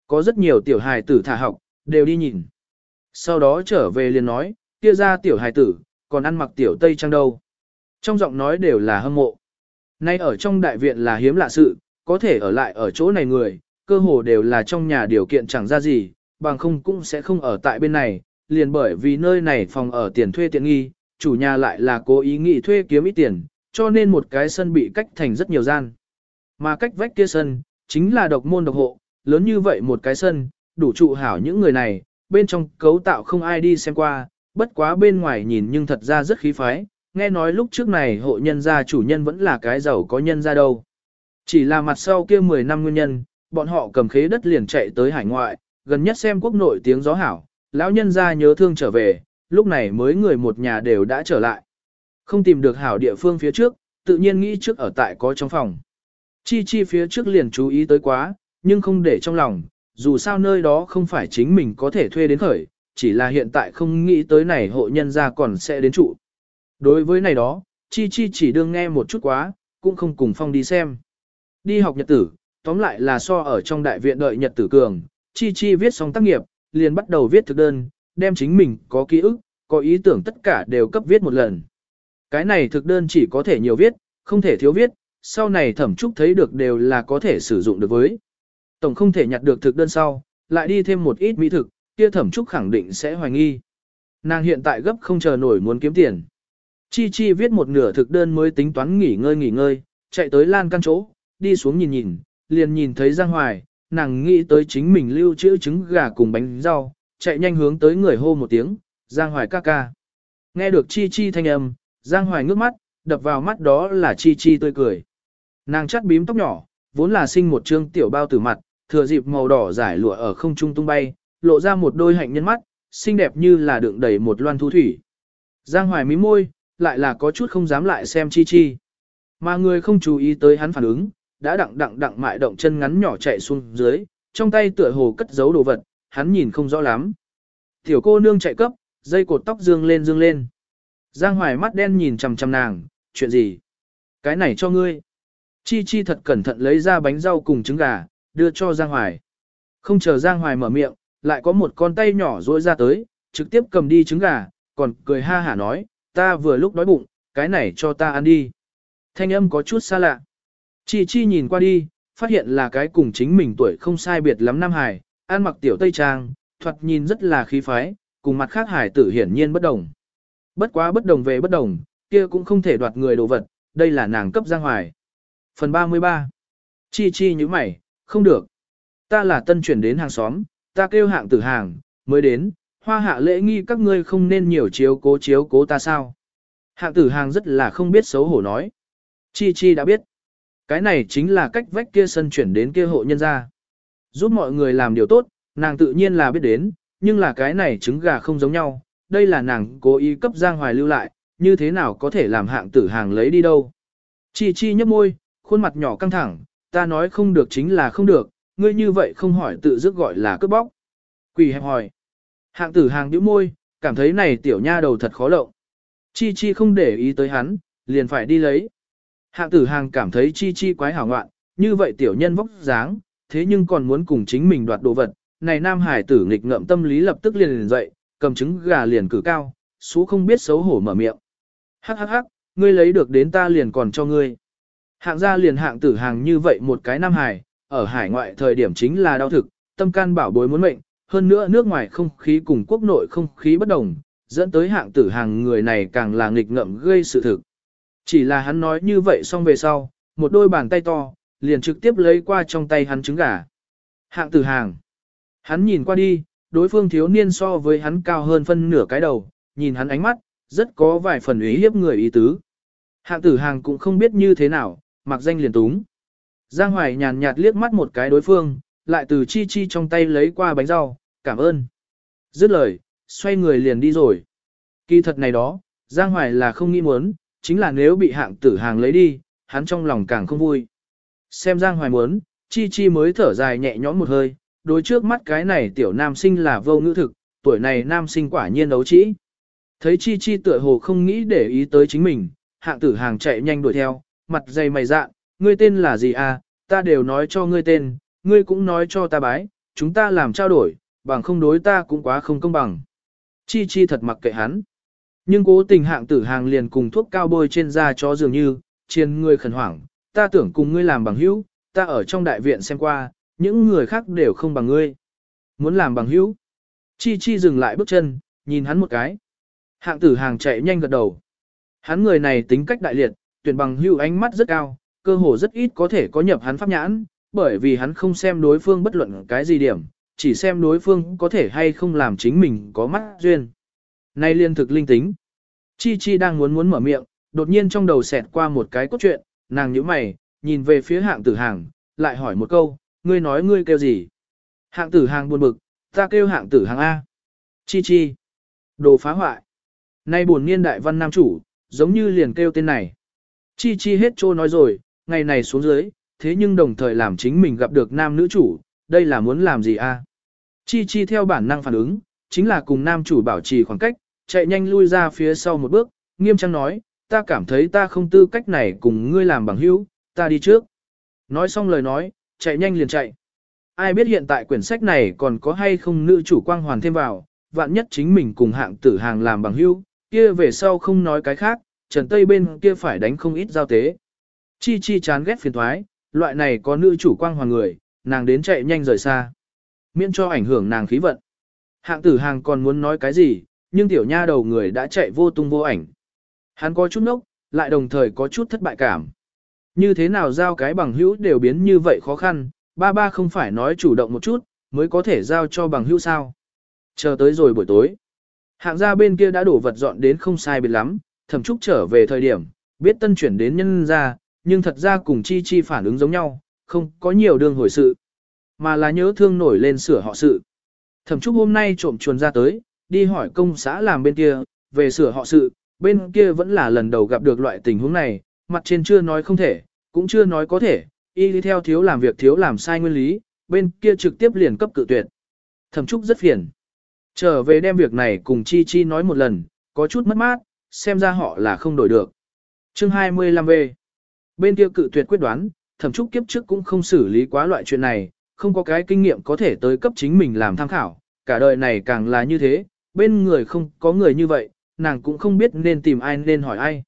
Có rất nhiều tiểu hài tử thả học, đều đi nhìn. Sau đó trở về liền nói, kia ra tiểu hài tử, còn ăn mặc tiểu tây trang đâu. Trong giọng nói đều là hâm mộ. Nay ở trong đại viện là hiếm lạ sự, có thể ở lại ở chỗ này người, cơ hồ đều là trong nhà điều kiện chẳng ra gì, bằng không cũng sẽ không ở tại bên này, liền bởi vì nơi này phòng ở tiền thuê tiện nghi, chủ nhà lại là cố ý nghị thuê kiếm ít tiền, cho nên một cái sân bị cách thành rất nhiều gian. Mà cách vách kia sân, chính là độc môn độc hộ, lớn như vậy một cái sân, đủ trụ hảo những người này, bên trong cấu tạo không ai đi xem qua, bất quá bên ngoài nhìn nhưng thật ra rất khí phái, nghe nói lúc trước này hộ nhân gia chủ nhân vẫn là cái giàu có nhân gia đâu. Chỉ là mặt sau kia 10 năm nguyên nhân, bọn họ cầm khế đất liền chạy tới hải ngoại, gần nhất xem quốc nội tiếng gió hảo, lão nhân gia nhớ thương trở về, lúc này mới người một nhà đều đã trở lại. Không tìm được hảo địa phương phía trước, tự nhiên nghĩ trước ở tại có trong phòng. Chi chi phía trước liền chú ý tới quá, nhưng không để trong lòng, dù sao nơi đó không phải chính mình có thể thuê đến khởi, chỉ là hiện tại không nghĩ tới này hộ nhân gia còn sẽ đến trụ. Đối với này đó, chi chi chỉ đương nghe một chút quá, cũng không cùng phong đi xem. Đi học nhật tử, tóm lại là so ở trong đại viện đợi nhật tử cường, chi chi viết xong tác nghiệp, liền bắt đầu viết thực đơn, đem chính mình có ký ức, có ý tưởng tất cả đều cấp viết một lần. Cái này thực đơn chỉ có thể nhiều viết, không thể thiếu viết, sau này thẩm trúc thấy được đều là có thể sử dụng được với. Tổng không thể nhặt được thực đơn sau, lại đi thêm một ít mỹ thực, kia thẩm trúc khẳng định sẽ hoài nghi. Nàng hiện tại gấp không chờ nổi muốn kiếm tiền. Chi Chi viết một nửa thực đơn mới tính toán nghỉ ngơi nghỉ ngơi, chạy tới lan căn chỗ, đi xuống nhìn nhìn, liền nhìn thấy Giang Hoài, nàng nghĩ tới chính mình lưu trữ trứng gà cùng bánh rau, chạy nhanh hướng tới người hô một tiếng, Giang Hoài ca ca. Nghe được Chi Chi thanh âm, Giang Hoài ngước mắt, đập vào mắt đó là Chi Chi tươi cười. Nàng chắt bím tóc nhỏ, vốn là sinh một trương tiểu bao tử mặt, thừa dịp màu đỏ giải lụa ở không trung tung bay, lộ ra một đôi hạnh nhân mắt, xinh đẹp như là đựng đầy một loan thu thủy. Giang Hoài mí môi, lại là có chút không dám lại xem Chi Chi. Mà người không chú ý tới hắn phản ứng, đã đặng đặng đặng mại động chân ngắn nhỏ chạy xuống dưới, trong tay tựa hồ cất giấu đồ vật, hắn nhìn không rõ lắm. Tiểu cô nương chạy cấp, dây cột tóc dương lên dương lên. Giang Hoài mắt đen nhìn chằm chằm nàng, chuyện gì? Cái này cho ngươi. Chi Chi thật cẩn thận lấy ra bánh rau cùng trứng gà, đưa cho Giang Hoài. Không chờ Giang Hoài mở miệng, lại có một con tay nhỏ rỗi ra tới, trực tiếp cầm đi trứng gà, còn cười ha hả nói, ta vừa lúc đói bụng, cái này cho ta ăn đi. Thanh âm có chút xa lạ. Chi Chi nhìn qua đi, phát hiện là cái cùng chính mình tuổi không sai biệt lắm Nam Hải, ăn mặc tiểu tây trang, thoạt nhìn rất là khí phái, cùng mặt khác hải tử hiển nhiên bất đồng. Bất quá bất đồng về bất đồng, kia cũng không thể đoạt người đồ vật, đây là nàng cấp Giang Hoài. Phần 33 Chi Chi như mày, không được. Ta là tân chuyển đến hàng xóm, ta kêu hạng tử hàng, mới đến, hoa hạ lễ nghi các ngươi không nên nhiều chiếu cố chiếu cố ta sao. Hạng tử hàng rất là không biết xấu hổ nói. Chi Chi đã biết. Cái này chính là cách vách kia sân chuyển đến kia hộ nhân ra. Giúp mọi người làm điều tốt, nàng tự nhiên là biết đến, nhưng là cái này trứng gà không giống nhau, đây là nàng cố ý cấp Giang Hoài lưu lại, như thế nào có thể làm hạng tử hàng lấy đi đâu. Chi Chi nhấp môi, khuôn mặt nhỏ căng thẳng, ta nói không được chính là không được, ngươi như vậy không hỏi tự dứt gọi là cướp bóc. Quỷ hẹp hỏi. Hạng tử hàng nhíu môi, cảm thấy này tiểu nha đầu thật khó lộng. Chi Chi không để ý tới hắn, liền phải đi lấy. Hạng tử hàng cảm thấy Chi Chi quái hảo ngoạn, như vậy tiểu nhân vóc dáng, thế nhưng còn muốn cùng chính mình đoạt đồ vật. Này nam hải tử nghịch ngợm tâm lý lập tức liền liền dậy, cầm trứng gà liền cử cao, số không biết xấu hổ mở miệng. Hắc hắc hắc, ngươi lấy được đến ta liền còn cho ngươi. Hạng gia liền hạng tử hàng như vậy một cái nam hải, ở hải ngoại thời điểm chính là đau thực, tâm can bảo bối muốn mệnh, hơn nữa nước ngoài không khí cùng quốc nội không khí bất đồng, dẫn tới hạng tử hàng người này càng là nghịch ngợm gây sự thực. Chỉ là hắn nói như vậy xong về sau, một đôi bàn tay to, liền trực tiếp lấy qua trong tay hắn trứng gà. Hạng tử hàng. Hắn nhìn qua đi, đối phương thiếu niên so với hắn cao hơn phân nửa cái đầu, nhìn hắn ánh mắt, rất có vài phần ý hiếp người ý tứ. Hạng tử hàng cũng không biết như thế nào, mặc danh liền túng. Giang Hoài nhàn nhạt liếc mắt một cái đối phương, lại từ chi chi trong tay lấy qua bánh rau, cảm ơn. Dứt lời, xoay người liền đi rồi. Kỳ thật này đó, Giang Hoài là không nghĩ muốn, chính là nếu bị hạng tử hàng lấy đi, hắn trong lòng càng không vui. Xem Giang Hoài muốn, chi chi mới thở dài nhẹ nhõm một hơi, đối trước mắt cái này tiểu nam sinh là vô ngữ thực, tuổi này nam sinh quả nhiên đấu trĩ. Thấy chi chi tựa hồ không nghĩ để ý tới chính mình, hạng tử hàng chạy nhanh đuổi theo, mặt dày mày dạn, ngươi tên là gì à, ta đều nói cho ngươi tên, ngươi cũng nói cho ta bái, chúng ta làm trao đổi, bằng không đối ta cũng quá không công bằng. Chi chi thật mặc kệ hắn. Nhưng cố tình hạng tử hàng liền cùng thuốc cao bôi trên da cho dường như, trên ngươi khẩn hoảng, ta tưởng cùng ngươi làm bằng hữu, ta ở trong đại viện xem qua, những người khác đều không bằng ngươi. Muốn làm bằng hữu. Chi Chi dừng lại bước chân, nhìn hắn một cái. Hạng tử hàng chạy nhanh gật đầu. Hắn người này tính cách đại liệt, tuyển bằng hữu ánh mắt rất cao, cơ hồ rất ít có thể có nhập hắn pháp nhãn, bởi vì hắn không xem đối phương bất luận cái gì điểm, chỉ xem đối phương có thể hay không làm chính mình có mắt duyên. Nay liên thực linh tính. Chi Chi đang muốn muốn mở miệng, đột nhiên trong đầu xẹt qua một cái cốt truyện, nàng nhíu mày, nhìn về phía hạng tử hàng, lại hỏi một câu, ngươi nói ngươi kêu gì? Hạng tử hàng buồn bực, ta kêu hạng tử hàng A. Chi Chi. Đồ phá hoại. Nay buồn niên đại văn nam chủ, giống như liền kêu tên này. Chi Chi hết trô nói rồi, ngày này xuống dưới, thế nhưng đồng thời làm chính mình gặp được nam nữ chủ, đây là muốn làm gì a? Chi Chi theo bản năng phản ứng, chính là cùng nam chủ bảo trì khoảng cách, chạy nhanh lui ra phía sau một bước, nghiêm trang nói, ta cảm thấy ta không tư cách này cùng ngươi làm bằng hữu, ta đi trước. Nói xong lời nói, chạy nhanh liền chạy. Ai biết hiện tại quyển sách này còn có hay không nữ chủ quang hoàn thêm vào, vạn nhất chính mình cùng hạng tử hàng làm bằng hữu, kia về sau không nói cái khác, Trần Tây bên kia phải đánh không ít giao tế. Chi chi chán ghét phiền thoái, loại này có nữ chủ quang hoàng người, nàng đến chạy nhanh rời xa. Miễn cho ảnh hưởng nàng khí vận. Hạng tử hàng còn muốn nói cái gì, nhưng tiểu nha đầu người đã chạy vô tung vô ảnh. Hắn có chút nốc, lại đồng thời có chút thất bại cảm. Như thế nào giao cái bằng hữu đều biến như vậy khó khăn, ba ba không phải nói chủ động một chút, mới có thể giao cho bằng hữu sao. Chờ tới rồi buổi tối. Hạng gia bên kia đã đổ vật dọn đến không sai biệt lắm, thẩm trúc trở về thời điểm, biết tân chuyển đến nhân gia, nhưng thật ra cùng chi chi phản ứng giống nhau, không có nhiều đường hồi sự, mà là nhớ thương nổi lên sửa họ sự. Thẩm trúc hôm nay trộm chuồn ra tới, đi hỏi công xã làm bên kia, về sửa họ sự, bên kia vẫn là lần đầu gặp được loại tình huống này, mặt trên chưa nói không thể, cũng chưa nói có thể, y lý theo thiếu làm việc thiếu làm sai nguyên lý, bên kia trực tiếp liền cấp cự tuyệt. Thẩm trúc rất phiền. Trở về đem việc này cùng Chi Chi nói một lần, có chút mất mát, xem ra họ là không đổi được. Chương 25V Bên kia cự tuyệt quyết đoán, thẩm trúc kiếp trước cũng không xử lý quá loại chuyện này, không có cái kinh nghiệm có thể tới cấp chính mình làm tham khảo, cả đời này càng là như thế, bên người không có người như vậy, nàng cũng không biết nên tìm ai nên hỏi ai.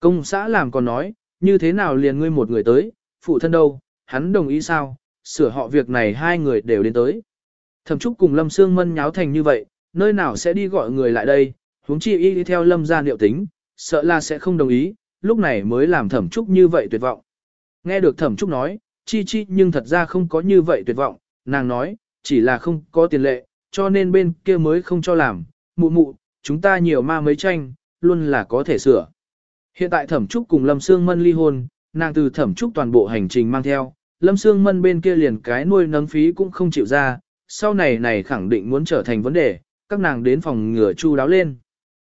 Công xã làm còn nói, như thế nào liền ngươi một người tới, phụ thân đâu, hắn đồng ý sao, sửa họ việc này hai người đều đến tới. Thẩm Trúc cùng Lâm Sương Mân nháo thành như vậy, nơi nào sẽ đi gọi người lại đây, huống chi y đi theo Lâm gia liệu tính, sợ là sẽ không đồng ý, lúc này mới làm Thẩm Trúc như vậy tuyệt vọng. Nghe được Thẩm Trúc nói, chi chi nhưng thật ra không có như vậy tuyệt vọng, nàng nói, chỉ là không có tiền lệ, cho nên bên kia mới không cho làm, mụ mụ, chúng ta nhiều ma mấy tranh, luôn là có thể sửa. Hiện tại Thẩm Trúc cùng Lâm Sương Mân ly hôn, nàng từ Thẩm Trúc toàn bộ hành trình mang theo, Lâm Sương Mân bên kia liền cái nuôi nấng phí cũng không chịu ra, sau này này khẳng định muốn trở thành vấn đề, các nàng đến phòng ngừa chu đáo lên.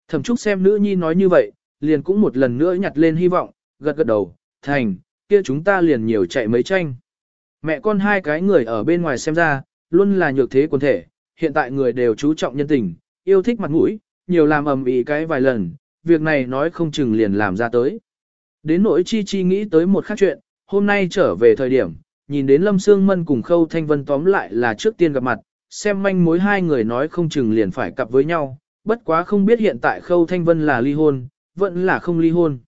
Thẩm Trúc xem nữ nhi nói như vậy, liền cũng một lần nữa nhặt lên hy vọng, gật gật đầu, thành, kia chúng ta liền nhiều chạy mấy tranh. Mẹ con hai cái người ở bên ngoài xem ra, luôn là nhược thế quân thể, hiện tại người đều chú trọng nhân tình, yêu thích mặt mũi, nhiều làm ầm ĩ cái vài lần, việc này nói không chừng liền làm ra tới. Đến nỗi chi chi nghĩ tới một khác chuyện, hôm nay trở về thời điểm, nhìn đến Lâm Sương Mân cùng Khâu Thanh Vân tóm lại là trước tiên gặp mặt, xem manh mối hai người nói không chừng liền phải cặp với nhau, bất quá không biết hiện tại Khâu Thanh Vân là ly hôn, vẫn là không ly hôn.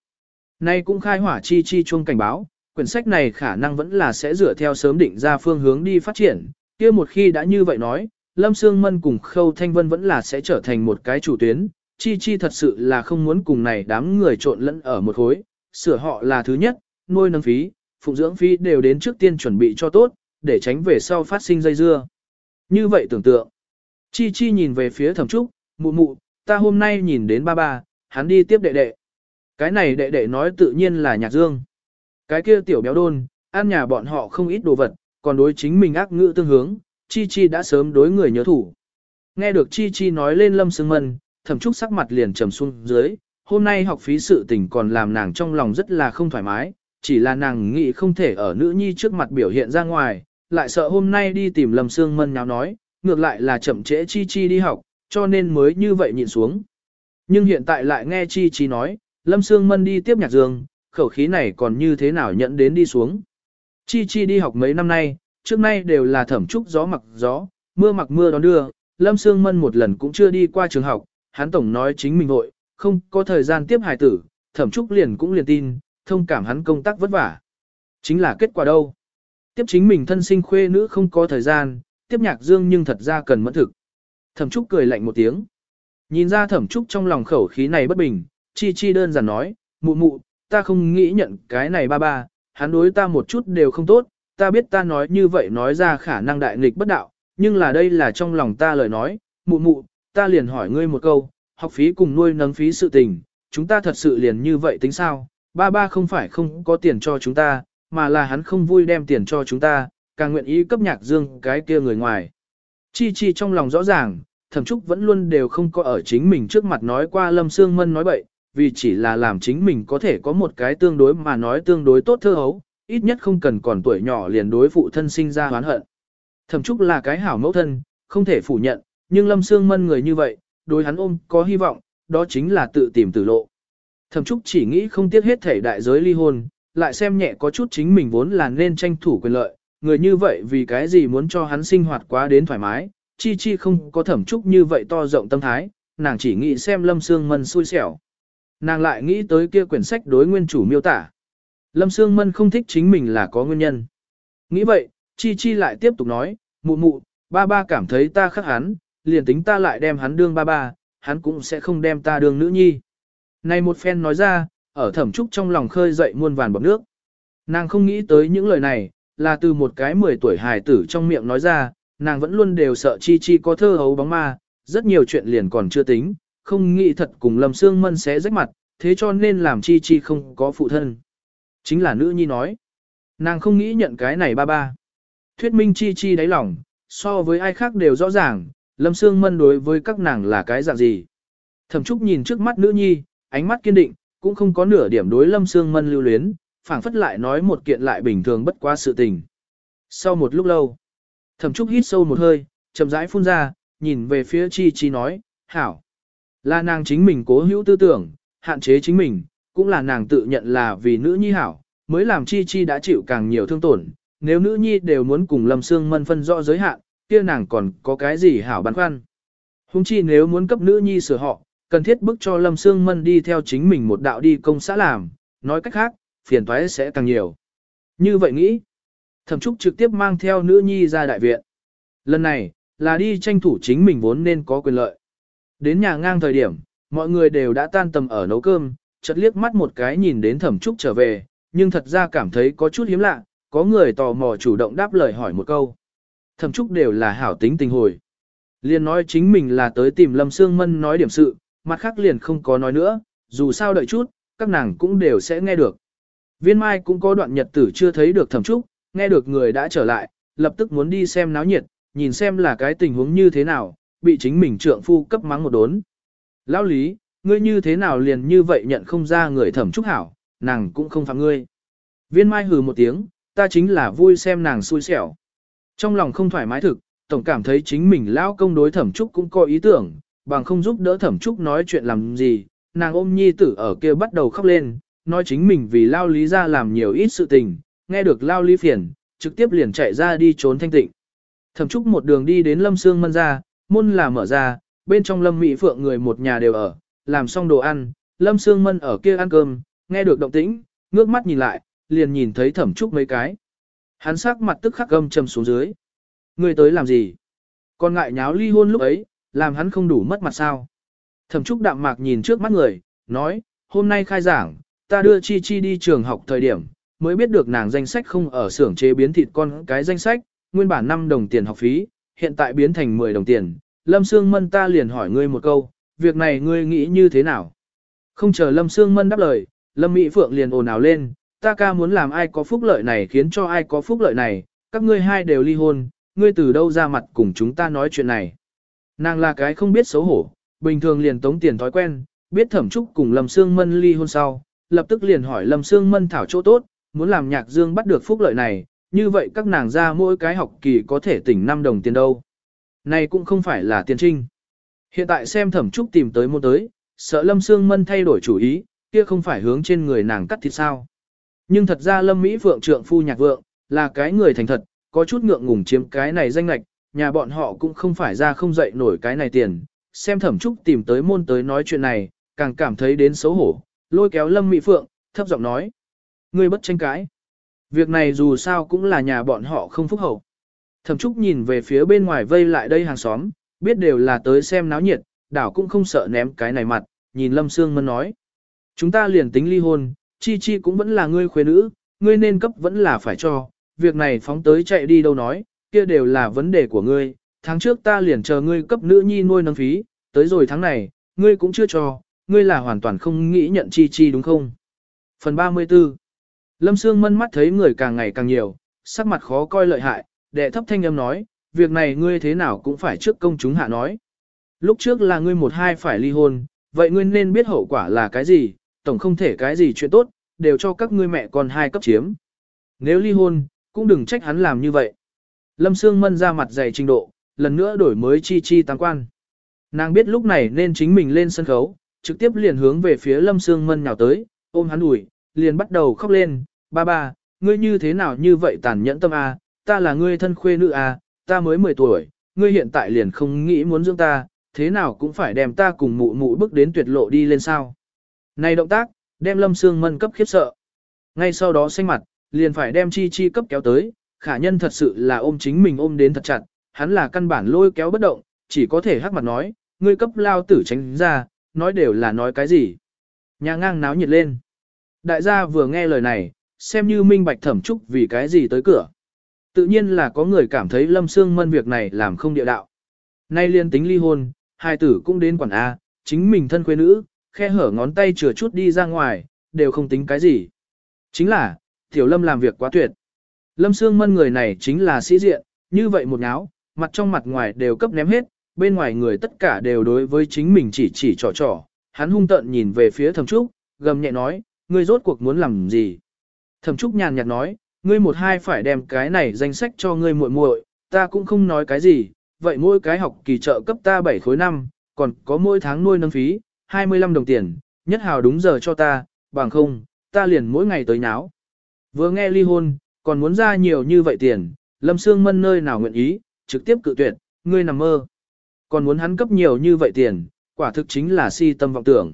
Nay cũng khai hỏa chi chi chuông cảnh báo, quyển sách này khả năng vẫn là sẽ dựa theo sớm định ra phương hướng đi phát triển, kia một khi đã như vậy nói, Lâm Sương Mân cùng Khâu Thanh Vân vẫn là sẽ trở thành một cái chủ tuyến, chi chi thật sự là không muốn cùng này đám người trộn lẫn ở một khối, sửa họ là thứ nhất, nuôi nâng phí, phụng dưỡng phí đều đến trước tiên chuẩn bị cho tốt, để tránh về sau phát sinh dây dưa. Như vậy tưởng tượng, chi chi nhìn về phía thẩm trúc, mụ mụ, ta hôm nay nhìn đến ba ba, hắn đi tiếp đệ đệ. Cái này đệ đệ nói tự nhiên là nhạc dương. Cái kia tiểu béo đôn, ăn nhà bọn họ không ít đồ vật, còn đối chính mình ác ngữ tương hướng, Chi Chi đã sớm đối người nhớ thủ. Nghe được Chi Chi nói lên Lâm Sương Mân, thẩm trúc sắc mặt liền trầm xuống dưới, hôm nay học phí sự tình còn làm nàng trong lòng rất là không thoải mái, chỉ là nàng nghĩ không thể ở nữ nhi trước mặt biểu hiện ra ngoài, lại sợ hôm nay đi tìm Lâm Sương Mân nháo nói, ngược lại là chậm trễ Chi Chi đi học, cho nên mới như vậy nhìn xuống. Nhưng hiện tại lại nghe Chi Chi nói, Lâm Sương Mân đi tiếp nhạc dương, khẩu khí này còn như thế nào nhận đến đi xuống. Chi Chi đi học mấy năm nay, trước nay đều là thẩm trúc gió mặc gió, mưa mặc mưa đón đưa, Lâm Sương Mân một lần cũng chưa đi qua trường học, hắn tổng nói chính mình vội, không có thời gian tiếp hài tử, thẩm trúc liền cũng liền tin, thông cảm hắn công tác vất vả. Chính là kết quả đâu. Tiếp chính mình thân sinh khuê nữ không có thời gian, tiếp nhạc dương nhưng thật ra cần mẫn thực. Thẩm Trúc cười lạnh một tiếng. Nhìn ra Thẩm Trúc trong lòng khẩu khí này bất bình, chi chi đơn giản nói, mụ mụ, ta không nghĩ nhận cái này ba ba, hắn đối ta một chút đều không tốt, ta biết ta nói như vậy nói ra khả năng đại nghịch bất đạo, nhưng là đây là trong lòng ta lời nói, mụ mụ, ta liền hỏi ngươi một câu, học phí cùng nuôi nấng phí sự tình, chúng ta thật sự liền như vậy tính sao, ba ba không phải không có tiền cho chúng ta, mà là hắn không vui đem tiền cho chúng ta, càng nguyện ý cấp nhạc dương cái kia người ngoài. Chi chi trong lòng rõ ràng, thẩm trúc vẫn luôn đều không có ở chính mình trước mặt nói qua lâm sương mân nói bậy, vì chỉ là làm chính mình có thể có một cái tương đối mà nói tương đối tốt thơ hấu, ít nhất không cần còn tuổi nhỏ liền đối phụ thân sinh ra hoán hận. Thẩm trúc là cái hảo mẫu thân, không thể phủ nhận, nhưng lâm sương mân người như vậy, đối hắn ôm có hy vọng, đó chính là tự tìm tử lộ. Thẩm trúc chỉ nghĩ không tiếc hết thể đại giới ly hôn, lại xem nhẹ có chút chính mình vốn là nên tranh thủ quyền lợi, người như vậy vì cái gì muốn cho hắn sinh hoạt quá đến thoải mái, chi chi không có thẩm trúc như vậy to rộng tâm thái, nàng chỉ nghĩ xem Lâm Sương Mân xui xẻo. Nàng lại nghĩ tới kia quyển sách đối nguyên chủ miêu tả. Lâm Sương Mân không thích chính mình là có nguyên nhân. Nghĩ vậy, chi chi lại tiếp tục nói, mụ mụ, ba ba cảm thấy ta khắc hắn, liền tính ta lại đem hắn đương ba ba, hắn cũng sẽ không đem ta đương nữ nhi. Này một phen nói ra, ở thẩm trúc trong lòng khơi dậy muôn vàn bọc nước. Nàng không nghĩ tới những lời này, là từ một cái 10 tuổi hài tử trong miệng nói ra, nàng vẫn luôn đều sợ Chi Chi có thơ hấu bóng ma, rất nhiều chuyện liền còn chưa tính, không nghĩ thật cùng Lâm Sương Mân sẽ rách mặt, thế cho nên làm Chi Chi không có phụ thân. Chính là nữ nhi nói. Nàng không nghĩ nhận cái này ba ba. Thuyết minh Chi Chi đáy lòng, so với ai khác đều rõ ràng, Lâm Sương Mân đối với các nàng là cái dạng gì. Thẩm Trúc nhìn trước mắt nữ nhi, ánh mắt kiên định, cũng không có nửa điểm đối Lâm Sương Mân lưu luyến, phảng phất lại nói một kiện lại bình thường bất quá sự tình. Sau một lúc lâu, Thẩm Trúc hít sâu một hơi, chậm rãi phun ra, nhìn về phía Chi Chi nói, hảo. Là nàng chính mình cố hữu tư tưởng, hạn chế chính mình, cũng là nàng tự nhận là vì nữ nhi hảo, mới làm Chi Chi đã chịu càng nhiều thương tổn. Nếu nữ nhi đều muốn cùng Lâm Sương Mân phân rõ giới hạn, kia nàng còn có cái gì hảo băn khoăn. Hùng chi nếu muốn cấp nữ nhi sửa họ, cần thiết bức cho Lâm Sương Mân đi theo chính mình một đạo đi công xã làm, nói cách khác, phiền toái sẽ càng nhiều. Như vậy nghĩ, thẩm trúc trực tiếp mang theo nữ nhi ra đại viện. Lần này, là đi tranh thủ chính mình vốn nên có quyền lợi. Đến nhà ngang thời điểm, mọi người đều đã tan tầm ở nấu cơm, chợt liếc mắt một cái nhìn đến thẩm trúc trở về, nhưng thật ra cảm thấy có chút hiếm lạ, có người tò mò chủ động đáp lời hỏi một câu. Thẩm trúc đều là hảo tính tình hồi. Liền nói chính mình là tới tìm Lâm Sương Mân nói điểm sự, mặt khác liền không có nói nữa, dù sao đợi chút, các nàng cũng đều sẽ nghe được. Viên Mai cũng có đoạn nhật tử chưa thấy được thẩm trúc, nghe được người đã trở lại, lập tức muốn đi xem náo nhiệt, nhìn xem là cái tình huống như thế nào, bị chính mình trượng phu cấp mắng một đốn. Lão lý, ngươi như thế nào liền như vậy nhận không ra người thẩm trúc hảo, nàng cũng không phạm ngươi. Viên Mai hừ một tiếng, ta chính là vui xem nàng xui xẻo. Trong lòng không thoải mái thực, tổng cảm thấy chính mình lão công đối thẩm trúc cũng có ý tưởng, bằng không giúp đỡ thẩm trúc nói chuyện làm gì, nàng ôm nhi tử ở kia bắt đầu khóc lên, nói chính mình vì lao lý ra làm nhiều ít sự tình, nghe được lao lý phiền, trực tiếp liền chạy ra đi trốn thanh tịnh. Thẩm Trúc một đường đi đến Lâm Sương Mân ra, môn là mở ra, bên trong Lâm Mỹ Phượng người một nhà đều ở, làm xong đồ ăn, Lâm Sương Mân ở kia ăn cơm, nghe được động tĩnh, ngước mắt nhìn lại, liền nhìn thấy Thẩm Trúc mấy cái. Hắn sắc mặt tức khắc gâm trầm xuống dưới. Người tới làm gì? Còn ngại nháo ly hôn lúc ấy, làm hắn không đủ mất mặt sao? Thẩm Trúc đạm mạc nhìn trước mắt người, nói, hôm nay khai giảng, ta đưa Chi Chi đi trường học thời điểm, mới biết được nàng danh sách không ở xưởng chế biến thịt con cái danh sách, nguyên bản 5 đồng tiền học phí, hiện tại biến thành 10 đồng tiền. Lâm Sương Mân ta liền hỏi ngươi một câu, việc này ngươi nghĩ như thế nào? Không chờ Lâm Sương Mân đáp lời, Lâm Mỹ Phượng liền ồn ào lên, ta ca muốn làm ai có phúc lợi này khiến cho ai có phúc lợi này, các ngươi hai đều ly hôn, ngươi từ đâu ra mặt cùng chúng ta nói chuyện này. Nàng là cái không biết xấu hổ, bình thường liền tống tiền thói quen, biết thẩm trúc cùng Lâm Sương Mân ly hôn sau, lập tức liền hỏi Lâm Sương Mân thảo chỗ tốt, muốn làm nhạc dương bắt được phúc lợi này, như vậy các nàng ra mỗi cái học kỳ có thể tỉnh 5 đồng tiền đâu. Này cũng không phải là tiền trinh. Hiện tại xem thẩm trúc tìm tới môn tới, sợ Lâm Sương Mân thay đổi chủ ý, kia không phải hướng trên người nàng cắt thịt sao. Nhưng thật ra Lâm Mỹ Phượng trượng phu nhạc vượng, là cái người thành thật, có chút ngượng ngùng chiếm cái này danh lạch, nhà bọn họ cũng không phải ra không dậy nổi cái này tiền. Xem thẩm trúc tìm tới môn tới nói chuyện này, càng cảm thấy đến xấu hổ, lôi kéo Lâm Mỹ Phượng, thấp giọng nói. Ngươi bất tranh cãi. Việc này dù sao cũng là nhà bọn họ không phúc hậu. Thẩm Trúc nhìn về phía bên ngoài vây lại đây hàng xóm, biết đều là tới xem náo nhiệt, đảo cũng không sợ ném cái này mặt, nhìn Lâm Sương Mân nói. Chúng ta liền tính ly hôn, Chi Chi cũng vẫn là ngươi khuê nữ, ngươi nên cấp vẫn là phải cho, việc này phóng tới chạy đi đâu nói, kia đều là vấn đề của ngươi, tháng trước ta liền chờ ngươi cấp nữ nhi nuôi nâng phí, tới rồi tháng này, ngươi cũng chưa cho, ngươi là hoàn toàn không nghĩ nhận Chi Chi đúng không? Phần 34 Lâm Sương Mân mắt thấy người càng ngày càng nhiều, sắc mặt khó coi lợi hại, đệ thấp thanh âm nói, việc này ngươi thế nào cũng phải trước công chúng hạ nói. Lúc trước là ngươi một hai phải ly hôn, vậy ngươi nên biết hậu quả là cái gì, tổng không thể cái gì chuyện tốt, đều cho các ngươi mẹ con hai cấp chiếm. Nếu ly hôn, cũng đừng trách hắn làm như vậy. Lâm Sương Mân ra mặt dày trình độ, lần nữa đổi mới chi chi tăng quan. Nàng biết lúc này nên chính mình lên sân khấu, trực tiếp liền hướng về phía Lâm Sương Mân nhào tới, ôm hắn ủi, liền bắt đầu khóc lên, ba ba, ngươi như thế nào như vậy tàn nhẫn tâm a, ta là ngươi thân khuê nữ a, ta mới 10 tuổi, ngươi hiện tại liền không nghĩ muốn dưỡng ta, thế nào cũng phải đem ta cùng mụ mụ bước đến tuyệt lộ đi lên sao. Này động tác, đem Lâm Sương Mân cấp khiếp sợ. Ngay sau đó xanh mặt, liền phải đem Chi Chi cấp kéo tới, khả nhân thật sự là ôm chính mình ôm đến thật chặt, hắn là căn bản lôi kéo bất động, chỉ có thể hắc mặt nói, ngươi cấp lao tử tránh ra, nói đều là nói cái gì. Nhà ngang náo nhiệt lên. Đại gia vừa nghe lời này, xem như minh bạch thẩm trúc vì cái gì tới cửa. Tự nhiên là có người cảm thấy Lâm Sương Mân việc này làm không địa đạo. Nay liên tính ly hôn, hai tử cũng đến quản A, chính mình thân quê nữ, khe hở ngón tay chừa chút đi ra ngoài, đều không tính cái gì. Chính là, Tiểu Lâm làm việc quá tuyệt. Lâm Sương Mân người này chính là sĩ diện, như vậy một nháo, mặt trong mặt ngoài đều cấp ném hết, bên ngoài người tất cả đều đối với chính mình chỉ chỉ trò trò. Hắn hung tợn nhìn về phía thẩm trúc, gầm nhẹ nói, ngươi rốt cuộc muốn làm gì? Thẩm trúc nhàn nhạt nói, ngươi một hai phải đem cái này danh sách cho ngươi muội muội, ta cũng không nói cái gì, vậy mỗi cái học kỳ trợ cấp ta 7 khối năm, còn có mỗi tháng nuôi nâng phí, 25 đồng tiền, nhất hào đúng giờ cho ta, bằng không, ta liền mỗi ngày tới náo. Vừa nghe ly hôn, còn muốn ra nhiều như vậy tiền, Lâm Sương Mân nơi nào nguyện ý, trực tiếp cự tuyệt, ngươi nằm mơ. Còn muốn hắn cấp nhiều như vậy tiền, quả thực chính là si tâm vọng tưởng.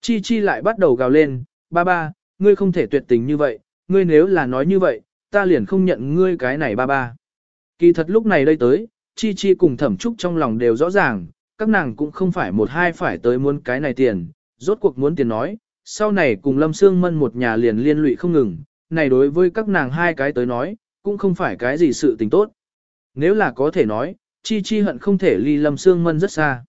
Chi Chi lại bắt đầu gào lên, ba ba, ngươi không thể tuyệt tình như vậy, ngươi nếu là nói như vậy, ta liền không nhận ngươi cái này ba ba. Kỳ thật lúc này đây tới, Chi Chi cùng thẩm trúc trong lòng đều rõ ràng, các nàng cũng không phải một hai phải tới muốn cái này tiền, rốt cuộc muốn tiền nói, sau này cùng Lâm Sương Mân một nhà liền liên lụy không ngừng, này đối với các nàng hai cái tới nói, cũng không phải cái gì sự tình tốt. Nếu là có thể nói, Chi Chi hận không thể ly Lâm Sương Mân rất xa.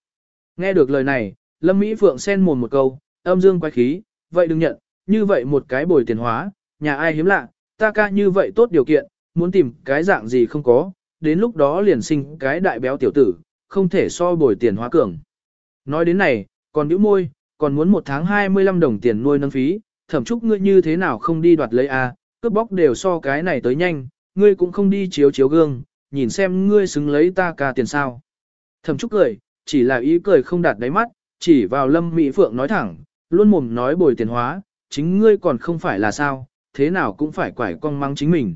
Nghe được lời này, Lâm Mỹ Phượng xen mồm một câu, âm dương quái khí, vậy đừng nhận, như vậy một cái bồi tiền hóa, nhà ai hiếm lạ, ta ca như vậy tốt điều kiện, muốn tìm cái dạng gì không có, đến lúc đó liền sinh cái đại béo tiểu tử, không thể so bồi tiền hóa cường. Nói đến này, còn nữ môi, còn muốn một tháng 25 đồng tiền nuôi nâng phí, thẩm chúc ngươi như thế nào không đi đoạt lấy a, à, cướp bóc đều so cái này tới nhanh, ngươi cũng không đi chiếu chiếu gương, nhìn xem ngươi xứng lấy ta ca tiền sao. Thẩm chúc cười, chỉ là ý cười không đạt đáy mắt, chỉ vào lâm mỹ phượng nói thẳng, luôn mồm nói bồi tiền hóa, chính ngươi còn không phải là sao, thế nào cũng phải quải con mắng chính mình.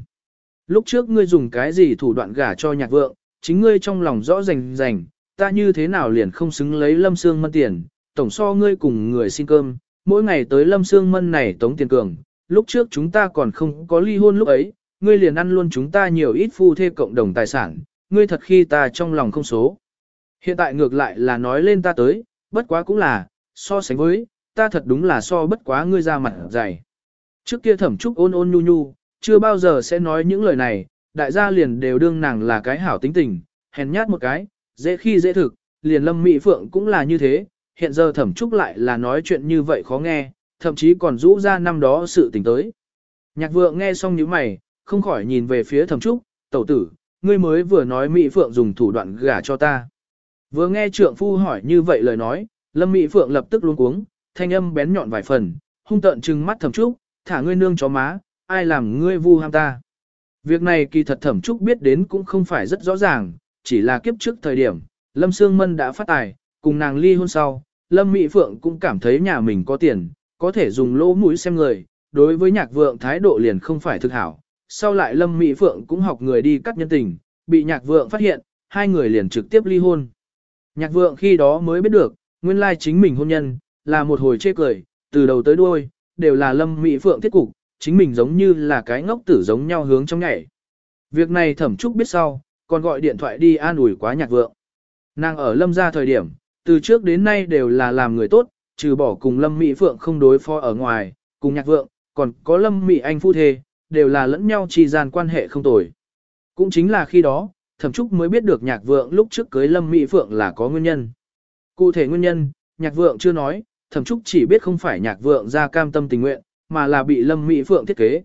Lúc trước ngươi dùng cái gì thủ đoạn gả cho nhạc vượng, chính ngươi trong lòng rõ rành rành, ta như thế nào liền không xứng lấy lâm xương mân tiền, tổng so ngươi cùng người xin cơm, mỗi ngày tới lâm xương mân này tống tiền cường, lúc trước chúng ta còn không có ly hôn lúc ấy, ngươi liền ăn luôn chúng ta nhiều ít phu thê cộng đồng tài sản, ngươi thật khi ta trong lòng không số. Hiện tại ngược lại là nói lên ta tới, bất quá cũng là, so sánh với, ta thật đúng là so bất quá ngươi ra mặt dày. Trước kia thẩm trúc ôn ôn nhu nhu, chưa bao giờ sẽ nói những lời này, đại gia liền đều đương nàng là cái hảo tính tình, hèn nhát một cái, dễ khi dễ thực, liền lâm mỹ phượng cũng là như thế, hiện giờ thẩm trúc lại là nói chuyện như vậy khó nghe, thậm chí còn rũ ra năm đó sự tình tới. Nhạc vượng nghe xong những mày, không khỏi nhìn về phía thẩm trúc, tẩu tử, ngươi mới vừa nói mỹ phượng dùng thủ đoạn gả cho ta. Vừa nghe trượng phu hỏi như vậy lời nói, lâm mỹ phượng lập tức luống cuống, thanh âm bén nhọn vài phần, hung tợn trừng mắt thẩm trúc, thả ngươi nương chó má, ai làm ngươi vu ham ta. Việc này kỳ thật thẩm trúc biết đến cũng không phải rất rõ ràng, chỉ là kiếp trước thời điểm, Lâm Sương Mân đã phát tài, cùng nàng ly hôn sau, Lâm Mỹ Phượng cũng cảm thấy nhà mình có tiền, có thể dùng lỗ mũi xem người, đối với nhạc vượng thái độ liền không phải thực hảo. Sau lại Lâm Mỹ Phượng cũng học người đi cắt nhân tình, bị nhạc vượng phát hiện, hai người liền trực tiếp ly hôn. Nhạc vượng khi đó mới biết được, nguyên lai chính mình hôn nhân, là một hồi chê cười, từ đầu tới đuôi, đều là Lâm Mỹ Phượng thiết cục, chính mình giống như là cái ngốc tử giống nhau hướng trong nhảy. Việc này thẩm trúc biết sau, còn gọi điện thoại đi an ủi quá nhạc vượng. Nàng ở lâm gia thời điểm, từ trước đến nay đều là làm người tốt, trừ bỏ cùng lâm mỹ phượng không đối phó ở ngoài, cùng nhạc vượng, còn có lâm mỹ anh phu thê, đều là lẫn nhau trì gian quan hệ không tồi. Cũng chính là khi đó, thẩm trúc mới biết được nhạc vượng lúc trước cưới lâm mỹ phượng là có nguyên nhân. Cụ thể nguyên nhân, nhạc vượng chưa nói, thẩm trúc chỉ biết không phải nhạc vượng ra cam tâm tình nguyện, mà là bị lâm mỹ phượng thiết kế.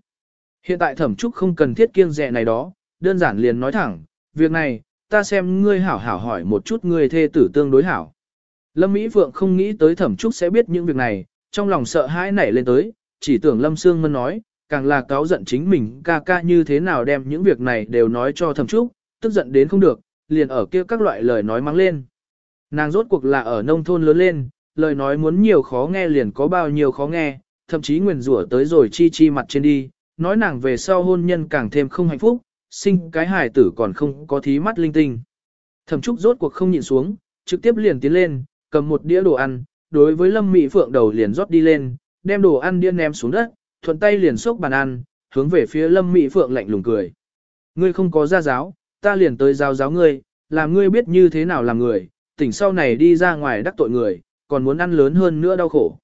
Hiện tại thẩm trúc không cần thiết kiêng dè này đó, đơn giản liền nói thẳng, việc này, ta xem ngươi hảo hảo hỏi một chút ngươi thê tử tương đối hảo. Lâm Mỹ Phượng không nghĩ tới thẩm trúc sẽ biết những việc này, trong lòng sợ hãi nảy lên tới, chỉ tưởng Lâm Sương Mân nói, càng là cáo giận chính mình ca ca như thế nào đem những việc này đều nói cho thẩm trúc, tức giận đến không được, liền ở kia các loại lời nói mắng lên. Nàng rốt cuộc là ở nông thôn lớn lên, lời nói muốn nhiều khó nghe liền có bao nhiêu khó nghe, thậm chí nguyền rủa tới rồi chi chi mặt trên đi, nói nàng về sau hôn nhân càng thêm không hạnh phúc, sinh cái hài tử còn không có thí mắt linh tinh. Thẩm Trúc rốt cuộc không nhịn xuống, trực tiếp liền tiến lên, cầm một đĩa đồ ăn, đối với Lâm Mỹ Phượng đầu liền rót đi lên, đem đồ ăn điên ném xuống đất, thuận tay liền xốc bàn ăn, hướng về phía Lâm Mỹ Phượng lạnh lùng cười. Ngươi không có gia giáo, ta liền tới giáo giáo ngươi, làm ngươi biết như thế nào làm người, tỉnh sau này đi ra ngoài đắc tội người, còn muốn ăn lớn hơn nữa đau khổ.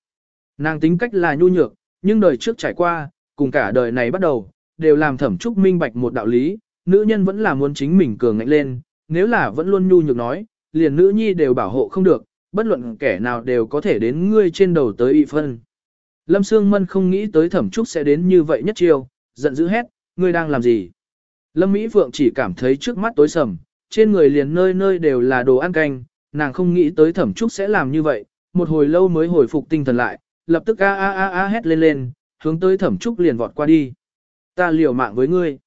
Nàng tính cách là nhu nhược, nhưng đời trước trải qua, cùng cả đời này bắt đầu, đều làm thẩm trúc minh bạch một đạo lý, nữ nhân vẫn là muốn chính mình cường ngạnh lên, nếu là vẫn luôn nhu nhược nói, liền nữ nhi đều bảo hộ không được, bất luận kẻ nào đều có thể đến ngươi trên đầu tới y phân. Lâm Sương Mân không nghĩ tới thẩm trúc sẽ đến như vậy nhất chiêu, giận dữ hét, ngươi đang làm gì? Lâm Mỹ Phượng chỉ cảm thấy trước mắt tối sầm, trên người liền nơi nơi đều là đồ ăn canh, nàng không nghĩ tới thẩm trúc sẽ làm như vậy, một hồi lâu mới hồi phục tinh thần lại, lập tức a a a a hét lên lên, hướng tới thẩm trúc liền vọt qua đi. Ta liều mạng với ngươi.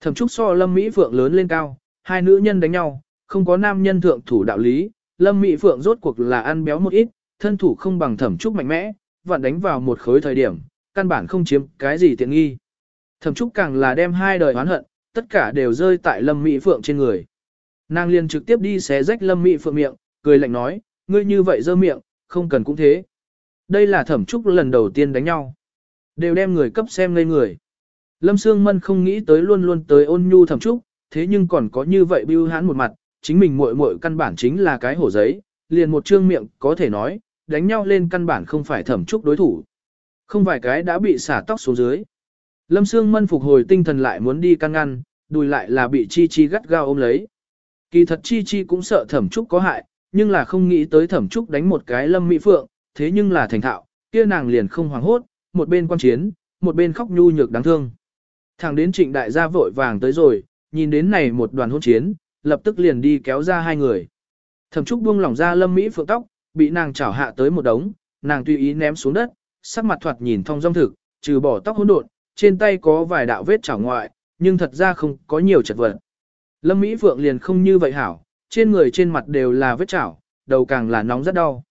Thẩm trúc so Lâm Mỹ Phượng lớn lên cao, hai nữ nhân đánh nhau, không có nam nhân thượng thủ đạo lý, Lâm Mỹ Phượng rốt cuộc là ăn béo một ít, thân thủ không bằng thẩm trúc mạnh mẽ, vặn đánh vào một khối thời điểm, căn bản không chiếm cái gì tiện nghi. Thẩm trúc càng là đem hai đời oán hận, tất cả đều rơi tại Lâm Mỹ Phượng trên người. Nàng liền trực tiếp đi xé rách Lâm Mỹ Phượng miệng, cười lạnh nói, ngươi như vậy dơ miệng, không cần cũng thế. Đây là thẩm trúc lần đầu tiên đánh nhau. Đều đem người cấp xem ngây người. Lâm Sương Mân không nghĩ tới luôn luôn tới ôn nhu thẩm trúc, thế nhưng còn có như vậy bưu hãn một mặt, chính mình muội muội căn bản chính là cái hổ giấy, liền một trương miệng có thể nói, đánh nhau lên căn bản không phải thẩm trúc đối thủ. Không vài cái đã bị xả tóc xuống dưới. Lâm Sương Mân phục hồi tinh thần lại muốn đi can ngăn, đùi lại là bị Chi Chi gắt gao ôm lấy. Kỳ thật Chi Chi cũng sợ thẩm trúc có hại, nhưng là không nghĩ tới thẩm trúc đánh một cái Lâm Mỹ Phượng, thế nhưng là thành thạo, kia nàng liền không hoảng hốt, một bên quan chiến, một bên khóc nhu nhược đáng thương. Thằng đến trịnh đại gia vội vàng tới rồi, nhìn đến này một đoàn hôn chiến, lập tức liền đi kéo ra hai người. Thẩm Trúc buông lỏng ra Lâm Mỹ Phượng tóc, bị nàng chảo hạ tới một đống, nàng tùy ý ném xuống đất, sắc mặt thoạt nhìn thong dong thực, trừ bỏ tóc hỗn độn, trên tay có vài đạo vết chảo ngoại, nhưng thật ra không có nhiều chật vật. Lâm Mỹ Phượng liền không như vậy hảo, trên người trên mặt đều là vết chảo, đầu càng là nóng rất đau.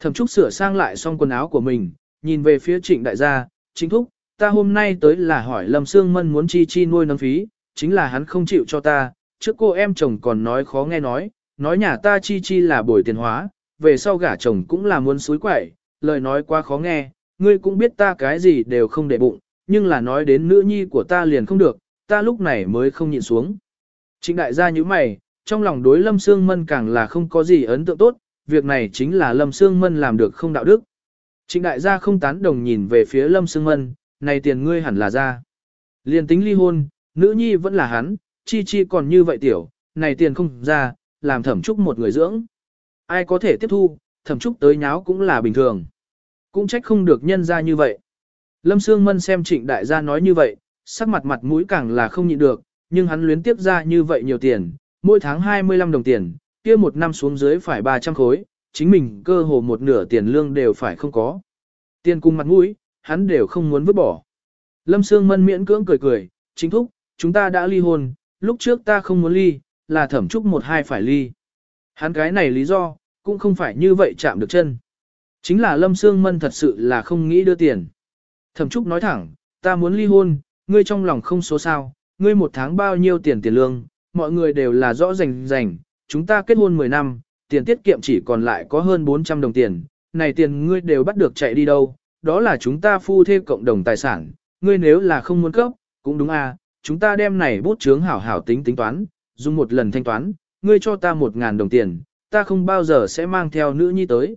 Thẩm Trúc sửa sang lại xong quần áo của mình, nhìn về phía trịnh đại gia, chính thúc, ta hôm nay tới là hỏi Lâm Sương Mân muốn chi chi nuôi nấng phí, chính là hắn không chịu cho ta, trước cô em chồng còn nói khó nghe nói, nói nhà ta chi chi là bồi tiền hóa, về sau gả chồng cũng là muốn suối quẩy, lời nói quá khó nghe, ngươi cũng biết ta cái gì đều không để bụng, nhưng là nói đến nữ nhi của ta liền không được, ta lúc này mới không nhịn xuống. Trịnh đại gia như mày, trong lòng đối Lâm Sương Mân càng là không có gì ấn tượng tốt, việc này chính là Lâm Sương Mân làm được không đạo đức. Trịnh đại gia không tán đồng nhìn về phía Lâm Sương Mân, này tiền ngươi hẳn là ra. Liên tính ly hôn, nữ nhi vẫn là hắn, chi chi còn như vậy tiểu, này tiền không ra, làm thẩm trúc một người dưỡng. Ai có thể tiếp thu, thẩm trúc tới nháo cũng là bình thường. Cũng trách không được nhân ra như vậy. Lâm Sương Mân xem trịnh đại gia nói như vậy, sắc mặt mặt mũi càng là không nhịn được, nhưng hắn luyến tiếp ra như vậy nhiều tiền, mỗi tháng 25 đồng tiền, kia một năm xuống dưới phải 300 khối, chính mình cơ hồ một nửa tiền lương đều phải không có. Tiền cùng mặt mũi, hắn đều không muốn vứt bỏ. Lâm Sương Mân miễn cưỡng cười cười, chính thúc, chúng ta đã ly hôn, lúc trước ta không muốn ly, là thẩm trúc một hai phải ly. Hắn cái này lý do, cũng không phải như vậy chạm được chân. Chính là Lâm Sương Mân thật sự là không nghĩ đưa tiền. Thẩm trúc nói thẳng, ta muốn ly hôn, ngươi trong lòng không số sao, ngươi một tháng bao nhiêu tiền tiền lương, mọi người đều là rõ rành rành, chúng ta kết hôn 10 năm, tiền tiết kiệm chỉ còn lại có hơn 400 đồng tiền, này tiền ngươi đều bắt được chạy đi đâu, đó là chúng ta phu thê cộng đồng tài sản, ngươi nếu là không muốn cấp, cũng đúng à, chúng ta đem này bút chướng hảo hảo tính tính toán, dùng một lần thanh toán, ngươi cho ta một ngàn đồng tiền, ta không bao giờ sẽ mang theo nữ nhi tới.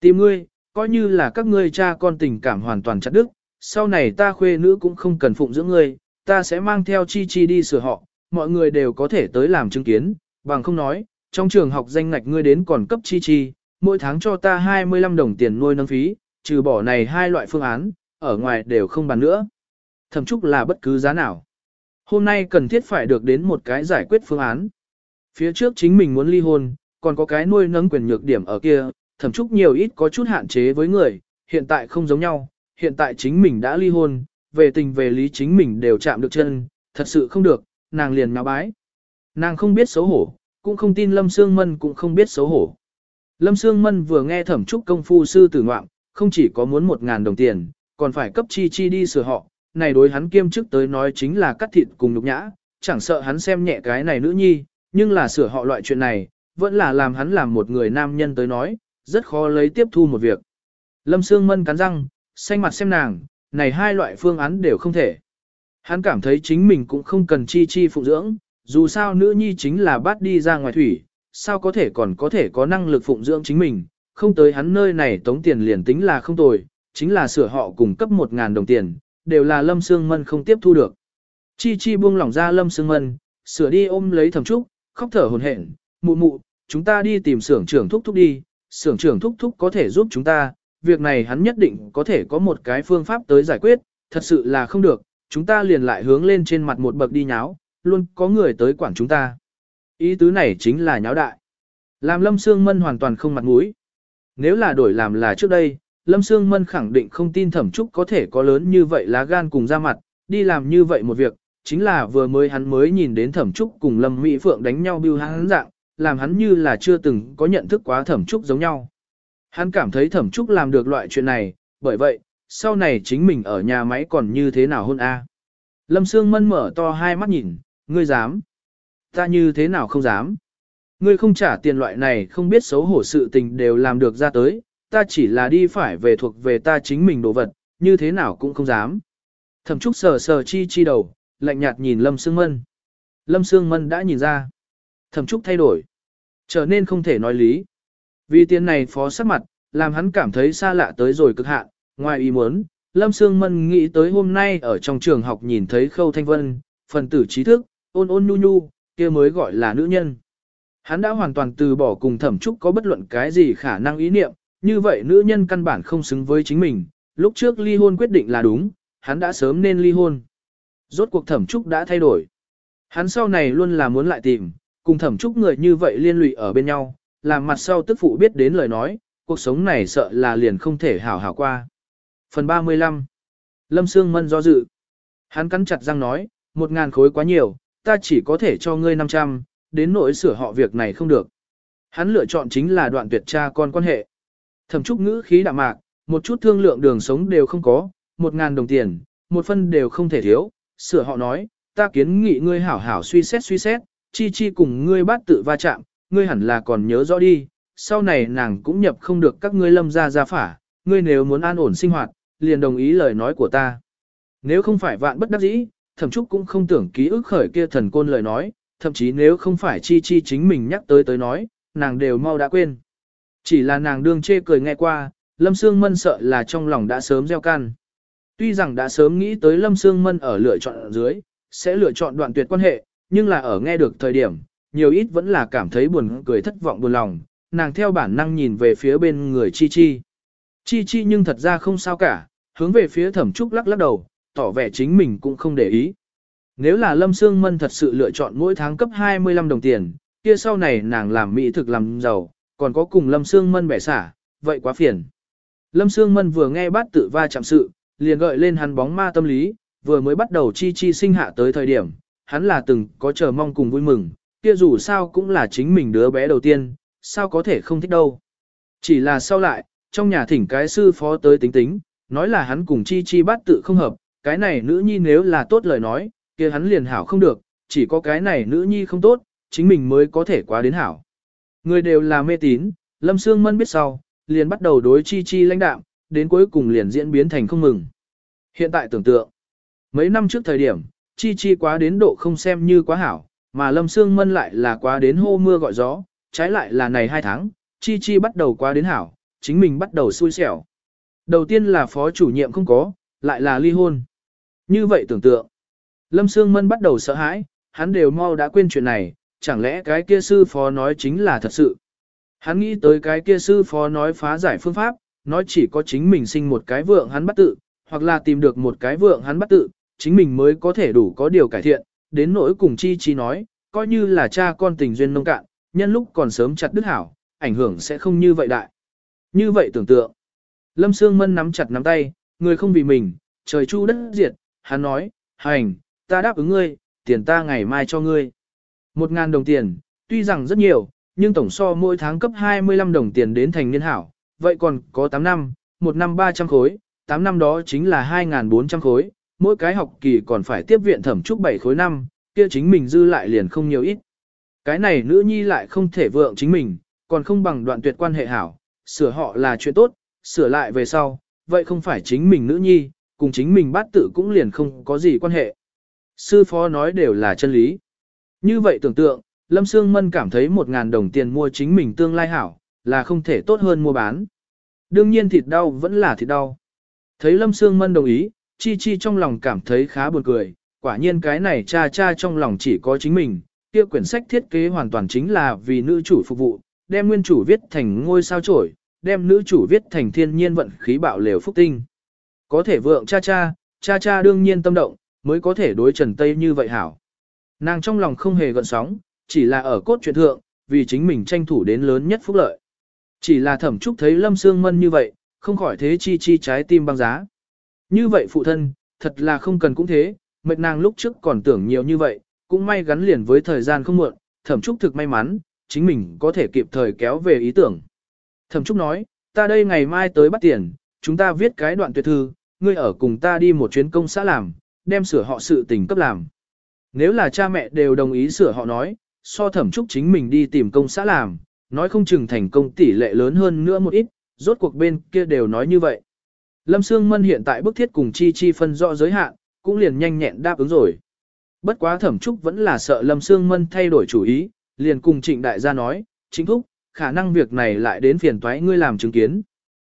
Tìm ngươi, coi như là các ngươi cha con tình cảm hoàn toàn chặt đức, sau này ta khuê nữ cũng không cần phụng dưỡng ngươi, ta sẽ mang theo chi chi đi sửa họ, mọi người đều có thể tới làm chứng kiến, bằng không nói, trong trường học danh ngạch ngươi đến còn cấp chi chi, mỗi tháng cho ta 25 đồng tiền nuôi nâng phí, trừ bỏ này hai loại phương án, ở ngoài đều không bàn nữa. Thậm chúc là bất cứ giá nào. Hôm nay cần thiết phải được đến một cái giải quyết phương án. Phía trước chính mình muốn ly hôn, còn có cái nuôi nâng quyền nhược điểm ở kia, thậm chúc nhiều ít có chút hạn chế với người, hiện tại không giống nhau, hiện tại chính mình đã ly hôn, về tình về lý chính mình đều chạm được chân, thật sự không được, nàng liền nháo bái. Nàng không biết xấu hổ, cũng không tin Lâm Sương Mân cũng không biết xấu hổ. Lâm Sương Mân vừa nghe thẩm trúc công phu sư tử ngoạm, không chỉ có muốn một ngàn đồng tiền, còn phải cấp chi chi đi sửa họ, này đối hắn kiêm chức tới nói chính là cắt thịt cùng nhục nhã, chẳng sợ hắn xem nhẹ cái này nữ nhi, nhưng là sửa họ loại chuyện này, vẫn là làm hắn làm một người nam nhân tới nói, rất khó lấy tiếp thu một việc. Lâm Sương Mân cắn răng, xanh mặt xem nàng, này hai loại phương án đều không thể. Hắn cảm thấy chính mình cũng không cần chi chi phụ dưỡng, dù sao nữ nhi chính là bắt đi ra ngoài thủy, sao có thể còn có thể có năng lực phụng dưỡng chính mình, không tới hắn nơi này tống tiền liền tính là không tồi, chính là sửa họ cùng cấp 1.000 đồng tiền, đều là Lâm Sương Mân không tiếp thu được. Chi Chi buông lỏng ra Lâm Sương Mân, sửa đi ôm lấy thầm trúc, khóc thở hồn hển, mụ mụ, chúng ta đi tìm xưởng trưởng thúc thúc đi, xưởng trưởng thúc thúc có thể giúp chúng ta, việc này hắn nhất định có thể có một cái phương pháp tới giải quyết, thật sự là không được, chúng ta liền lại hướng lên trên mặt một bậc đi nháo, luôn có người tới quản chúng ta. Ý tứ này chính là nháo đại. Làm Lâm Sương Mân hoàn toàn không mặt mũi. Nếu là đổi làm là trước đây, Lâm Sương Mân khẳng định không tin Thẩm Trúc có thể có lớn như vậy lá gan cùng ra mặt, đi làm như vậy một việc, chính là vừa mới hắn mới nhìn đến Thẩm Trúc cùng Lâm Mỹ Phượng đánh nhau biêu hắn dạng, làm hắn như là chưa từng có nhận thức quá Thẩm Trúc giống nhau. Hắn cảm thấy Thẩm Trúc làm được loại chuyện này, bởi vậy, sau này chính mình ở nhà máy còn như thế nào hôn a? Lâm Sương Mân mở to hai mắt nhìn, ngươi dám? Ta như thế nào không dám? Ngươi không trả tiền loại này không biết xấu hổ sự tình đều làm được ra tới, ta chỉ là đi phải về thuộc về ta chính mình đồ vật, như thế nào cũng không dám. Thẩm Trúc sờ sờ chi chi đầu, lạnh nhạt nhìn Lâm Sương Mân. Lâm Sương Mân đã nhìn ra. Thẩm Trúc thay đổi. Trở nên không thể nói lý. Vì tiền này phó sắc mặt, làm hắn cảm thấy xa lạ tới rồi cực hạn. Ngoài ý muốn, Lâm Sương Mân nghĩ tới hôm nay ở trong trường học nhìn thấy Khâu Thanh Vân, phần tử trí thức, ôn ôn nhu nhu, kia mới gọi là nữ nhân. Hắn đã hoàn toàn từ bỏ cùng thẩm trúc có bất luận cái gì khả năng ý niệm, như vậy nữ nhân căn bản không xứng với chính mình, lúc trước ly hôn quyết định là đúng, hắn đã sớm nên ly hôn. Rốt cuộc thẩm trúc đã thay đổi. Hắn sau này luôn là muốn lại tìm, cùng thẩm trúc người như vậy liên lụy ở bên nhau, làm mặt sau tức phụ biết đến lời nói, cuộc sống này sợ là liền không thể hảo hảo qua. Phần 35 Lâm Sương Mân do dự. Hắn cắn chặt răng nói, một ngàn khối quá nhiều, ta chỉ có thể cho ngươi 500, đến nỗi sửa họ việc này không được. Hắn lựa chọn chính là đoạn tuyệt cha con quan hệ. Thẩm trúc ngữ khí đạm mạc, một chút thương lượng đường sống đều không có, một ngàn đồng tiền, một phân đều không thể thiếu. Sửa họ nói, ta kiến nghị ngươi hảo hảo suy xét suy xét, chi chi cùng ngươi bát tự va chạm, ngươi hẳn là còn nhớ rõ đi, sau này nàng cũng nhập không được các ngươi lâm ra ra phả, ngươi nếu muốn an ổn sinh hoạt, liền đồng ý lời nói của ta. Nếu không phải vạn bất đắc dĩ, thẩm trúc cũng không tưởng ký ức khởi kia thần côn lời nói, thậm chí nếu không phải chi chi chính mình nhắc tới tới nói, nàng đều mau đã quên. Chỉ là nàng đương chê cười nghe qua, Lâm Sương Mân sợ là trong lòng đã sớm gieo can. Tuy rằng đã sớm nghĩ tới Lâm Sương Mân ở lựa chọn ở dưới, sẽ lựa chọn đoạn tuyệt quan hệ, nhưng là ở nghe được thời điểm, nhiều ít vẫn là cảm thấy buồn cười thất vọng buồn lòng, nàng theo bản năng nhìn về phía bên người Chi Chi. Chi Chi nhưng thật ra không sao cả, hướng về phía thẩm trúc lắc lắc đầu, tỏ vẻ chính mình cũng không để ý. Nếu là Lâm Sương Mân thật sự lựa chọn mỗi tháng cấp 25 đồng tiền, kia sau này nàng làm mỹ thực làm giàu, còn có cùng Lâm Sương Mân bẻ xả, vậy quá phiền. Lâm Sương Mân vừa nghe bát tự va chạm sự, liền gợi lên hắn bóng ma tâm lý, vừa mới bắt đầu chi chi sinh hạ tới thời điểm, hắn là từng có chờ mong cùng vui mừng, kia dù sao cũng là chính mình đứa bé đầu tiên, sao có thể không thích đâu. Chỉ là sau lại, trong nhà thỉnh cái sư phó tới tính tính, nói là hắn cùng chi chi bát tự không hợp, cái này nữ nhi nếu là tốt lời nói, kia hắn liền hảo không được, chỉ có cái này nữ nhi không tốt, chính mình mới có thể quá đến hảo. Người đều là mê tín, Lâm Sương Mân biết sau, liền bắt đầu đối chi chi lãnh đạm, đến cuối cùng liền diễn biến thành không mừng. Hiện tại tưởng tượng, Mấy năm trước thời điểm, Chi Chi quá đến độ không xem như quá hảo, mà Lâm Sương Mân lại là quá đến hô mưa gọi gió, trái lại là này hai tháng, Chi Chi bắt đầu quá đến hảo, chính mình bắt đầu xui xẻo. Đầu tiên là phó chủ nhiệm không có, lại là ly hôn. Như vậy tưởng tượng, Lâm Sương Mân bắt đầu sợ hãi, hắn đều mau đã quên chuyện này, chẳng lẽ cái kia sư phó nói chính là thật sự. Hắn nghĩ tới cái kia sư phó nói phá giải phương pháp, nói chỉ có chính mình sinh một cái vượng hắn bắt tự, hoặc là tìm được một cái vượng hắn bắt tự, chính mình mới có thể đủ có điều cải thiện, đến nỗi cùng chi chi nói, coi như là cha con tình duyên nông cạn, nhân lúc còn sớm chặt đứt hảo, ảnh hưởng sẽ không như vậy đại. Như vậy tưởng tượng, Lâm Sương Mân nắm chặt nắm tay, người không vì mình, trời chu đất diệt, hắn nói, hành, ta đáp ứng ngươi, tiền ta ngày mai cho ngươi. Một ngàn đồng tiền, tuy rằng rất nhiều, nhưng tổng so mỗi tháng cấp 25 đồng tiền đến thành niên hảo, vậy còn có 8 năm, một năm 300 khối, 8 năm đó chính là 2.400 khối, mỗi cái học kỳ còn phải tiếp viện thẩm trúc 7 khối năm, kia chính mình dư lại liền không nhiều ít. Cái này nữ nhi lại không thể vượng chính mình, còn không bằng đoạn tuyệt quan hệ hảo, sửa họ là chuyện tốt, sửa lại về sau, vậy không phải chính mình nữ nhi, cùng chính mình bát tự cũng liền không có gì quan hệ. Sư phó nói đều là chân lý. Như vậy tưởng tượng, Lâm Sương Mân cảm thấy một ngàn đồng tiền mua chính mình tương lai hảo, là không thể tốt hơn mua bán. Đương nhiên thịt đau vẫn là thịt đau. Thấy Lâm Sương Mân đồng ý, Chi Chi trong lòng cảm thấy khá buồn cười, quả nhiên cái này cha cha trong lòng chỉ có chính mình, kia quyển sách thiết kế hoàn toàn chính là vì nữ chủ phục vụ, đem nguyên chủ viết thành ngôi sao trổi, đem nữ chủ viết thành thiên nhiên vận khí bạo lều phúc tinh. Có thể vượng cha cha, cha cha đương nhiên tâm động, mới có thể đối Trần Tây như vậy hảo. Nàng trong lòng không hề gợn sóng, chỉ là ở cốt truyện thượng, vì chính mình tranh thủ đến lớn nhất phúc lợi. Chỉ là thẩm trúc thấy Lâm Sương Mân như vậy, không khỏi thế chi chi trái tim băng giá. Như vậy phụ thân, thật là không cần cũng thế, mệt nàng lúc trước còn tưởng nhiều như vậy, cũng may gắn liền với thời gian không muộn, thẩm trúc thực may mắn, chính mình có thể kịp thời kéo về ý tưởng. Thẩm trúc nói, ta đây ngày mai tới bắt tiền, chúng ta viết cái đoạn tuyệt thư, ngươi ở cùng ta đi một chuyến công xã làm, đem sửa họ sự tình cấp làm. Nếu là cha mẹ đều đồng ý sửa họ nói, so thẩm trúc chính mình đi tìm công xã làm, nói không chừng thành công tỷ lệ lớn hơn nữa một ít, rốt cuộc bên kia đều nói như vậy. Lâm Sương Mân hiện tại bức thiết cùng Chi Chi phân rõ giới hạn, cũng liền nhanh nhẹn đáp ứng rồi. Bất quá thẩm trúc vẫn là sợ Lâm Sương Mân thay đổi chủ ý, liền cùng trịnh đại gia nói, chính thúc, khả năng việc này lại đến phiền toái ngươi làm chứng kiến.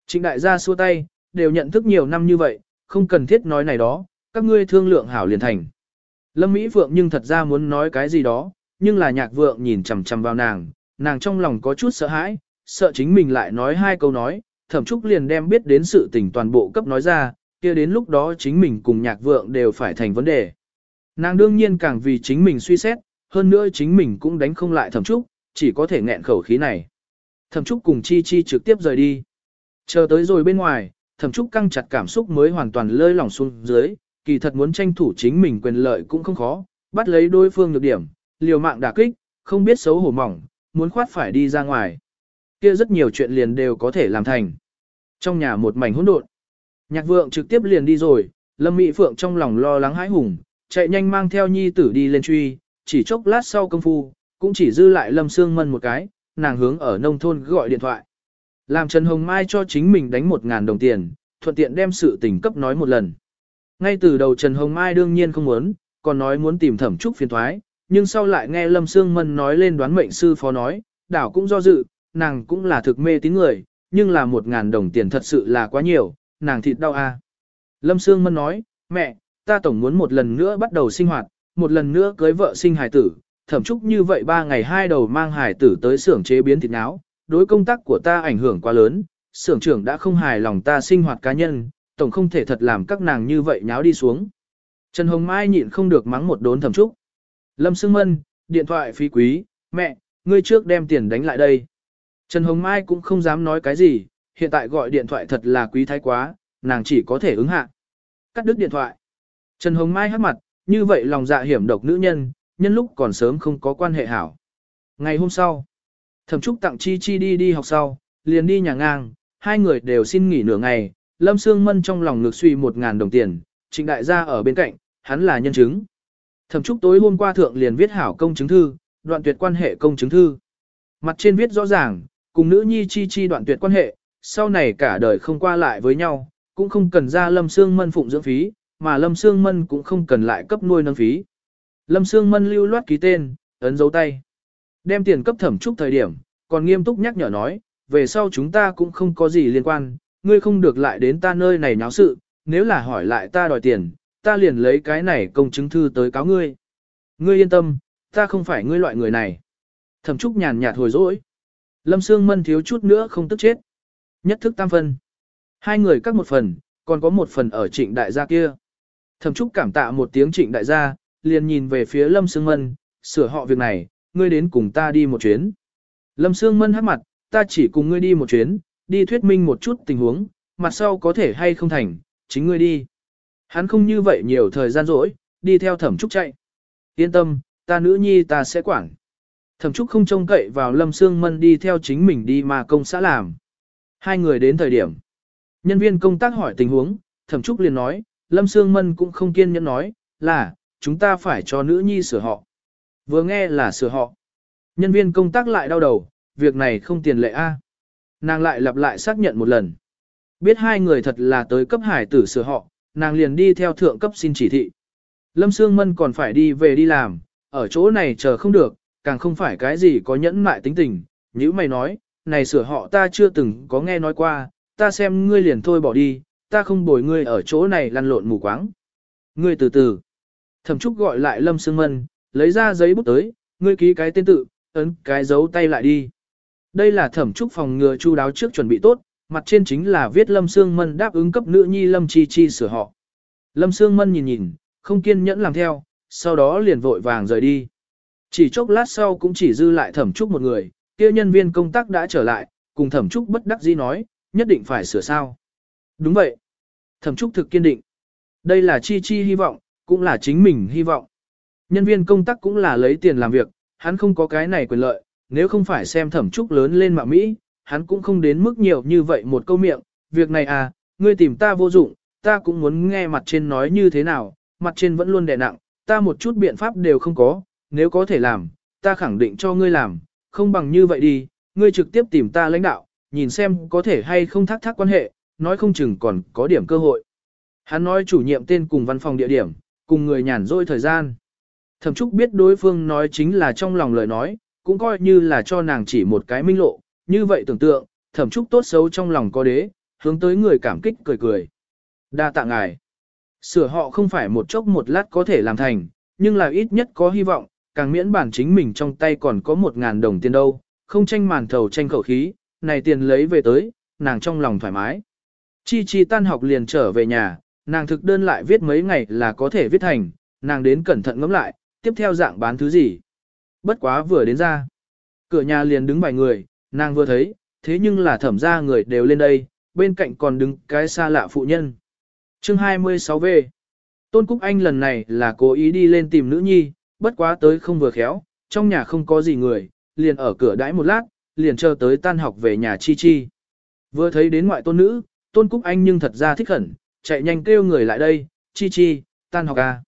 Trịnh đại gia xua tay, đều nhận thức nhiều năm như vậy, không cần thiết nói này đó, các ngươi thương lượng hảo liền thành. Lâm Mỹ Phượng nhưng thật ra muốn nói cái gì đó, nhưng là nhạc vượng nhìn chằm chằm vào nàng, nàng trong lòng có chút sợ hãi, sợ chính mình lại nói hai câu nói, thẩm trúc liền đem biết đến sự tình toàn bộ cấp nói ra, kia đến lúc đó chính mình cùng nhạc vượng đều phải thành vấn đề. Nàng đương nhiên càng vì chính mình suy xét, hơn nữa chính mình cũng đánh không lại thẩm trúc, chỉ có thể nghẹn khẩu khí này. Thẩm trúc cùng chi chi trực tiếp rời đi. Chờ tới rồi bên ngoài, thẩm trúc căng chặt cảm xúc mới hoàn toàn lơi lỏng xuống dưới, kỳ thật muốn tranh thủ chính mình quyền lợi cũng không khó, bắt lấy đối phương nhược điểm, liều mạng đả kích, không biết xấu hổ mỏng, muốn khoát phải đi ra ngoài. Kia rất nhiều chuyện liền đều có thể làm thành. Trong nhà một mảnh hỗn độn. Nhạc vượng trực tiếp liền đi rồi, Lâm Mỹ Phượng trong lòng lo lắng hãi hùng, chạy nhanh mang theo nhi tử đi lên truy, chỉ chốc lát sau công phu, cũng chỉ dư lại Lâm Sương Mân một cái, nàng hướng ở nông thôn gọi điện thoại. Làm Trần Hồng Mai cho chính mình đánh một ngàn đồng tiền, thuận tiện đem sự tình cấp nói một lần. Ngay từ đầu Trần Hồng Mai đương nhiên không muốn, còn nói muốn tìm thẩm trúc phiền thoái, nhưng sau lại nghe Lâm Sương Mân nói lên đoán mệnh sư phó nói, đảo cũng do dự, nàng cũng là thực mê tín người, nhưng là một ngàn đồng tiền thật sự là quá nhiều, nàng thịt đau a. À. Lâm Sương Mân nói, mẹ, ta tổng muốn một lần nữa bắt đầu sinh hoạt, một lần nữa cưới vợ sinh hài tử, thẩm trúc như vậy ba ngày hai đầu mang Hải tử tới xưởng chế biến thịt náo, đối công tác của ta ảnh hưởng quá lớn, xưởng trưởng đã không hài lòng ta sinh hoạt cá nhân, tổng không thể thật làm các nàng như vậy nháo đi xuống. Trần Hồng Mai nhịn không được mắng một đốn thẩm trúc. Lâm Sương Mân, điện thoại phí quý, mẹ, ngươi trước đem tiền đánh lại đây. Trần Hồng Mai cũng không dám nói cái gì, hiện tại gọi điện thoại thật là quý thái quá, nàng chỉ có thể ứng hạ. Cắt đứt điện thoại. Trần Hồng Mai hát mặt, như vậy lòng dạ hiểm độc nữ nhân, nhân lúc còn sớm không có quan hệ hảo. Ngày hôm sau, thẩm trúc tặng Chi Chi đi đi học sau, liền đi nhà ngang, hai người đều xin nghỉ nửa ngày, Lâm Sương Mân trong lòng ngược suy một ngàn đồng tiền, trịnh đại gia ở bên cạnh, hắn là nhân chứng. Thẩm trúc tối hôm qua thượng liền viết hảo công chứng thư, đoạn tuyệt quan hệ công chứng thư. Mặt trên viết rõ ràng, cùng nữ nhi chi chi đoạn tuyệt quan hệ, sau này cả đời không qua lại với nhau, cũng không cần ra lâm xương mân phụng dưỡng phí, mà Lâm Sương Mân cũng không cần lại cấp nuôi nâng phí. Lâm Sương Mân lưu loát ký tên, ấn dấu tay. Đem tiền cấp thẩm trúc thời điểm, còn nghiêm túc nhắc nhở nói, về sau chúng ta cũng không có gì liên quan, ngươi không được lại đến ta nơi này náo sự, nếu là hỏi lại ta đòi tiền, ta liền lấy cái này công chứng thư tới cáo ngươi. Ngươi yên tâm, ta không phải ngươi loại người này. Thẩm Trúc nhàn nhạt hồi dỗi. Lâm Sương Mân thiếu chút nữa không tức chết. Nhất thức tam phân. Hai người cắt một phần, còn có một phần ở trịnh đại gia kia. Thẩm Trúc cảm tạ một tiếng trịnh đại gia, liền nhìn về phía Lâm Sương Mân, sửa họ việc này, ngươi đến cùng ta đi một chuyến. Lâm Sương Mân hát mặt, ta chỉ cùng ngươi đi một chuyến, đi thuyết minh một chút tình huống, mặt sau có thể hay không thành, chính ngươi đi. Hắn không như vậy nhiều thời gian rỗi, đi theo thẩm trúc chạy. Yên tâm, ta nữ nhi ta sẽ quản. Thẩm trúc không trông cậy vào Lâm Sương Mân đi theo chính mình đi mà công xã làm. Hai người đến thời điểm. Nhân viên công tác hỏi tình huống, thẩm trúc liền nói, Lâm Sương Mân cũng không kiên nhẫn nói, là, chúng ta phải cho nữ nhi sửa họ. Vừa nghe là sửa họ. Nhân viên công tác lại đau đầu, việc này không tiền lệ A. Nàng lại lặp lại xác nhận một lần. Biết hai người thật là tới cấp hải tử sửa họ, nàng liền đi theo thượng cấp xin chỉ thị. Lâm Sương Mân còn phải đi về đi làm, ở chỗ này chờ không được, càng không phải cái gì có nhẫn mại tính tình. Như mày nói, này sửa họ ta chưa từng có nghe nói qua, ta xem ngươi liền thôi bỏ đi, ta không bồi ngươi ở chỗ này lăn lộn mù quáng. Ngươi từ từ. Thẩm Trúc gọi lại Lâm Sương Mân, lấy ra giấy bút tới, ngươi ký cái tên tự, ấn cái dấu tay lại đi. Đây là thẩm trúc phòng ngừa chu đáo trước chuẩn bị tốt, mặt trên chính là viết Lâm Sương Mân đáp ứng cấp nữ nhi Lâm Chi Chi sửa họ. Lâm Sương Mân nhìn nhìn, không kiên nhẫn làm theo, sau đó liền vội vàng rời đi. Chỉ chốc lát sau cũng chỉ dư lại thẩm trúc một người, kia nhân viên công tác đã trở lại, cùng thẩm trúc bất đắc dĩ nói, nhất định phải sửa sao. Đúng vậy. Thẩm trúc thực kiên định. Đây là Chi Chi hy vọng, cũng là chính mình hy vọng. Nhân viên công tác cũng là lấy tiền làm việc, hắn không có cái này quyền lợi, nếu không phải xem thẩm trúc lớn lên mạng Mỹ, hắn cũng không đến mức nhiều như vậy một câu miệng, việc này à, ngươi tìm ta vô dụng, ta cũng muốn nghe mặt trên nói như thế nào, mặt trên vẫn luôn đè nặng, ta một chút biện pháp đều không có, nếu có thể làm, ta khẳng định cho ngươi làm, không bằng như vậy đi, ngươi trực tiếp tìm ta lãnh đạo, nhìn xem có thể hay không thác thác quan hệ, nói không chừng còn có điểm cơ hội. Hắn nói chủ nhiệm tên cùng văn phòng địa điểm, cùng người nhàn rỗi thời gian. Thẩm Trúc biết đối phương nói chính là trong lòng lời nói, cũng coi như là cho nàng chỉ một cái minh lộ, như vậy tưởng tượng, Thẩm Trúc tốt xấu trong lòng có đế, hướng tới người cảm kích cười cười. Đa tạ ngài. Sửa họ không phải một chốc một lát có thể làm thành, nhưng là ít nhất có hy vọng, càng miễn bản chính mình trong tay còn có một ngàn đồng tiền đâu, không tranh màn thầu tranh khẩu khí, này tiền lấy về tới, nàng trong lòng thoải mái. Chi chi tan học liền trở về nhà, nàng thực đơn lại viết mấy ngày là có thể viết thành, nàng đến cẩn thận ngẫm lại, tiếp theo dạng bán thứ gì. Bất quá vừa đến ra. Cửa nhà liền đứng vài người, nàng vừa thấy, thế nhưng là thẩm ra người đều lên đây, bên cạnh còn đứng cái xa lạ phụ nhân. chương 26V Tôn Cúc Anh lần này là cố ý đi lên tìm nữ nhi, bất quá tới không vừa khéo, trong nhà không có gì người, liền ở cửa đãi một lát, liền chờ tới tan học về nhà Chi Chi. Vừa thấy đến ngoại tôn nữ, Tôn Cúc Anh nhưng thật ra thích hẳn, chạy nhanh kêu người lại đây, Chi Chi, tan học à.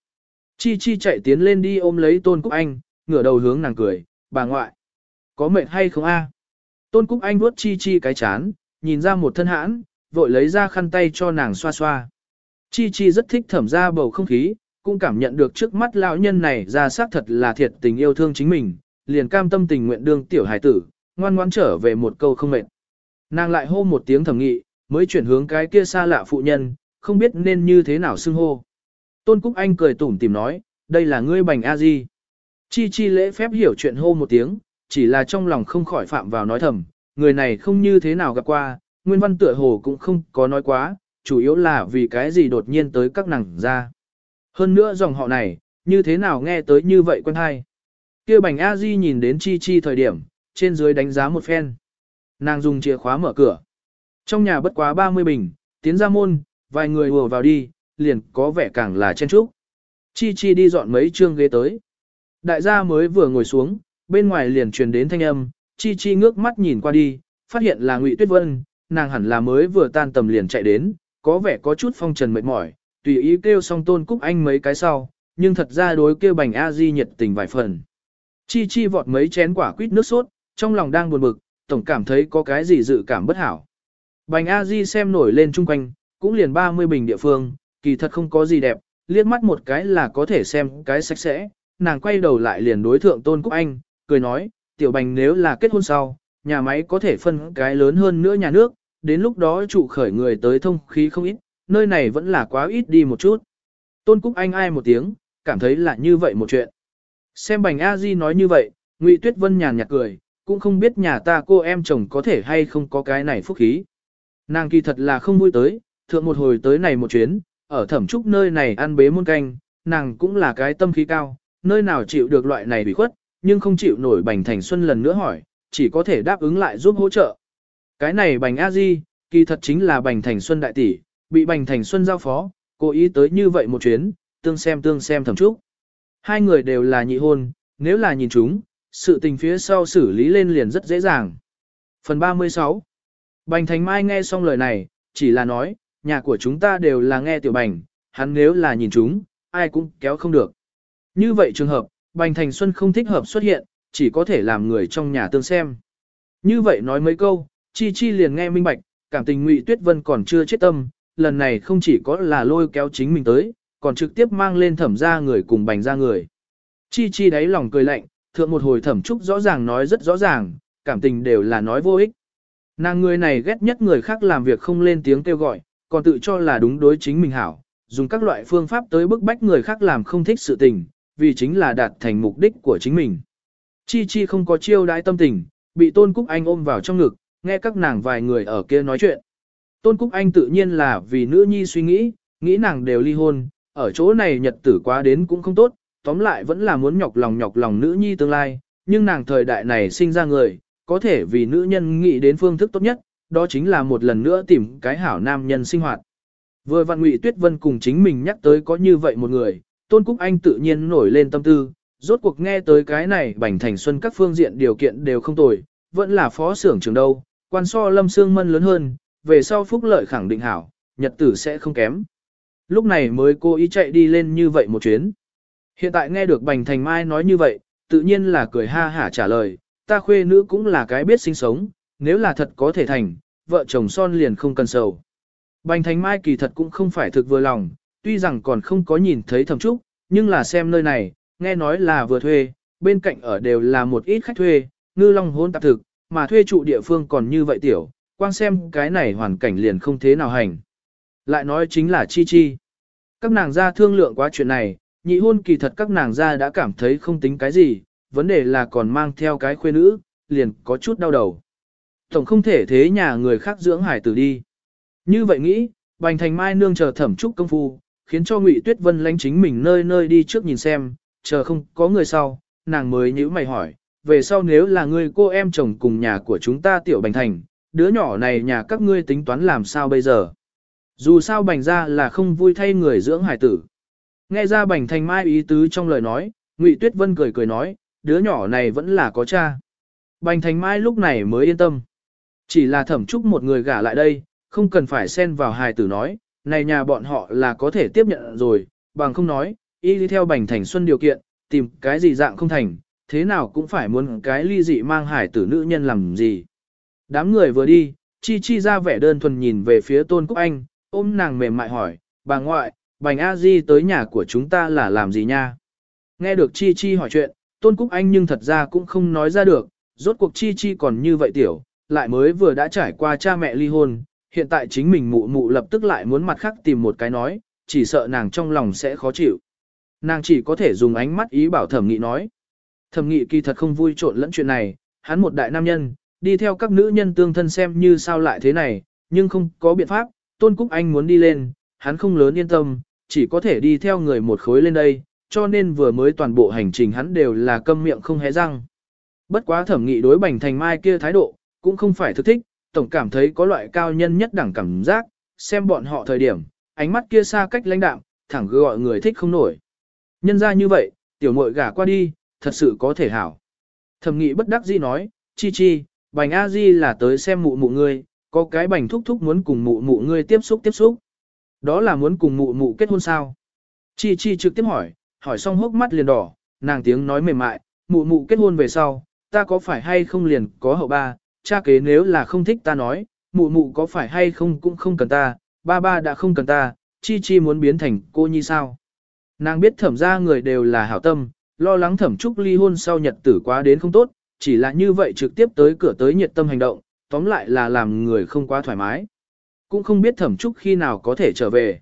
Chi Chi chạy tiến lên đi ôm lấy Tôn Cúc Anh, ngửa đầu hướng nàng cười, bà ngoại. Có mệt hay không a? Tôn Cúc Anh vuốt Chi Chi cái chán, nhìn ra một thân hãn, vội lấy ra khăn tay cho nàng xoa xoa. Chi Chi rất thích thẩm ra bầu không khí, cũng cảm nhận được trước mắt lão nhân này ra xác thật là thiệt tình yêu thương chính mình, liền cam tâm tình nguyện đương tiểu hải tử, ngoan ngoãn trở về một câu không mệt. Nàng lại hô một tiếng thẩm nghị, mới chuyển hướng cái kia xa lạ phụ nhân, không biết nên như thế nào xưng hô. Tôn Cúc Anh cười tủm tìm nói, đây là ngươi bành a di. Chi chi lễ phép hiểu chuyện hô một tiếng, chỉ là trong lòng không khỏi phạm vào nói thầm, người này không như thế nào gặp qua, nguyên văn tựa hồ cũng không có nói quá, chủ yếu là vì cái gì đột nhiên tới các nàng ra. Hơn nữa dòng họ này, như thế nào nghe tới như vậy quen hay. kia bành a di nhìn đến chi chi thời điểm, trên dưới đánh giá một phen. Nàng dùng chìa khóa mở cửa. Trong nhà bất quá 30 bình, tiến ra môn, vài người ùa vào đi, liền có vẻ càng là chen trúc. Chi Chi đi dọn mấy chương ghế tới. Đại gia mới vừa ngồi xuống, bên ngoài liền truyền đến thanh âm, Chi Chi ngước mắt nhìn qua đi, phát hiện là Ngụy Tuyết Vân, nàng hẳn là mới vừa tan tầm liền chạy đến, có vẻ có chút phong trần mệt mỏi, tùy ý kêu xong tôn cúc anh mấy cái sau, nhưng thật ra đối kêu bành a di nhiệt tình vài phần. Chi Chi vọt mấy chén quả quýt nước sốt, trong lòng đang buồn bực, tổng cảm thấy có cái gì dự cảm bất hảo. Bành a di xem nổi lên chung quanh, cũng liền 30 bình địa phương, kỳ thật không có gì đẹp, liếc mắt một cái là có thể xem cái sạch sẽ, nàng quay đầu lại liền đối thượng Tôn Cúc Anh, cười nói, tiểu bành nếu là kết hôn sau, nhà máy có thể phân cái lớn hơn nữa nhà nước, đến lúc đó trụ khởi người tới thông khí không ít, nơi này vẫn là quá ít đi một chút. Tôn Cúc Anh ai một tiếng, cảm thấy là như vậy một chuyện. Xem bành A Di nói như vậy, Ngụy Tuyết Vân nhàn nhạt cười, cũng không biết nhà ta cô em chồng có thể hay không có cái này phúc khí. Nàng kỳ thật là không vui tới, thượng một hồi tới này một chuyến, ở thẩm trúc nơi này ăn bế muôn canh, nàng cũng là cái tâm khí cao, nơi nào chịu được loại này bị khuất, nhưng không chịu nổi bành thành xuân lần nữa hỏi, chỉ có thể đáp ứng lại giúp hỗ trợ. Cái này bành a di, kỳ thật chính là bành thành xuân đại tỷ, bị bành thành xuân giao phó, cố ý tới như vậy một chuyến, tương xem tương xem thẩm trúc. Hai người đều là nhị hôn, nếu là nhìn chúng, sự tình phía sau xử lý lên liền rất dễ dàng. Phần 36 Bành Thành Mai nghe xong lời này, chỉ là nói, nhà của chúng ta đều là nghe tiểu bành, hắn nếu là nhìn chúng, ai cũng kéo không được. Như vậy trường hợp, Bành Thành Xuân không thích hợp xuất hiện, chỉ có thể làm người trong nhà tương xem. Như vậy nói mấy câu, Chi Chi liền nghe minh bạch, cảm tình Ngụy Tuyết Vân còn chưa chết tâm, lần này không chỉ có là lôi kéo chính mình tới, còn trực tiếp mang lên thẩm ra người cùng bành ra người. Chi Chi đáy lòng cười lạnh, thượng một hồi thẩm trúc rõ ràng nói rất rõ ràng, cảm tình đều là nói vô ích. Nàng người này ghét nhất người khác làm việc không lên tiếng kêu gọi, còn tự cho là đúng đối chính mình hảo, dùng các loại phương pháp tới bức bách người khác làm không thích sự tình, vì chính là đạt thành mục đích của chính mình. Chi Chi không có chiêu đãi tâm tình, bị Tôn Cúc Anh ôm vào trong ngực, nghe các nàng vài người ở kia nói chuyện. Tôn Cúc Anh tự nhiên là vì nữ nhi suy nghĩ, nghĩ nàng đều ly hôn, ở chỗ này nhật tử quá đến cũng không tốt, tóm lại vẫn là muốn nhọc lòng nhọc lòng nữ nhi tương lai, nhưng nàng thời đại này sinh ra người, có thể vì nữ nhân nghĩ đến phương thức tốt nhất, đó chính là một lần nữa tìm cái hảo nam nhân sinh hoạt. Vừa vặn Ngụy Tuyết Vân cùng chính mình nhắc tới có như vậy một người, Tôn Cúc Anh tự nhiên nổi lên tâm tư, rốt cuộc nghe tới cái này bành thành xuân các phương diện điều kiện đều không tồi, vẫn là phó xưởng trường đâu, quan so lâm xương mân lớn hơn, về sau phúc lợi khẳng định hảo, nhật tử sẽ không kém. Lúc này mới cô ý chạy đi lên như vậy một chuyến. Hiện tại nghe được bành thành mai nói như vậy, tự nhiên là cười ha hả trả lời, ta khuê nữ cũng là cái biết sinh sống, nếu là thật có thể thành, vợ chồng son liền không cần sầu. Bành thánh Mai kỳ thật cũng không phải thực vừa lòng, tuy rằng còn không có nhìn thấy thẩm trúc, nhưng là xem nơi này, nghe nói là vừa thuê, bên cạnh ở đều là một ít khách thuê, ngư long hôn tạp thực, mà thuê trụ địa phương còn như vậy tiểu, quang xem cái này hoàn cảnh liền không thế nào hành. Lại nói chính là chi chi. Các nàng gia thương lượng quá chuyện này, nhị hôn kỳ thật các nàng gia đã cảm thấy không tính cái gì, vấn đề là còn mang theo cái khuê nữ, liền có chút đau đầu. Tổng không thể thế nhà người khác dưỡng hải tử đi. Như vậy nghĩ, Bành Thành Mai nương chờ thẩm trúc công phu, khiến cho Ngụy Tuyết Vân lánh chính mình nơi nơi đi trước nhìn xem, chờ không có người sau, nàng mới nhữ mày hỏi, về sau nếu là ngươi cô em chồng cùng nhà của chúng ta tiểu Bành Thành, đứa nhỏ này nhà các ngươi tính toán làm sao bây giờ? Dù sao Bành ra là không vui thay người dưỡng hải tử. Nghe ra Bành Thành Mai ý tứ trong lời nói, Ngụy Tuyết Vân cười cười nói, đứa nhỏ này vẫn là có cha. Bành Thành Mai lúc này mới yên tâm. Chỉ là thẩm trúc một người gả lại đây, không cần phải xen vào hài tử nói, này nhà bọn họ là có thể tiếp nhận rồi, bằng không nói, y đi theo Bành Thành Xuân điều kiện, tìm cái gì dạng không thành, thế nào cũng phải muốn cái ly dị mang hải tử nữ nhân làm gì. Đám người vừa đi, Chi Chi ra vẻ đơn thuần nhìn về phía Tôn Cúc Anh, ôm nàng mềm mại hỏi, bà ngoại, Bành A Di tới nhà của chúng ta là làm gì nha? Nghe được Chi Chi hỏi chuyện, Tôn Cúc Anh nhưng thật ra cũng không nói ra được, rốt cuộc Chi Chi còn như vậy tiểu, lại mới vừa đã trải qua cha mẹ ly hôn, hiện tại chính mình mụ mụ lập tức lại muốn mặt khác tìm một cái nói, chỉ sợ nàng trong lòng sẽ khó chịu. Nàng chỉ có thể dùng ánh mắt ý bảo thẩm nghị nói. Thẩm nghị kỳ thật không vui trộn lẫn chuyện này, hắn một đại nam nhân, đi theo các nữ nhân tương thân xem như sao lại thế này, nhưng không có biện pháp, Tôn Cúc Anh muốn đi lên, hắn không lớn yên tâm, chỉ có thể đi theo người một khối lên đây, cho nên vừa mới toàn bộ hành trình hắn đều là câm miệng không hé răng. Bất quá thẩm nghị đối bành thành mai kia thái độ, cũng không phải thực thích, tổng cảm thấy có loại cao nhân nhất đẳng cảm giác, xem bọn họ thời điểm, ánh mắt kia xa cách lãnh đạm, thẳng gọi người thích không nổi. Nhân ra như vậy, tiểu muội gả qua đi, thật sự có thể hảo. Thẩm nghị bất đắc dĩ nói, chi chi, bành a di là tới xem mụ mụ ngươi, có cái bành thúc thúc muốn cùng mụ mụ ngươi tiếp xúc tiếp xúc. Đó là muốn cùng mụ mụ kết hôn sao? Chi chi trực tiếp hỏi, hỏi xong hốc mắt liền đỏ, nàng tiếng nói mềm mại, mụ mụ kết hôn về sau, ta có phải hay không liền có hậu ba, cha kế nếu là không thích ta nói, mụ mụ có phải hay không cũng không cần ta, ba ba đã không cần ta, chi chi muốn biến thành cô nhi sao. Nàng biết thẩm ra người đều là hảo tâm, lo lắng thẩm trúc ly hôn sau nhật tử quá đến không tốt, chỉ là như vậy trực tiếp tới cửa tới nhiệt tâm hành động, tóm lại là làm người không quá thoải mái. Cũng không biết thẩm trúc khi nào có thể trở về.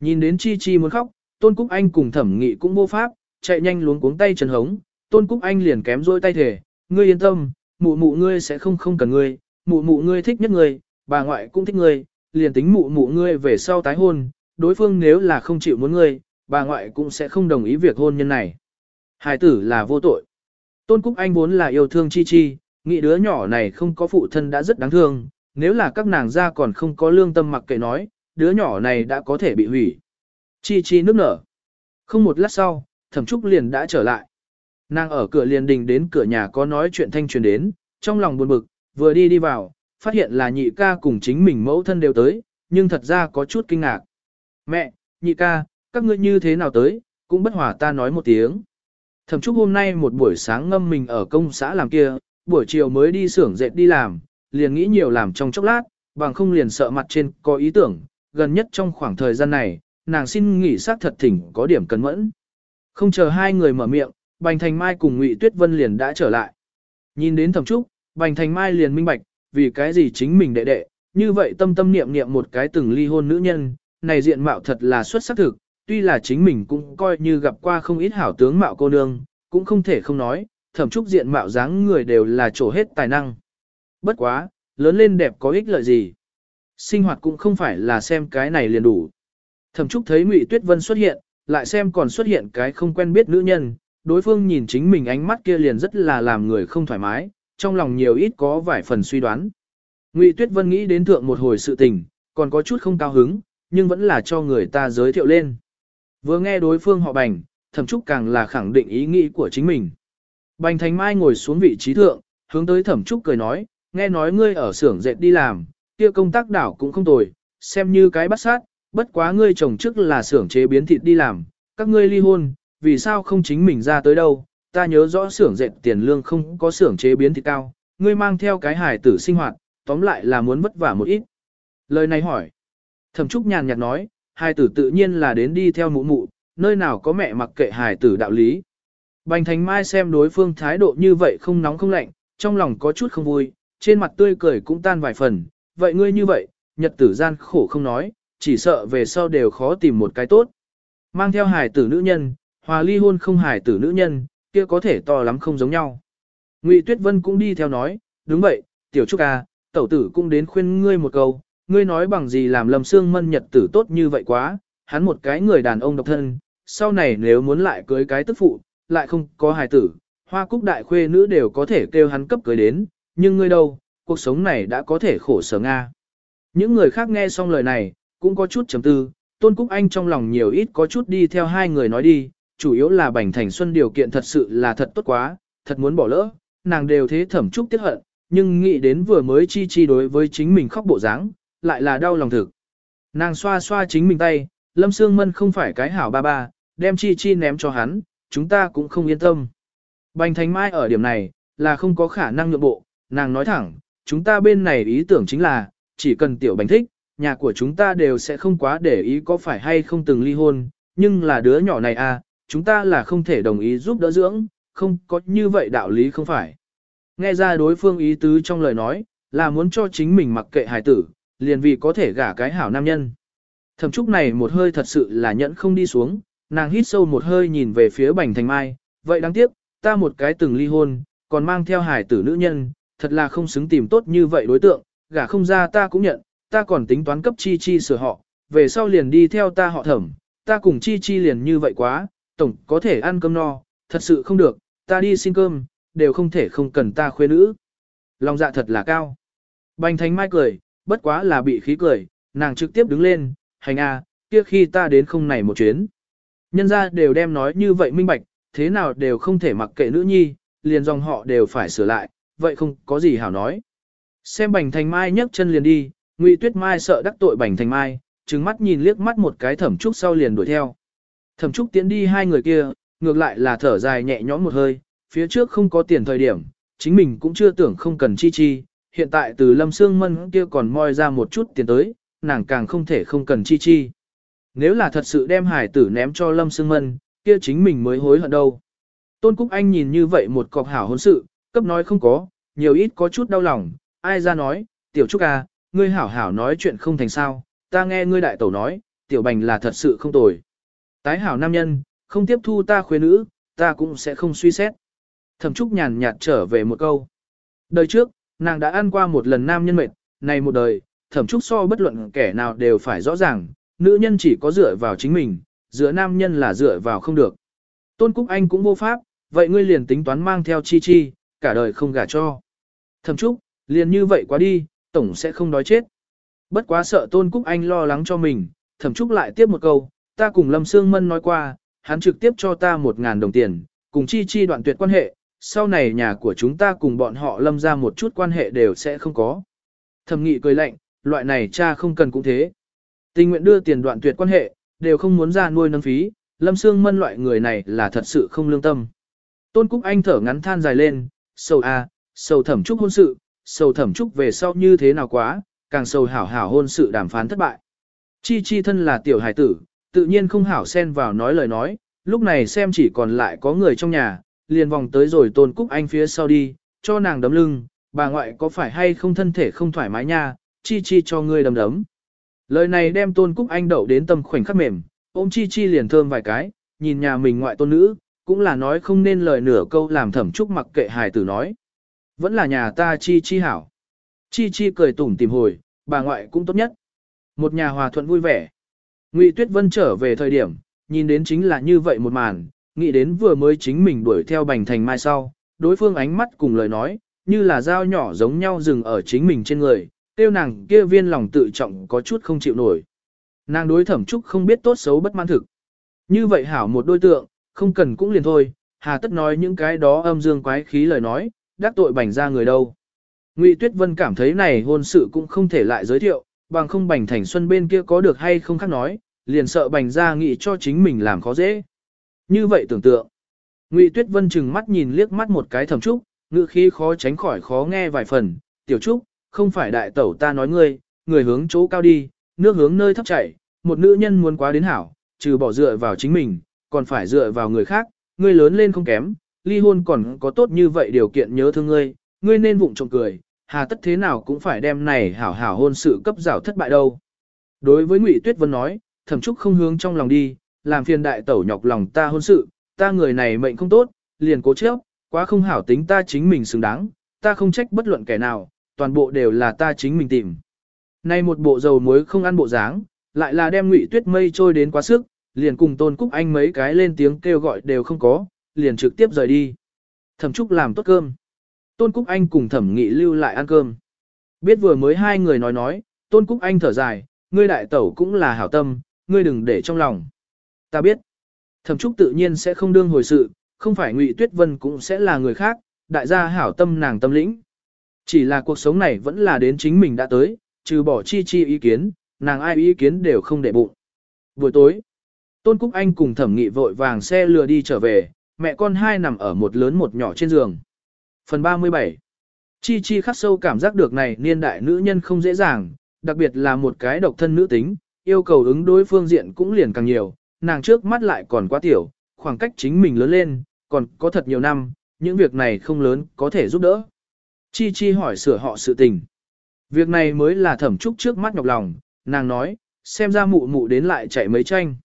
Nhìn đến chi chi muốn khóc, tôn cúc anh cùng thẩm nghị cũng vô pháp, chạy nhanh luống cuống tay trần hống, tôn cúc anh liền kém rôi tay thể, ngươi yên tâm, mụ mụ ngươi sẽ không không cần ngươi, mụ mụ ngươi thích nhất ngươi, bà ngoại cũng thích ngươi, liền tính mụ mụ ngươi về sau tái hôn, đối phương nếu là không chịu muốn ngươi, bà ngoại cũng sẽ không đồng ý việc hôn nhân này. Hải tử là vô tội. Tôn Cúc Anh vốn là yêu thương Chi Chi, nghĩ đứa nhỏ này không có phụ thân đã rất đáng thương, nếu là các nàng ra còn không có lương tâm mặc kệ nói, đứa nhỏ này đã có thể bị hủy. Chi Chi nước nở. Không một lát sau, Thẩm Trúc liền đã trở lại. Nàng ở cửa liền đình đến cửa nhà có nói chuyện thanh truyền đến, trong lòng buồn bực, vừa đi đi vào, phát hiện là nhị ca cùng chính mình mẫu thân đều tới, nhưng thật ra có chút kinh ngạc. Mẹ, nhị ca, các ngươi như thế nào tới, cũng bất hòa ta nói một tiếng. Thẩm Trúc hôm nay một buổi sáng ngâm mình ở công xã làm kia, buổi chiều mới đi xưởng dệt đi làm, liền nghĩ nhiều làm trong chốc lát, bằng không liền sợ mặt trên có ý tưởng, gần nhất trong khoảng thời gian này, nàng xin nghỉ xác thật thỉnh có điểm cẩn mẫn. Không chờ hai người mở miệng, Bành Thành Mai cùng Ngụy Tuyết Vân liền đã trở lại. Nhìn đến Thẩm Trúc, Bành Thành Mai liền minh bạch, vì cái gì chính mình đệ đệ, như vậy tâm tâm niệm niệm một cái từng ly hôn nữ nhân, này diện mạo thật là xuất sắc thực, tuy là chính mình cũng coi như gặp qua không ít hảo tướng mạo cô nương, cũng không thể không nói, thẩm trúc diện mạo dáng người đều là trổ hết tài năng. Bất quá, lớn lên đẹp có ích lợi gì. Sinh hoạt cũng không phải là xem cái này liền đủ. Thẩm trúc thấy Ngụy Tuyết Vân xuất hiện, lại xem còn xuất hiện cái không quen biết nữ nhân, đối phương nhìn chính mình ánh mắt kia liền rất là làm người không thoải mái, trong lòng nhiều ít có vài phần suy đoán. Ngụy Tuyết Vân nghĩ đến thượng một hồi sự tình, còn có chút không cao hứng, nhưng vẫn là cho người ta giới thiệu lên. Vừa nghe đối phương họ bành, thẩm trúc càng là khẳng định ý nghĩ của chính mình. Bành Thành Mai ngồi xuống vị trí thượng, hướng tới thẩm trúc cười nói, nghe nói ngươi ở xưởng dệt đi làm, kia công tác đảo cũng không tồi, xem như cái bắt sát, bất quá ngươi chồng trước là xưởng chế biến thịt đi làm, các ngươi ly hôn, vì sao không chính mình ra tới đâu, ta nhớ rõ xưởng dệt tiền lương không có xưởng chế biến thịt cao, ngươi mang theo cái hài tử sinh hoạt, tóm lại là muốn vất vả một ít. Lời này hỏi, thẩm trúc nhàn nhạt nói, hài tử tự nhiên là đến đi theo mụ mụ, nơi nào có mẹ mặc kệ hài tử đạo lý. Bành Thành Mai xem đối phương thái độ như vậy không nóng không lạnh, trong lòng có chút không vui, trên mặt tươi cười cũng tan vài phần, vậy ngươi như vậy, nhật tử gian khổ không nói, chỉ sợ về sau đều khó tìm một cái tốt. Mang theo hài tử nữ nhân, hòa ly hôn không hài tử nữ nhân, kia có thể to lắm không giống nhau. Ngụy Tuyết Vân cũng đi theo nói, đúng vậy, tiểu trúc à, tẩu tử cũng đến khuyên ngươi một câu, ngươi nói bằng gì làm lầm xương mân nhật tử tốt như vậy quá, hắn một cái người đàn ông độc thân, sau này nếu muốn lại cưới cái tức phụ, lại không có hài tử, hoa cúc đại khuê nữ đều có thể kêu hắn cấp cưới đến, nhưng ngươi đâu, cuộc sống này đã có thể khổ sở Nga. Những người khác nghe xong lời này, cũng có chút chấm tư, Tôn Cúc Anh trong lòng nhiều ít có chút đi theo hai người nói đi, chủ yếu là Bành Thành Xuân điều kiện thật sự là thật tốt quá, thật muốn bỏ lỡ, nàng đều thế thẩm trúc tiếc hận, nhưng nghĩ đến vừa mới chi chi đối với chính mình khóc bộ dáng, lại là đau lòng thực. Nàng xoa xoa chính mình tay, Lâm Sương Mân không phải cái hảo ba ba, đem chi chi ném cho hắn, chúng ta cũng không yên tâm. Bành Thành Mai ở điểm này, là không có khả năng nhượng bộ, nàng nói thẳng, chúng ta bên này ý tưởng chính là, chỉ cần tiểu bành thích, nhà của chúng ta đều sẽ không quá để ý có phải hay không từng ly hôn, nhưng là đứa nhỏ này à, chúng ta là không thể đồng ý giúp đỡ dưỡng, không có như vậy đạo lý không phải. Nghe ra đối phương ý tứ trong lời nói, là muốn cho chính mình mặc kệ hài tử, liền vì có thể gả cái hảo nam nhân. Thẩm trúc này một hơi thật sự là nhẫn không đi xuống, nàng hít sâu một hơi nhìn về phía bành thành mai, vậy đáng tiếc, ta một cái từng ly hôn, còn mang theo hài tử nữ nhân, thật là không xứng tìm tốt như vậy đối tượng, gả không ra ta cũng nhận, ta còn tính toán cấp chi chi sửa họ, về sau liền đi theo ta họ thẩm, ta cùng chi chi liền như vậy quá, tổng có thể ăn cơm no, thật sự không được, ta đi xin cơm, đều không thể không cần ta khuê nữ. Lòng dạ thật là cao. Bành thành mai cười, bất quá là bị khí cười, nàng trực tiếp đứng lên, hành a, kia khi ta đến không này một chuyến. Nhân ra đều đem nói như vậy minh bạch, thế nào đều không thể mặc kệ nữ nhi, liền dòng họ đều phải sửa lại, vậy không có gì hảo nói. Xem bành thành mai nhấc chân liền đi, ngụy tuyết mai sợ đắc tội bành thành mai, trừng mắt nhìn liếc mắt một cái thẩm trúc sau liền đuổi theo. Thẩm trúc tiến đi hai người kia, ngược lại là thở dài nhẹ nhõm một hơi, phía trước không có tiền thời điểm, chính mình cũng chưa tưởng không cần chi chi, hiện tại từ lâm Sương mân kia còn moi ra một chút tiền tới, nàng càng không thể không cần chi chi. Nếu là thật sự đem hải tử ném cho Lâm Sương Mân, kia chính mình mới hối hận đâu. Tôn Cúc Anh nhìn như vậy một cọc hảo hôn sự, cấp nói không có, nhiều ít có chút đau lòng, ai ra nói, tiểu trúc à, ngươi hảo hảo nói chuyện không thành sao, ta nghe ngươi đại tẩu nói, tiểu bành là thật sự không tồi. Tái hảo nam nhân, không tiếp thu ta khuê nữ, ta cũng sẽ không suy xét. Thẩm Trúc nhàn nhạt trở về một câu. Đời trước, nàng đã ăn qua một lần nam nhân mệt, này một đời, Thẩm Trúc so bất luận kẻ nào đều phải rõ ràng, nữ nhân chỉ có dựa vào chính mình, dựa nam nhân là dựa vào không được. Tôn Cúc Anh cũng vô pháp, vậy ngươi liền tính toán mang theo chi chi, cả đời không gả cho. Thẩm Trúc, liền như vậy quá đi, tổng sẽ không đói chết. Bất quá sợ Tôn Cúc Anh lo lắng cho mình, Thẩm Trúc lại tiếp một câu, ta cùng Lâm Sương Mân nói qua, hắn trực tiếp cho ta một ngàn đồng tiền, cùng chi chi đoạn tuyệt quan hệ, sau này nhà của chúng ta cùng bọn họ lâm ra một chút quan hệ đều sẽ không có. Thẩm nghị cười lạnh, loại này cha không cần cũng thế. Tình nguyện đưa tiền đoạn tuyệt quan hệ, đều không muốn ra nuôi nâng phí, lâm xương mân loại người này là thật sự không lương tâm. Tôn Cúc Anh thở ngắn than dài lên, sầu a, sầu thẩm trúc hôn sự, sầu thẩm trúc về sau như thế nào quá, càng sầu hảo hảo hôn sự đàm phán thất bại. Chi chi thân là tiểu hải tử, tự nhiên không hảo xen vào nói lời nói, lúc này xem chỉ còn lại có người trong nhà, liền vòng tới rồi tôn cúc anh phía sau đi, cho nàng đấm lưng, bà ngoại có phải hay không thân thể không thoải mái nha, chi chi cho ngươi đấm đấm. Lời này đem tôn cúc anh đậu đến tâm khoảnh khắc mềm, ôm chi chi liền thơm vài cái, nhìn nhà mình ngoại tôn nữ, cũng là nói không nên lời nửa câu làm thẩm trúc mặc kệ hài tử nói. Vẫn là nhà ta chi chi hảo. Chi chi cười tủm tìm hồi, bà ngoại cũng tốt nhất. Một nhà hòa thuận vui vẻ. Ngụy Tuyết Vân trở về thời điểm, nhìn đến chính là như vậy một màn, nghĩ đến vừa mới chính mình đuổi theo bành thành mai sau, đối phương ánh mắt cùng lời nói, như là dao nhỏ giống nhau dừng ở chính mình trên người, tiêu nàng kia viên lòng tự trọng có chút không chịu nổi. Nàng đối thẩm trúc không biết tốt xấu bất mãn thực. Như vậy hảo một đối tượng, không cần cũng liền thôi, hà tất nói những cái đó âm dương quái khí lời nói, đắc tội bành ra người đâu. Ngụy Tuyết Vân cảm thấy này hôn sự cũng không thể lại giới thiệu, bằng không bành thành xuân bên kia có được hay không khác nói, liền sợ bành ra nghĩ cho chính mình làm khó dễ. Như vậy tưởng tượng, Ngụy Tuyết Vân chừng mắt nhìn liếc mắt một cái thẩm trúc, ngữ khí khó tránh khỏi khó nghe vài phần, tiểu trúc, không phải đại tẩu ta nói ngươi, người hướng chỗ cao đi, nước hướng nơi thấp chảy, một nữ nhân muốn quá đến hảo, trừ bỏ dựa vào chính mình, còn phải dựa vào người khác, ngươi lớn lên không kém, ly hôn còn có tốt như vậy điều kiện nhớ thương ngươi, ngươi nên vụng trộm cười, hà tất thế nào cũng phải đem này hảo hảo hôn sự cấp rào thất bại đâu. Đối với Ngụy Tuyết Vân nói, thẩm trúc không hướng trong lòng đi, làm phiền đại tẩu nhọc lòng ta hôn sự, ta người này mệnh không tốt, liền cố chấp, quá không hảo tính ta chính mình xứng đáng, ta không trách bất luận kẻ nào, toàn bộ đều là ta chính mình tìm. Nay một bộ dầu muối không ăn bộ dáng, lại là đem ngụy tuyết mây trôi đến quá sức, liền cùng tôn cúc anh mấy cái lên tiếng kêu gọi đều không có, liền trực tiếp rời đi. Thẩm trúc làm tốt cơm. Tôn cúc anh cùng thẩm nghị lưu lại ăn cơm. Biết vừa mới hai người nói nói, tôn cúc anh thở dài, ngươi đại tẩu cũng là hảo tâm, ngươi đừng để trong lòng. Ta biết, thẩm trúc tự nhiên sẽ không đương hồi sự, không phải ngụy tuyết vân cũng sẽ là người khác, đại gia hảo tâm nàng tâm lĩnh. Chỉ là cuộc sống này vẫn là đến chính mình đã tới, trừ bỏ chi chi ý kiến, nàng ai ý kiến đều không để bụng. Buổi tối, Tôn Cúc Anh cùng thẩm nghị vội vàng xe lừa đi trở về, mẹ con hai nằm ở một lớn một nhỏ trên giường. Phần 37 Chi Chi khắc sâu cảm giác được này niên đại nữ nhân không dễ dàng, đặc biệt là một cái độc thân nữ tính, yêu cầu ứng đối phương diện cũng liền càng nhiều, nàng trước mắt lại còn quá tiểu, khoảng cách chính mình lớn lên, còn có thật nhiều năm, những việc này không lớn có thể giúp đỡ. Chi Chi hỏi sửa họ sự tình. Việc này mới là thẩm trúc trước mắt nhọc lòng, nàng nói, xem ra mụ mụ đến lại chạy mấy tranh.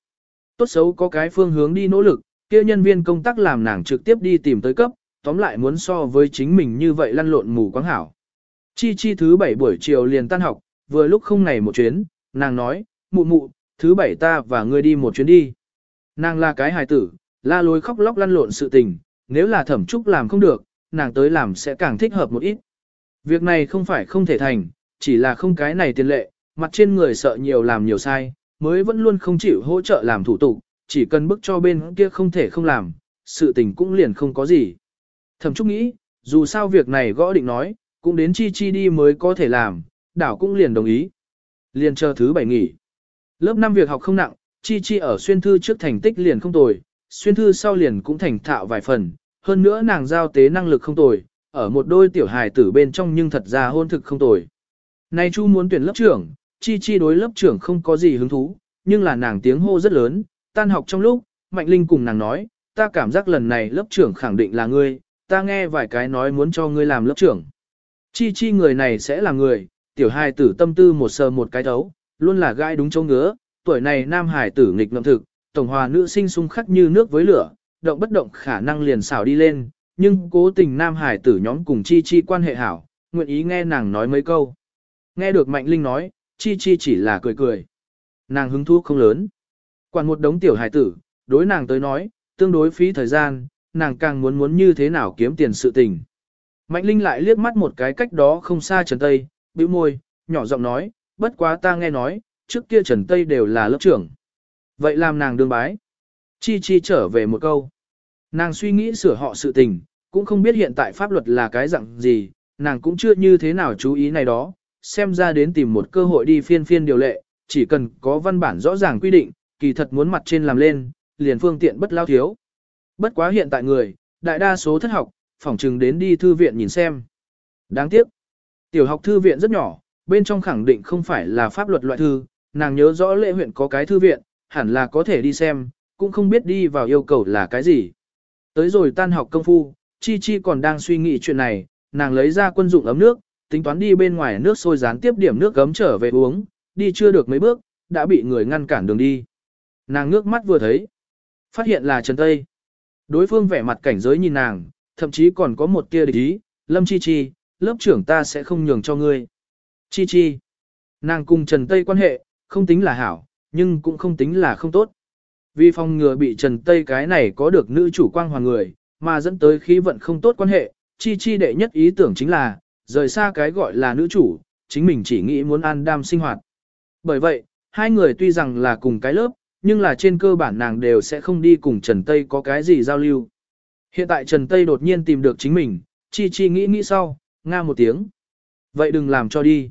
Tốt xấu có cái phương hướng đi nỗ lực, kia nhân viên công tác làm nàng trực tiếp đi tìm tới cấp, tóm lại muốn so với chính mình như vậy lăn lộn mù quáng hảo. Chi chi thứ bảy buổi chiều liền tan học, vừa lúc không ngày một chuyến, nàng nói, mụ mụ, thứ bảy ta và ngươi đi một chuyến đi. Nàng là cái hài tử, la lối khóc lóc lăn lộn sự tình, nếu là thẩm trúc làm không được, nàng tới làm sẽ càng thích hợp một ít. Việc này không phải không thể thành, chỉ là không cái này tiền lệ, mặt trên người sợ nhiều làm nhiều sai, mới vẫn luôn không chịu hỗ trợ làm thủ tục, chỉ cần bức cho bên kia không thể không làm, sự tình cũng liền không có gì. Thẩm Trúc nghĩ, dù sao việc này gõ định nói, cũng đến chi chi đi mới có thể làm, đảo cũng liền đồng ý. Liền chờ thứ bảy nghỉ. Lớp 5 việc học không nặng, chi chi ở xuyên thư trước thành tích liền không tồi, xuyên thư sau liền cũng thành thạo vài phần, hơn nữa nàng giao tế năng lực không tồi, ở một đôi tiểu hài tử bên trong nhưng thật ra hôn thực không tồi. Nay Chu muốn tuyển lớp trưởng, chi chi đối lớp trưởng không có gì hứng thú, nhưng là nàng tiếng hô rất lớn, tan học trong lúc, Mạnh Linh cùng nàng nói, ta cảm giác lần này lớp trưởng khẳng định là ngươi, ta nghe vài cái nói muốn cho ngươi làm lớp trưởng. Chi chi người này sẽ là người, tiểu hài tử tâm tư một sờ một cái thấu, luôn là gai đúng chỗ ngứa, tuổi này nam hải tử nghịch ngợm thực, tổng hòa nữ sinh xung khắc như nước với lửa, động bất động khả năng liền xảo đi lên, nhưng cố tình nam hải tử nhóm cùng chi chi quan hệ hảo, nguyện ý nghe nàng nói mấy câu. Nghe được Mạnh Linh nói, chi chi chỉ là cười cười. Nàng hứng thú không lớn. Quản một đống tiểu hải tử, đối nàng tới nói, tương đối phí thời gian, nàng càng muốn muốn như thế nào kiếm tiền sự tình. Mạnh Linh lại liếc mắt một cái cách đó không xa Trần Tây, bĩu môi, nhỏ giọng nói, bất quá ta nghe nói, trước kia Trần Tây đều là lớp trưởng. Vậy làm nàng đương bái. Chi Chi trở về một câu. Nàng suy nghĩ sửa họ sự tình, cũng không biết hiện tại pháp luật là cái dạng gì, nàng cũng chưa như thế nào chú ý này đó, xem ra đến tìm một cơ hội đi phiên phiên điều lệ, chỉ cần có văn bản rõ ràng quy định, kỳ thật muốn mặt trên làm lên, liền phương tiện bất lao thiếu. Bất quá hiện tại người, đại đa số thất học, phỏng chừng đến đi thư viện nhìn xem. Đáng tiếc, tiểu học thư viện rất nhỏ, bên trong khẳng định không phải là pháp luật loại thư, nàng nhớ rõ lệ huyện có cái thư viện, hẳn là có thể đi xem, cũng không biết đi vào yêu cầu là cái gì. Tới rồi tan học công phu, Chi Chi còn đang suy nghĩ chuyện này, nàng lấy ra quân dụng ấm nước, tính toán đi bên ngoài nước sôi gián tiếp điểm nước gấm trở về uống, đi chưa được mấy bước, đã bị người ngăn cản đường đi. Nàng ngước mắt vừa thấy, phát hiện là Trần Tây. Đối phương vẻ mặt cảnh giới nhìn nàng, thậm chí còn có một tia địch ý, Lâm Chi Chi, lớp trưởng ta sẽ không nhường cho ngươi. Chi Chi, nàng cùng Trần Tây quan hệ, không tính là hảo, nhưng cũng không tính là không tốt. Vì phòng ngừa bị Trần Tây cái này có được nữ chủ quang hoàng người, mà dẫn tới khí vận không tốt quan hệ, Chi Chi đệ nhất ý tưởng chính là, rời xa cái gọi là nữ chủ, chính mình chỉ nghĩ muốn an đam sinh hoạt. Bởi vậy, hai người tuy rằng là cùng cái lớp, nhưng là trên cơ bản nàng đều sẽ không đi cùng Trần Tây có cái gì giao lưu. Hiện tại Trần Tây đột nhiên tìm được chính mình, Chi Chi nghĩ nghĩ sau, nga một tiếng. Vậy đừng làm cho đi.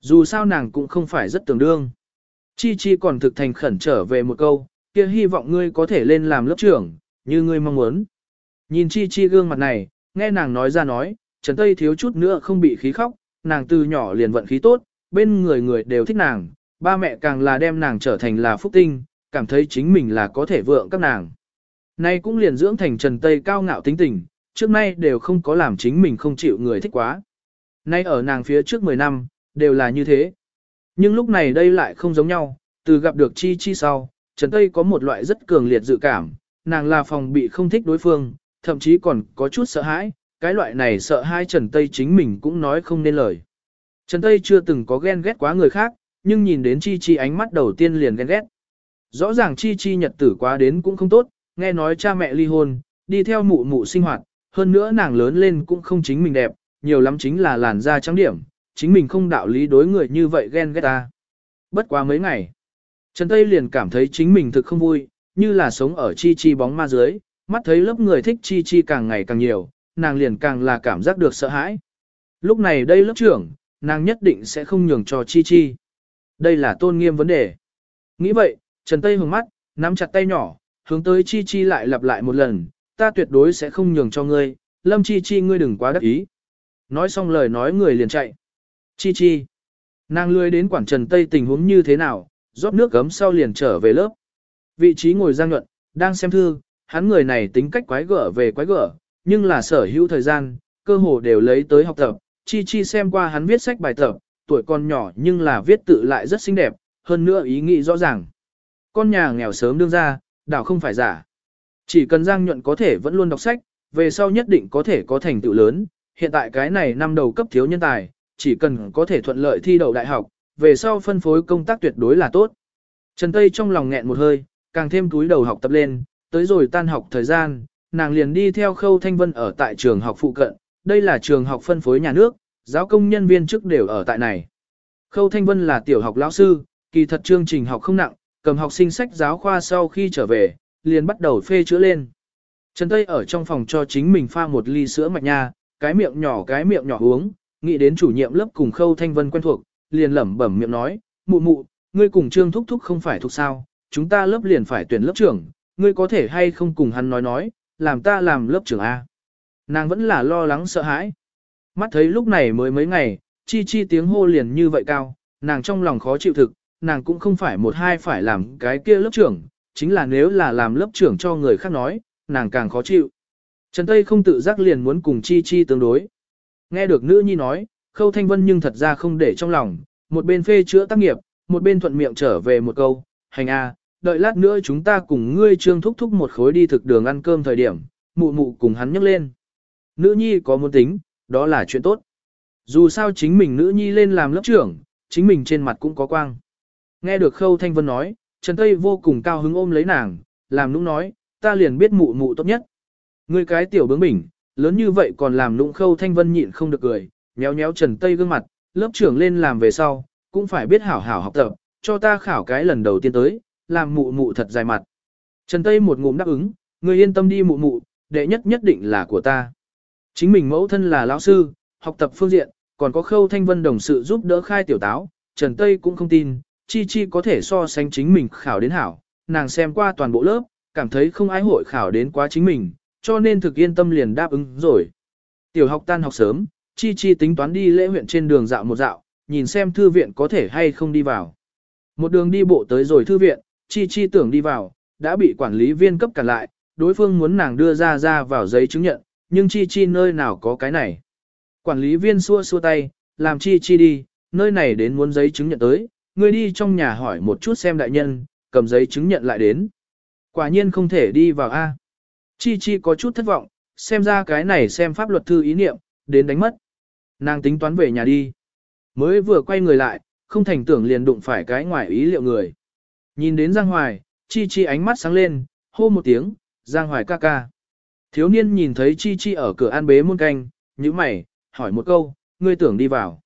Dù sao nàng cũng không phải rất tưởng đương. Chi Chi còn thực thành khẩn trở về một câu, kia hy vọng ngươi có thể lên làm lớp trưởng, như ngươi mong muốn. Nhìn Chi Chi gương mặt này, nghe nàng nói ra nói, Trần Tây thiếu chút nữa không bị khí khóc, nàng từ nhỏ liền vận khí tốt, bên người người đều thích nàng, ba mẹ càng là đem nàng trở thành là phúc tinh, cảm thấy chính mình là có thể vượng các nàng. Nay cũng liền dưỡng thành Trần Tây cao ngạo tính tình, trước nay đều không có làm chính mình không chịu người thích quá. Nay ở nàng phía trước 10 năm, đều là như thế. Nhưng lúc này đây lại không giống nhau, từ gặp được Chi Chi sau, Trần Tây có một loại rất cường liệt dự cảm, nàng là phòng bị không thích đối phương, thậm chí còn có chút sợ hãi, cái loại này sợ hai Trần Tây chính mình cũng nói không nên lời. Trần Tây chưa từng có ghen ghét quá người khác, nhưng nhìn đến Chi Chi ánh mắt đầu tiên liền ghen ghét. Rõ ràng Chi Chi nhật tử quá đến cũng không tốt, nghe nói cha mẹ ly hôn, đi theo mụ mụ sinh hoạt, hơn nữa nàng lớn lên cũng không chính mình đẹp, nhiều lắm chính là làn da trắng điểm, chính mình không đạo lý đối người như vậy ghen ghét ta. Bất quá mấy ngày, Trần Tây liền cảm thấy chính mình thực không vui, như là sống ở chi chi bóng ma dưới, mắt thấy lớp người thích chi chi càng ngày càng nhiều, nàng liền càng là cảm giác được sợ hãi. Lúc này đây lớp trưởng, nàng nhất định sẽ không nhường cho chi chi. Đây là tôn nghiêm vấn đề. Nghĩ vậy, Trần Tây hướng mắt, nắm chặt tay nhỏ, hướng tới chi chi lại lặp lại một lần, ta tuyệt đối sẽ không nhường cho ngươi, lâm chi chi ngươi đừng quá đắc ý. Nói xong lời nói người liền chạy. Chi chi. Nàng lươi đến quản Trần Tây tình huống như thế nào, rót nước gấm sau liền trở về lớp. Vị trí ngồi Giang Nhuận, đang xem thư, hắn người này tính cách quái gở về quái gở, nhưng là sở hữu thời gian, cơ hồ đều lấy tới học tập. Chi Chi xem qua hắn viết sách bài tập, tuổi còn nhỏ nhưng là viết tự lại rất xinh đẹp, hơn nữa ý nghĩ rõ ràng. Con nhà nghèo sớm đương ra, đảo không phải giả. Chỉ cần Giang Nhuận có thể vẫn luôn đọc sách, về sau nhất định có thể có thành tựu lớn. Hiện tại cái này năm đầu cấp thiếu nhân tài, chỉ cần có thể thuận lợi thi đậu đại học, về sau phân phối công tác tuyệt đối là tốt. Trần Tây trong lòng nghẹn một hơi, càng thêm túi đầu học tập lên, tới rồi tan học thời gian, nàng liền đi theo Khâu Thanh Vân ở tại trường học phụ cận, đây là trường học phân phối nhà nước, giáo công nhân viên chức đều ở tại này. Khâu Thanh Vân là tiểu học lão sư, kỳ thật chương trình học không nặng, cầm học sinh sách giáo khoa sau khi trở về, liền bắt đầu phê chữa lên. Trần Tây ở trong phòng cho chính mình pha một ly sữa mạch nha, cái miệng nhỏ cái miệng nhỏ uống, nghĩ đến chủ nhiệm lớp cùng Khâu Thanh Vân quen thuộc, liền lẩm bẩm miệng nói, mụ mụ, ngươi cùng Trương Thúc Thúc không phải thuộc sao, chúng ta lớp liền phải tuyển lớp trưởng, ngươi có thể hay không cùng hắn nói nói, làm ta làm lớp trưởng A. Nàng vẫn là lo lắng sợ hãi. Mắt thấy lúc này mới mấy ngày, chi chi tiếng hô liền như vậy cao, nàng trong lòng khó chịu thực, nàng cũng không phải một hai phải làm cái kia lớp trưởng, chính là nếu là làm lớp trưởng cho người khác nói, nàng càng khó chịu. Trần Tây không tự giác liền muốn cùng Chi Chi tương đối. Nghe được nữ nhi nói, Khâu Thanh Vân nhưng thật ra không để trong lòng, một bên phê chữa tác nghiệp, một bên thuận miệng trở về một câu, hành a, đợi lát nữa chúng ta cùng ngươi trương thúc thúc một khối đi thực đường ăn cơm thời điểm, mụ mụ cùng hắn nhấc lên. Nữ nhi có muốn tính, đó là chuyện tốt. Dù sao chính mình nữ nhi lên làm lớp trưởng, chính mình trên mặt cũng có quang. Nghe được Khâu Thanh Vân nói, Trần Tây vô cùng cao hứng ôm lấy nàng, làm nũng nói, ta liền biết mụ mụ tốt nhất. Ngươi cái tiểu bướng bỉnh, lớn như vậy còn làm nũng Khâu Thanh Vân nhịn không được cười, nhéo nhéo Trần Tây gương mặt, lớp trưởng lên làm về sau, cũng phải biết hảo hảo học tập, cho ta khảo cái lần đầu tiên tới, làm mụ mụ thật dài mặt. Trần Tây một ngụm đáp ứng, ngươi yên tâm đi mụ mụ, đệ nhất nhất định là của ta. Chính mình mẫu thân là lão sư, học tập phương diện, còn có khâu thanh vân đồng sự giúp đỡ khai tiểu táo, Trần Tây cũng không tin, chi chi có thể so sánh chính mình khảo đến hảo, nàng xem qua toàn bộ lớp, cảm thấy không ai hội khảo đến quá chính mình, cho nên thực yên tâm liền đáp ứng rồi. Tiểu học tan học sớm, chi chi tính toán đi lễ huyện trên đường dạo một dạo, nhìn xem thư viện có thể hay không đi vào. Một đường đi bộ tới rồi thư viện, chi chi tưởng đi vào, đã bị quản lý viên cấp cản lại, đối phương muốn nàng đưa ra ra vào giấy chứng nhận, nhưng chi chi nơi nào có cái này. Quản lý viên xua xua tay, làm chi chi đi, nơi này đến muốn giấy chứng nhận tới, Ngươi đi trong nhà hỏi một chút xem đại nhân, cầm giấy chứng nhận lại đến. Quả nhiên không thể đi vào A. Chi chi có chút thất vọng, xem ra cái này xem pháp luật thư ý niệm, đến đánh mất. Nàng tính toán về nhà đi. Mới vừa quay người lại, không thành tưởng liền đụng phải cái ngoài ý liệu người. Nhìn đến Giang Hoài, Chi Chi ánh mắt sáng lên, hô một tiếng, Giang Hoài ca ca. Thiếu niên nhìn thấy Chi Chi ở cửa an bế muôn canh, như mày, hỏi một câu, ngươi tưởng đi vào.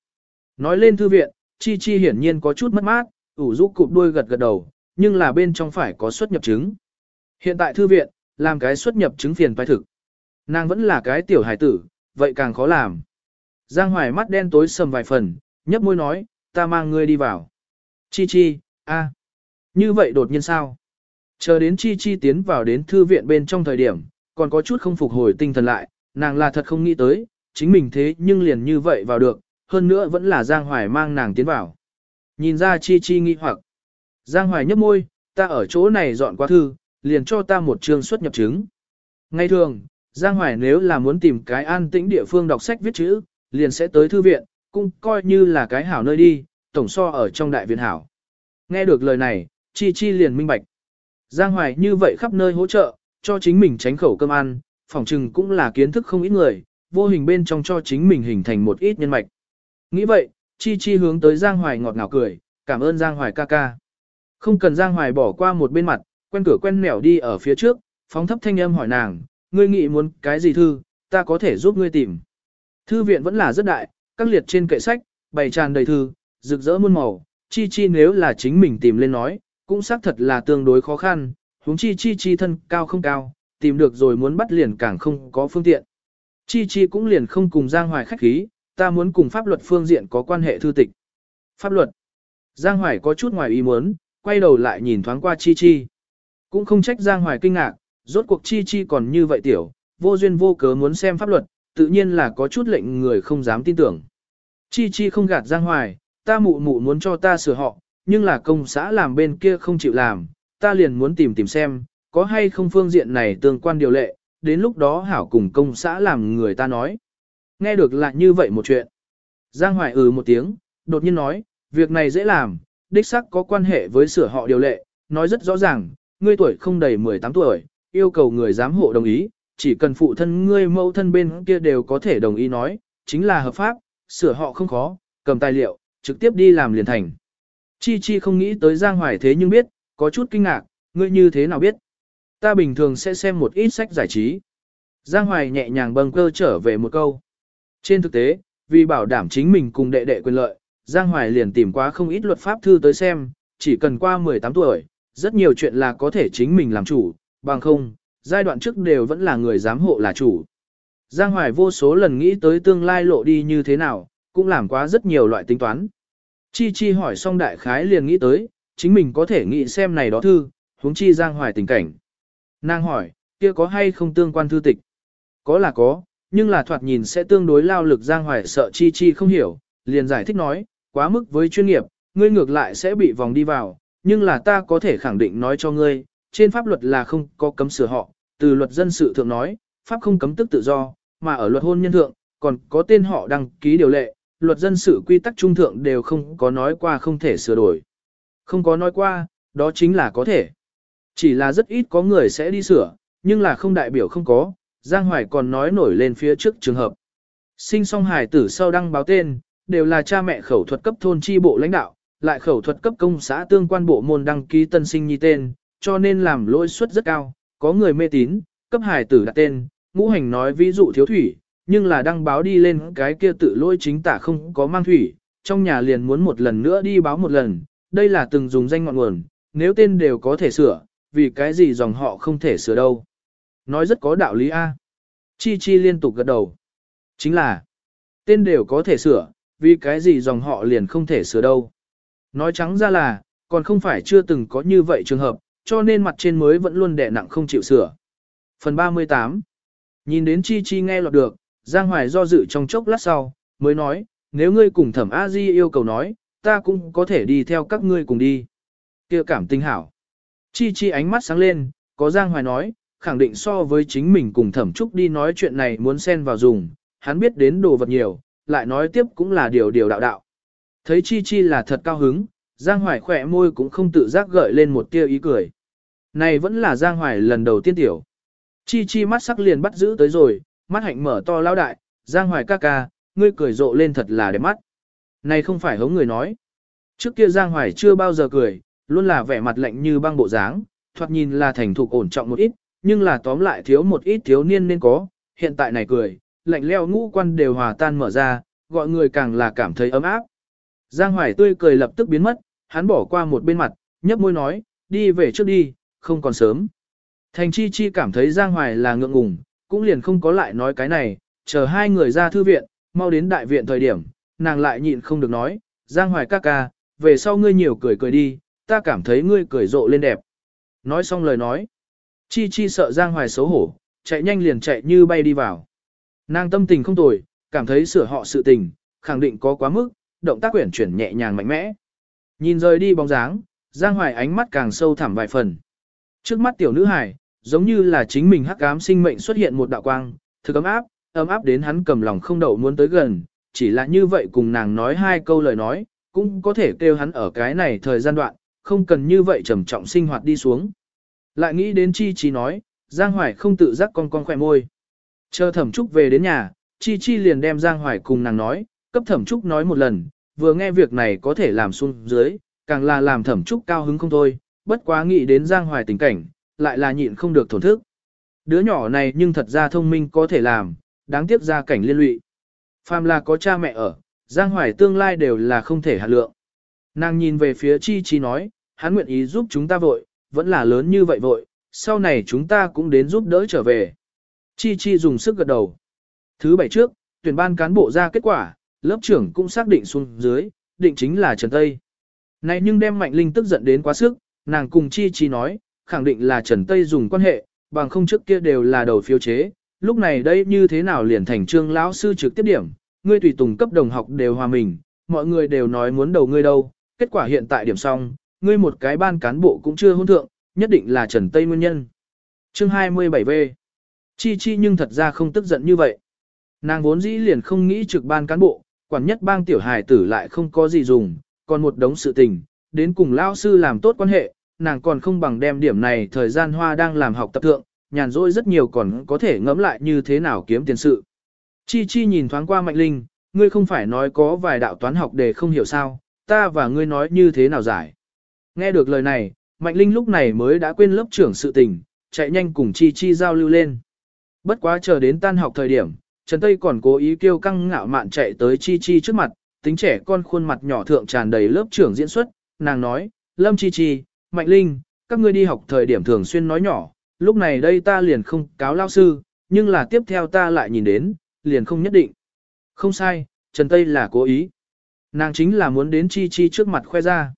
Nói lên thư viện, Chi Chi hiển nhiên có chút mất mát, ủ rũ cụp đuôi gật gật đầu, nhưng là bên trong phải có xuất nhập chứng. Hiện tại thư viện, làm cái xuất nhập chứng phiền phải thực. Nàng vẫn là cái tiểu hải tử, vậy càng khó làm. Giang Hoài mắt đen tối sầm vài phần, nhấp môi nói, ta mang ngươi đi vào. Chi Chi, a, Như vậy đột nhiên sao? Chờ đến Chi Chi tiến vào đến thư viện bên trong thời điểm, còn có chút không phục hồi tinh thần lại, nàng là thật không nghĩ tới, chính mình thế nhưng liền như vậy vào được, hơn nữa vẫn là Giang Hoài mang nàng tiến vào. Nhìn ra Chi Chi nghi hoặc. Giang Hoài nhấp môi, ta ở chỗ này dọn qua thư, liền cho ta một chương xuất nhập chứng. Ngay thường, Giang Hoài nếu là muốn tìm cái an tĩnh địa phương đọc sách viết chữ, liền sẽ tới thư viện, cũng coi như là cái hảo nơi đi, tổng so ở trong đại viện hảo. Nghe được lời này, Chi Chi liền minh bạch. Giang Hoài như vậy khắp nơi hỗ trợ, cho chính mình tránh khẩu cơm ăn, phòng trừng cũng là kiến thức không ít người, vô hình bên trong cho chính mình hình thành một ít nhân mạch. Nghĩ vậy, Chi Chi hướng tới Giang Hoài ngọt ngào cười, cảm ơn Giang Hoài ca ca. Không cần Giang Hoài bỏ qua một bên mặt, quen cửa quen nẻo đi ở phía trước, phóng thấp thanh âm hỏi nàng, ngươi nghĩ muốn cái gì thư, ta có thể giúp ngươi tìm. Thư viện vẫn là rất đại, các liệt trên kệ sách, bày tràn đầy thư, rực rỡ muôn màu, chi chi nếu là chính mình tìm lên nói, cũng xác thật là tương đối khó khăn, huống chi chi chi thân cao không cao, tìm được rồi muốn bắt liền càng không có phương tiện. Chi chi cũng liền không cùng Giang Hoài khách khí, ta muốn cùng pháp luật phương diện có quan hệ thư tịch. Pháp luật. Giang Hoài có chút ngoài ý muốn, quay đầu lại nhìn thoáng qua chi chi. Cũng không trách Giang Hoài kinh ngạc, rốt cuộc chi chi còn như vậy tiểu, vô duyên vô cớ muốn xem pháp luật, tự nhiên là có chút lệnh người không dám tin tưởng. Chi chi không gạt Giang Hoài, ta mụ mụ muốn cho ta sửa họ, nhưng là công xã làm bên kia không chịu làm, ta liền muốn tìm tìm xem, có hay không phương diện này tương quan điều lệ, đến lúc đó hảo cùng công xã làm người ta nói. Nghe được lại như vậy một chuyện. Giang Hoài ừ một tiếng, đột nhiên nói, việc này dễ làm, đích xác có quan hệ với sửa họ điều lệ, nói rất rõ ràng, ngươi tuổi không đầy 18 tuổi, yêu cầu người giám hộ đồng ý, chỉ cần phụ thân ngươi mẫu thân bên kia đều có thể đồng ý nói, chính là hợp pháp, sửa họ không khó, cầm tài liệu, trực tiếp đi làm liền thành. Chi Chi không nghĩ tới Giang Hoài thế nhưng biết, có chút kinh ngạc, ngươi như thế nào biết? Ta bình thường sẽ xem một ít sách giải trí. Giang Hoài nhẹ nhàng bâng cơ trở về một câu. Trên thực tế, vì bảo đảm chính mình cùng đệ đệ quyền lợi, Giang Hoài liền tìm qua không ít luật pháp thư tới xem, chỉ cần qua 18 tuổi, rất nhiều chuyện là có thể chính mình làm chủ, bằng không, giai đoạn trước đều vẫn là người giám hộ là chủ. Giang Hoài vô số lần nghĩ tới tương lai lộ đi như thế nào, cũng làm quá rất nhiều loại tính toán. Chi Chi hỏi xong đại khái liền nghĩ tới, chính mình có thể nghĩ xem này đó thư, huống chi Giang Hoài tình cảnh. Nàng hỏi, kia có hay không tương quan thư tịch? Có là có, nhưng là thoạt nhìn sẽ tương đối lao lực Giang Hoài sợ Chi Chi không hiểu, liền giải thích nói, quá mức với chuyên nghiệp, ngươi ngược lại sẽ bị vòng đi vào, nhưng là ta có thể khẳng định nói cho ngươi, trên pháp luật là không có cấm sửa họ, từ luật dân sự thượng nói, pháp không cấm tức tự do, mà ở luật hôn nhân thượng, còn có tên họ đăng ký điều lệ, luật dân sự quy tắc trung thượng đều không có nói qua không thể sửa đổi. Không có nói qua, đó chính là có thể. Chỉ là rất ít có người sẽ đi sửa, nhưng là không đại biểu không có, Giang Hoài còn nói nổi lên phía trước trường hợp. Sinh song hài tử sau đăng báo tên, đều là cha mẹ khẩu thuật cấp thôn chi bộ lãnh đạo, lại khẩu thuật cấp công xã tương quan bộ môn đăng ký tân sinh nhi tên, cho nên làm lỗi suất rất cao, có người mê tín, cấp hài tử đặt tên, ngũ hành nói ví dụ thiếu thủy, nhưng là đăng báo đi lên cái kia tự lỗi chính tả không có mang thủy, trong nhà liền muốn một lần nữa đi báo một lần, đây là từng dùng danh ngọn nguồn, nếu tên đều có thể sửa, vì cái gì dòng họ không thể sửa đâu. Nói rất có đạo lý A. Chi Chi liên tục gật đầu. Chính là, tên đều có thể sửa, vì cái gì dòng họ liền không thể sửa đâu. Nói trắng ra là, còn không phải chưa từng có như vậy trường hợp, cho nên mặt trên mới vẫn luôn đè nặng không chịu sửa. Phần 38 Nhìn đến Chi Chi nghe lọt được, Giang Hoài do dự trong chốc lát sau, mới nói, nếu ngươi cùng thẩm A Di yêu cầu nói, ta cũng có thể đi theo các ngươi cùng đi. kia cảm tinh hảo. Chi Chi ánh mắt sáng lên, có Giang Hoài nói, khẳng định so với chính mình cùng thẩm trúc đi nói chuyện này muốn xen vào dùng, hắn biết đến đồ vật nhiều, lại nói tiếp cũng là điều điều đạo đạo. Thấy Chi Chi là thật cao hứng, Giang Hoài khỏe môi cũng không tự giác gợi lên một tia ý cười. Này vẫn là Giang Hoài lần đầu tiên tiểu. Chi Chi mắt sắc liền bắt giữ tới rồi, mắt hạnh mở to lao đại, Giang Hoài ca ca, ngươi cười rộ lên thật là đẹp mắt. Này không phải hống người nói. Trước kia Giang Hoài chưa bao giờ cười, luôn là vẻ mặt lạnh như băng bộ dáng, thoạt nhìn là thành thục ổn trọng một ít, nhưng là tóm lại thiếu một ít thiếu niên nên có, hiện tại này cười, lạnh leo ngũ quan đều hòa tan mở ra, gọi người càng là cảm thấy ấm áp. Giang Hoài tươi cười lập tức biến mất, hắn bỏ qua một bên mặt, nhấp môi nói, đi về trước đi, không còn sớm. Thành Chi Chi cảm thấy Giang Hoài là ngượng ngùng, cũng liền không có lại nói cái này, chờ hai người ra thư viện, mau đến đại viện thời điểm, nàng lại nhịn không được nói, Giang Hoài ca ca, về sau ngươi nhiều cười cười đi, ta cảm thấy ngươi cười rộ lên đẹp. Nói xong lời nói, Chi Chi sợ Giang Hoài xấu hổ, chạy nhanh liền chạy như bay đi vào. Nàng tâm tình không tồi, cảm thấy sửa họ sự tình, khẳng định có quá mức, động tác quyển chuyển nhẹ nhàng mạnh mẽ. Nhìn rời đi bóng dáng, Giang Hoài ánh mắt càng sâu thẳm vài phần. Trước mắt tiểu nữ hài, giống như là chính mình hắc ám sinh mệnh xuất hiện một đạo quang, thực ấm áp, ấm áp đến hắn cầm lòng không đậu muốn tới gần, chỉ là như vậy cùng nàng nói hai câu lời nói, cũng có thể kêu hắn ở cái này thời gian đoạn, không cần như vậy trầm trọng sinh hoạt đi xuống. Lại nghĩ đến Chi Chi nói, Giang Hoài không tự giác con con khỏe môi. Chờ thẩm trúc về đến nhà, Chi Chi liền đem Giang Hoài cùng nàng nói, cấp thẩm trúc nói một lần, vừa nghe việc này có thể làm xuống dưới, càng là làm thẩm trúc cao hứng không thôi, bất quá nghĩ đến Giang Hoài tình cảnh, lại là nhịn không được thổn thức. Đứa nhỏ này nhưng thật ra thông minh có thể làm, đáng tiếc ra cảnh liên lụy. Phàm là có cha mẹ ở, Giang Hoài tương lai đều là không thể hạt lượng. Nàng nhìn về phía Chi Chi nói, hắn nguyện ý giúp chúng ta vội, vẫn là lớn như vậy vội, sau này chúng ta cũng đến giúp đỡ trở về. Chi Chi dùng sức gật đầu. Thứ bảy trước, tuyển ban cán bộ ra kết quả, lớp trưởng cũng xác định xuống dưới, định chính là Trần Tây. Này nhưng đem Mạnh Linh tức giận đến quá sức, nàng cùng Chi Chi nói, khẳng định là Trần Tây dùng quan hệ, bằng không trước kia đều là đầu phiếu chế, lúc này đây như thế nào liền thành trương lão sư trực tiếp điểm, ngươi tùy tùng cấp đồng học đều hòa mình, mọi người đều nói muốn đầu ngươi đâu, kết quả hiện tại điểm xong, ngươi một cái ban cán bộ cũng chưa hôn thượng, nhất định là Trần Tây nguyên nhân. Chương 27V Chi Chi nhưng thật ra không tức giận như vậy. Nàng vốn dĩ liền không nghĩ trực ban cán bộ, quản nhất bang tiểu hài tử lại không có gì dùng, còn một đống sự tình, đến cùng lao sư làm tốt quan hệ, nàng còn không bằng đem điểm này thời gian hoa đang làm học tập thượng, nhàn rỗi rất nhiều còn có thể ngẫm lại như thế nào kiếm tiền sự. Chi Chi nhìn thoáng qua Mạnh Linh, ngươi không phải nói có vài đạo toán học để không hiểu sao, ta và ngươi nói như thế nào giải. Nghe được lời này, Mạnh Linh lúc này mới đã quên lớp trưởng sự tình, chạy nhanh cùng Chi Chi giao lưu lên. Bất quá chờ đến tan học thời điểm, Trần Tây còn cố ý kêu căng ngạo mạn chạy tới Chi Chi trước mặt, tính trẻ con khuôn mặt nhỏ thượng tràn đầy lớp trưởng diễn xuất, nàng nói, Lâm Chi Chi, Mạnh Linh, các ngươi đi học thời điểm thường xuyên nói nhỏ, lúc này đây ta liền không cáo lao sư, nhưng là tiếp theo ta lại nhìn đến, liền không nhất định. Không sai, Trần Tây là cố ý. Nàng chính là muốn đến Chi Chi trước mặt khoe ra.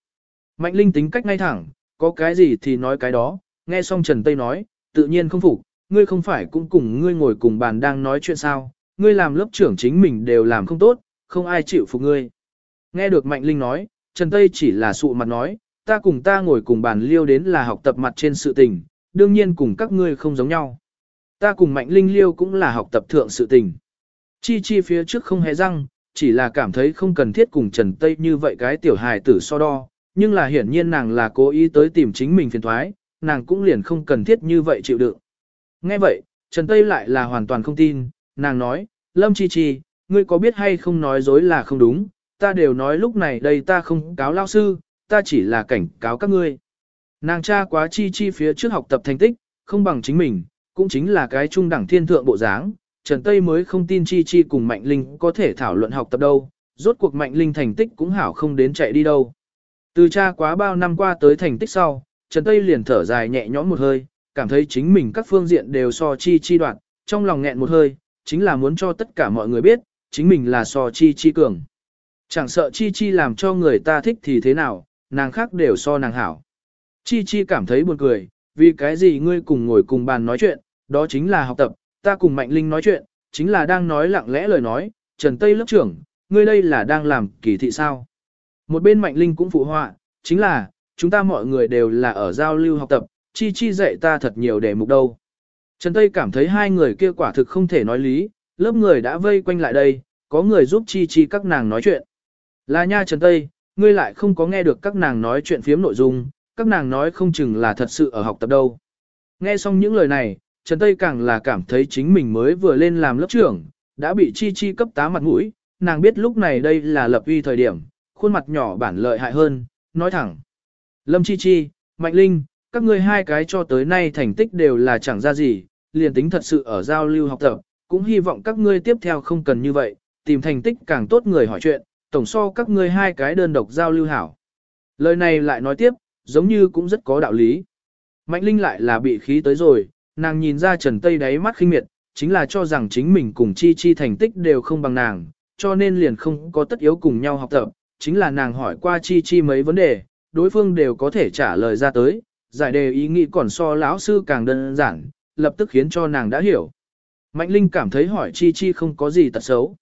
Mạnh Linh tính cách ngay thẳng, có cái gì thì nói cái đó, nghe xong Trần Tây nói, tự nhiên không phục, ngươi không phải cũng cùng ngươi ngồi cùng bàn đang nói chuyện sao, ngươi làm lớp trưởng chính mình đều làm không tốt, không ai chịu phục ngươi. Nghe được Mạnh Linh nói, Trần Tây chỉ là sụ mặt nói, ta cùng ta ngồi cùng bàn liêu đến là học tập mặt trên sự tình, đương nhiên cùng các ngươi không giống nhau. Ta cùng Mạnh Linh liêu cũng là học tập thượng sự tình. Chi chi phía trước không hề răng, chỉ là cảm thấy không cần thiết cùng Trần Tây như vậy cái tiểu hài tử so đo, nhưng là hiển nhiên nàng là cố ý tới tìm chính mình phiền thoái, nàng cũng liền không cần thiết như vậy chịu đựng. Nghe vậy, Trần Tây lại là hoàn toàn không tin, nàng nói, Lâm Chi Chi, ngươi có biết hay không nói dối là không đúng, ta đều nói lúc này đây ta không cáo lao sư, ta chỉ là cảnh cáo các ngươi. Nàng cha quá Chi Chi phía trước học tập thành tích, không bằng chính mình, cũng chính là cái trung đẳng thiên thượng bộ dáng, Trần Tây mới không tin Chi Chi cùng Mạnh Linh có thể thảo luận học tập đâu, rốt cuộc Mạnh Linh thành tích cũng hảo không đến chạy đi đâu. Từ cha quá bao năm qua tới thành tích sau, Trần Tây liền thở dài nhẹ nhõm một hơi, cảm thấy chính mình các phương diện đều so Chi Chi đoạn, trong lòng nghẹn một hơi, chính là muốn cho tất cả mọi người biết, chính mình là so Chi Chi cường. Chẳng sợ Chi Chi làm cho người ta thích thì thế nào, nàng khác đều so nàng hảo. Chi Chi cảm thấy buồn cười, vì cái gì ngươi cùng ngồi cùng bàn nói chuyện, đó chính là học tập, ta cùng Mạnh Linh nói chuyện, chính là đang nói lặng lẽ lời nói, Trần Tây lớp trưởng, ngươi đây là đang làm kỳ thị sao. Một bên Mạnh Linh cũng phụ họa, chính là, chúng ta mọi người đều là ở giao lưu học tập, chi chi dạy ta thật nhiều đề mục đâu. Trần Tây cảm thấy hai người kia quả thực không thể nói lý, lớp người đã vây quanh lại đây, có người giúp chi chi các nàng nói chuyện. Là nha Trần Tây, ngươi lại không có nghe được các nàng nói chuyện phiếm nội dung, các nàng nói không chừng là thật sự ở học tập đâu. Nghe xong những lời này, Trần Tây càng là cảm thấy chính mình mới vừa lên làm lớp trưởng, đã bị chi chi cấp tá mặt mũi, nàng biết lúc này đây là lập uy thời điểm, khuôn mặt nhỏ bản lợi hại hơn, nói thẳng. Lâm chi chi, Mạnh Linh, các ngươi hai cái cho tới nay thành tích đều là chẳng ra gì, liền tính thật sự ở giao lưu học tập, cũng hy vọng các ngươi tiếp theo không cần như vậy, tìm thành tích càng tốt người hỏi chuyện, tổng so các ngươi hai cái đơn độc giao lưu hảo. Lời này lại nói tiếp, giống như cũng rất có đạo lý. Mạnh Linh lại là bị khí tới rồi, nàng nhìn ra Trần Tây đáy mắt khinh miệt, chính là cho rằng chính mình cùng Chi Chi thành tích đều không bằng nàng, cho nên liền không có tất yếu cùng nhau học tập, chính là nàng hỏi qua Chi Chi mấy vấn đề, đối phương đều có thể trả lời ra tới, giải đề ý nghĩ còn so lão sư càng đơn giản, lập tức khiến cho nàng đã hiểu. Mạnh Linh cảm thấy hỏi Chi Chi không có gì tật xấu.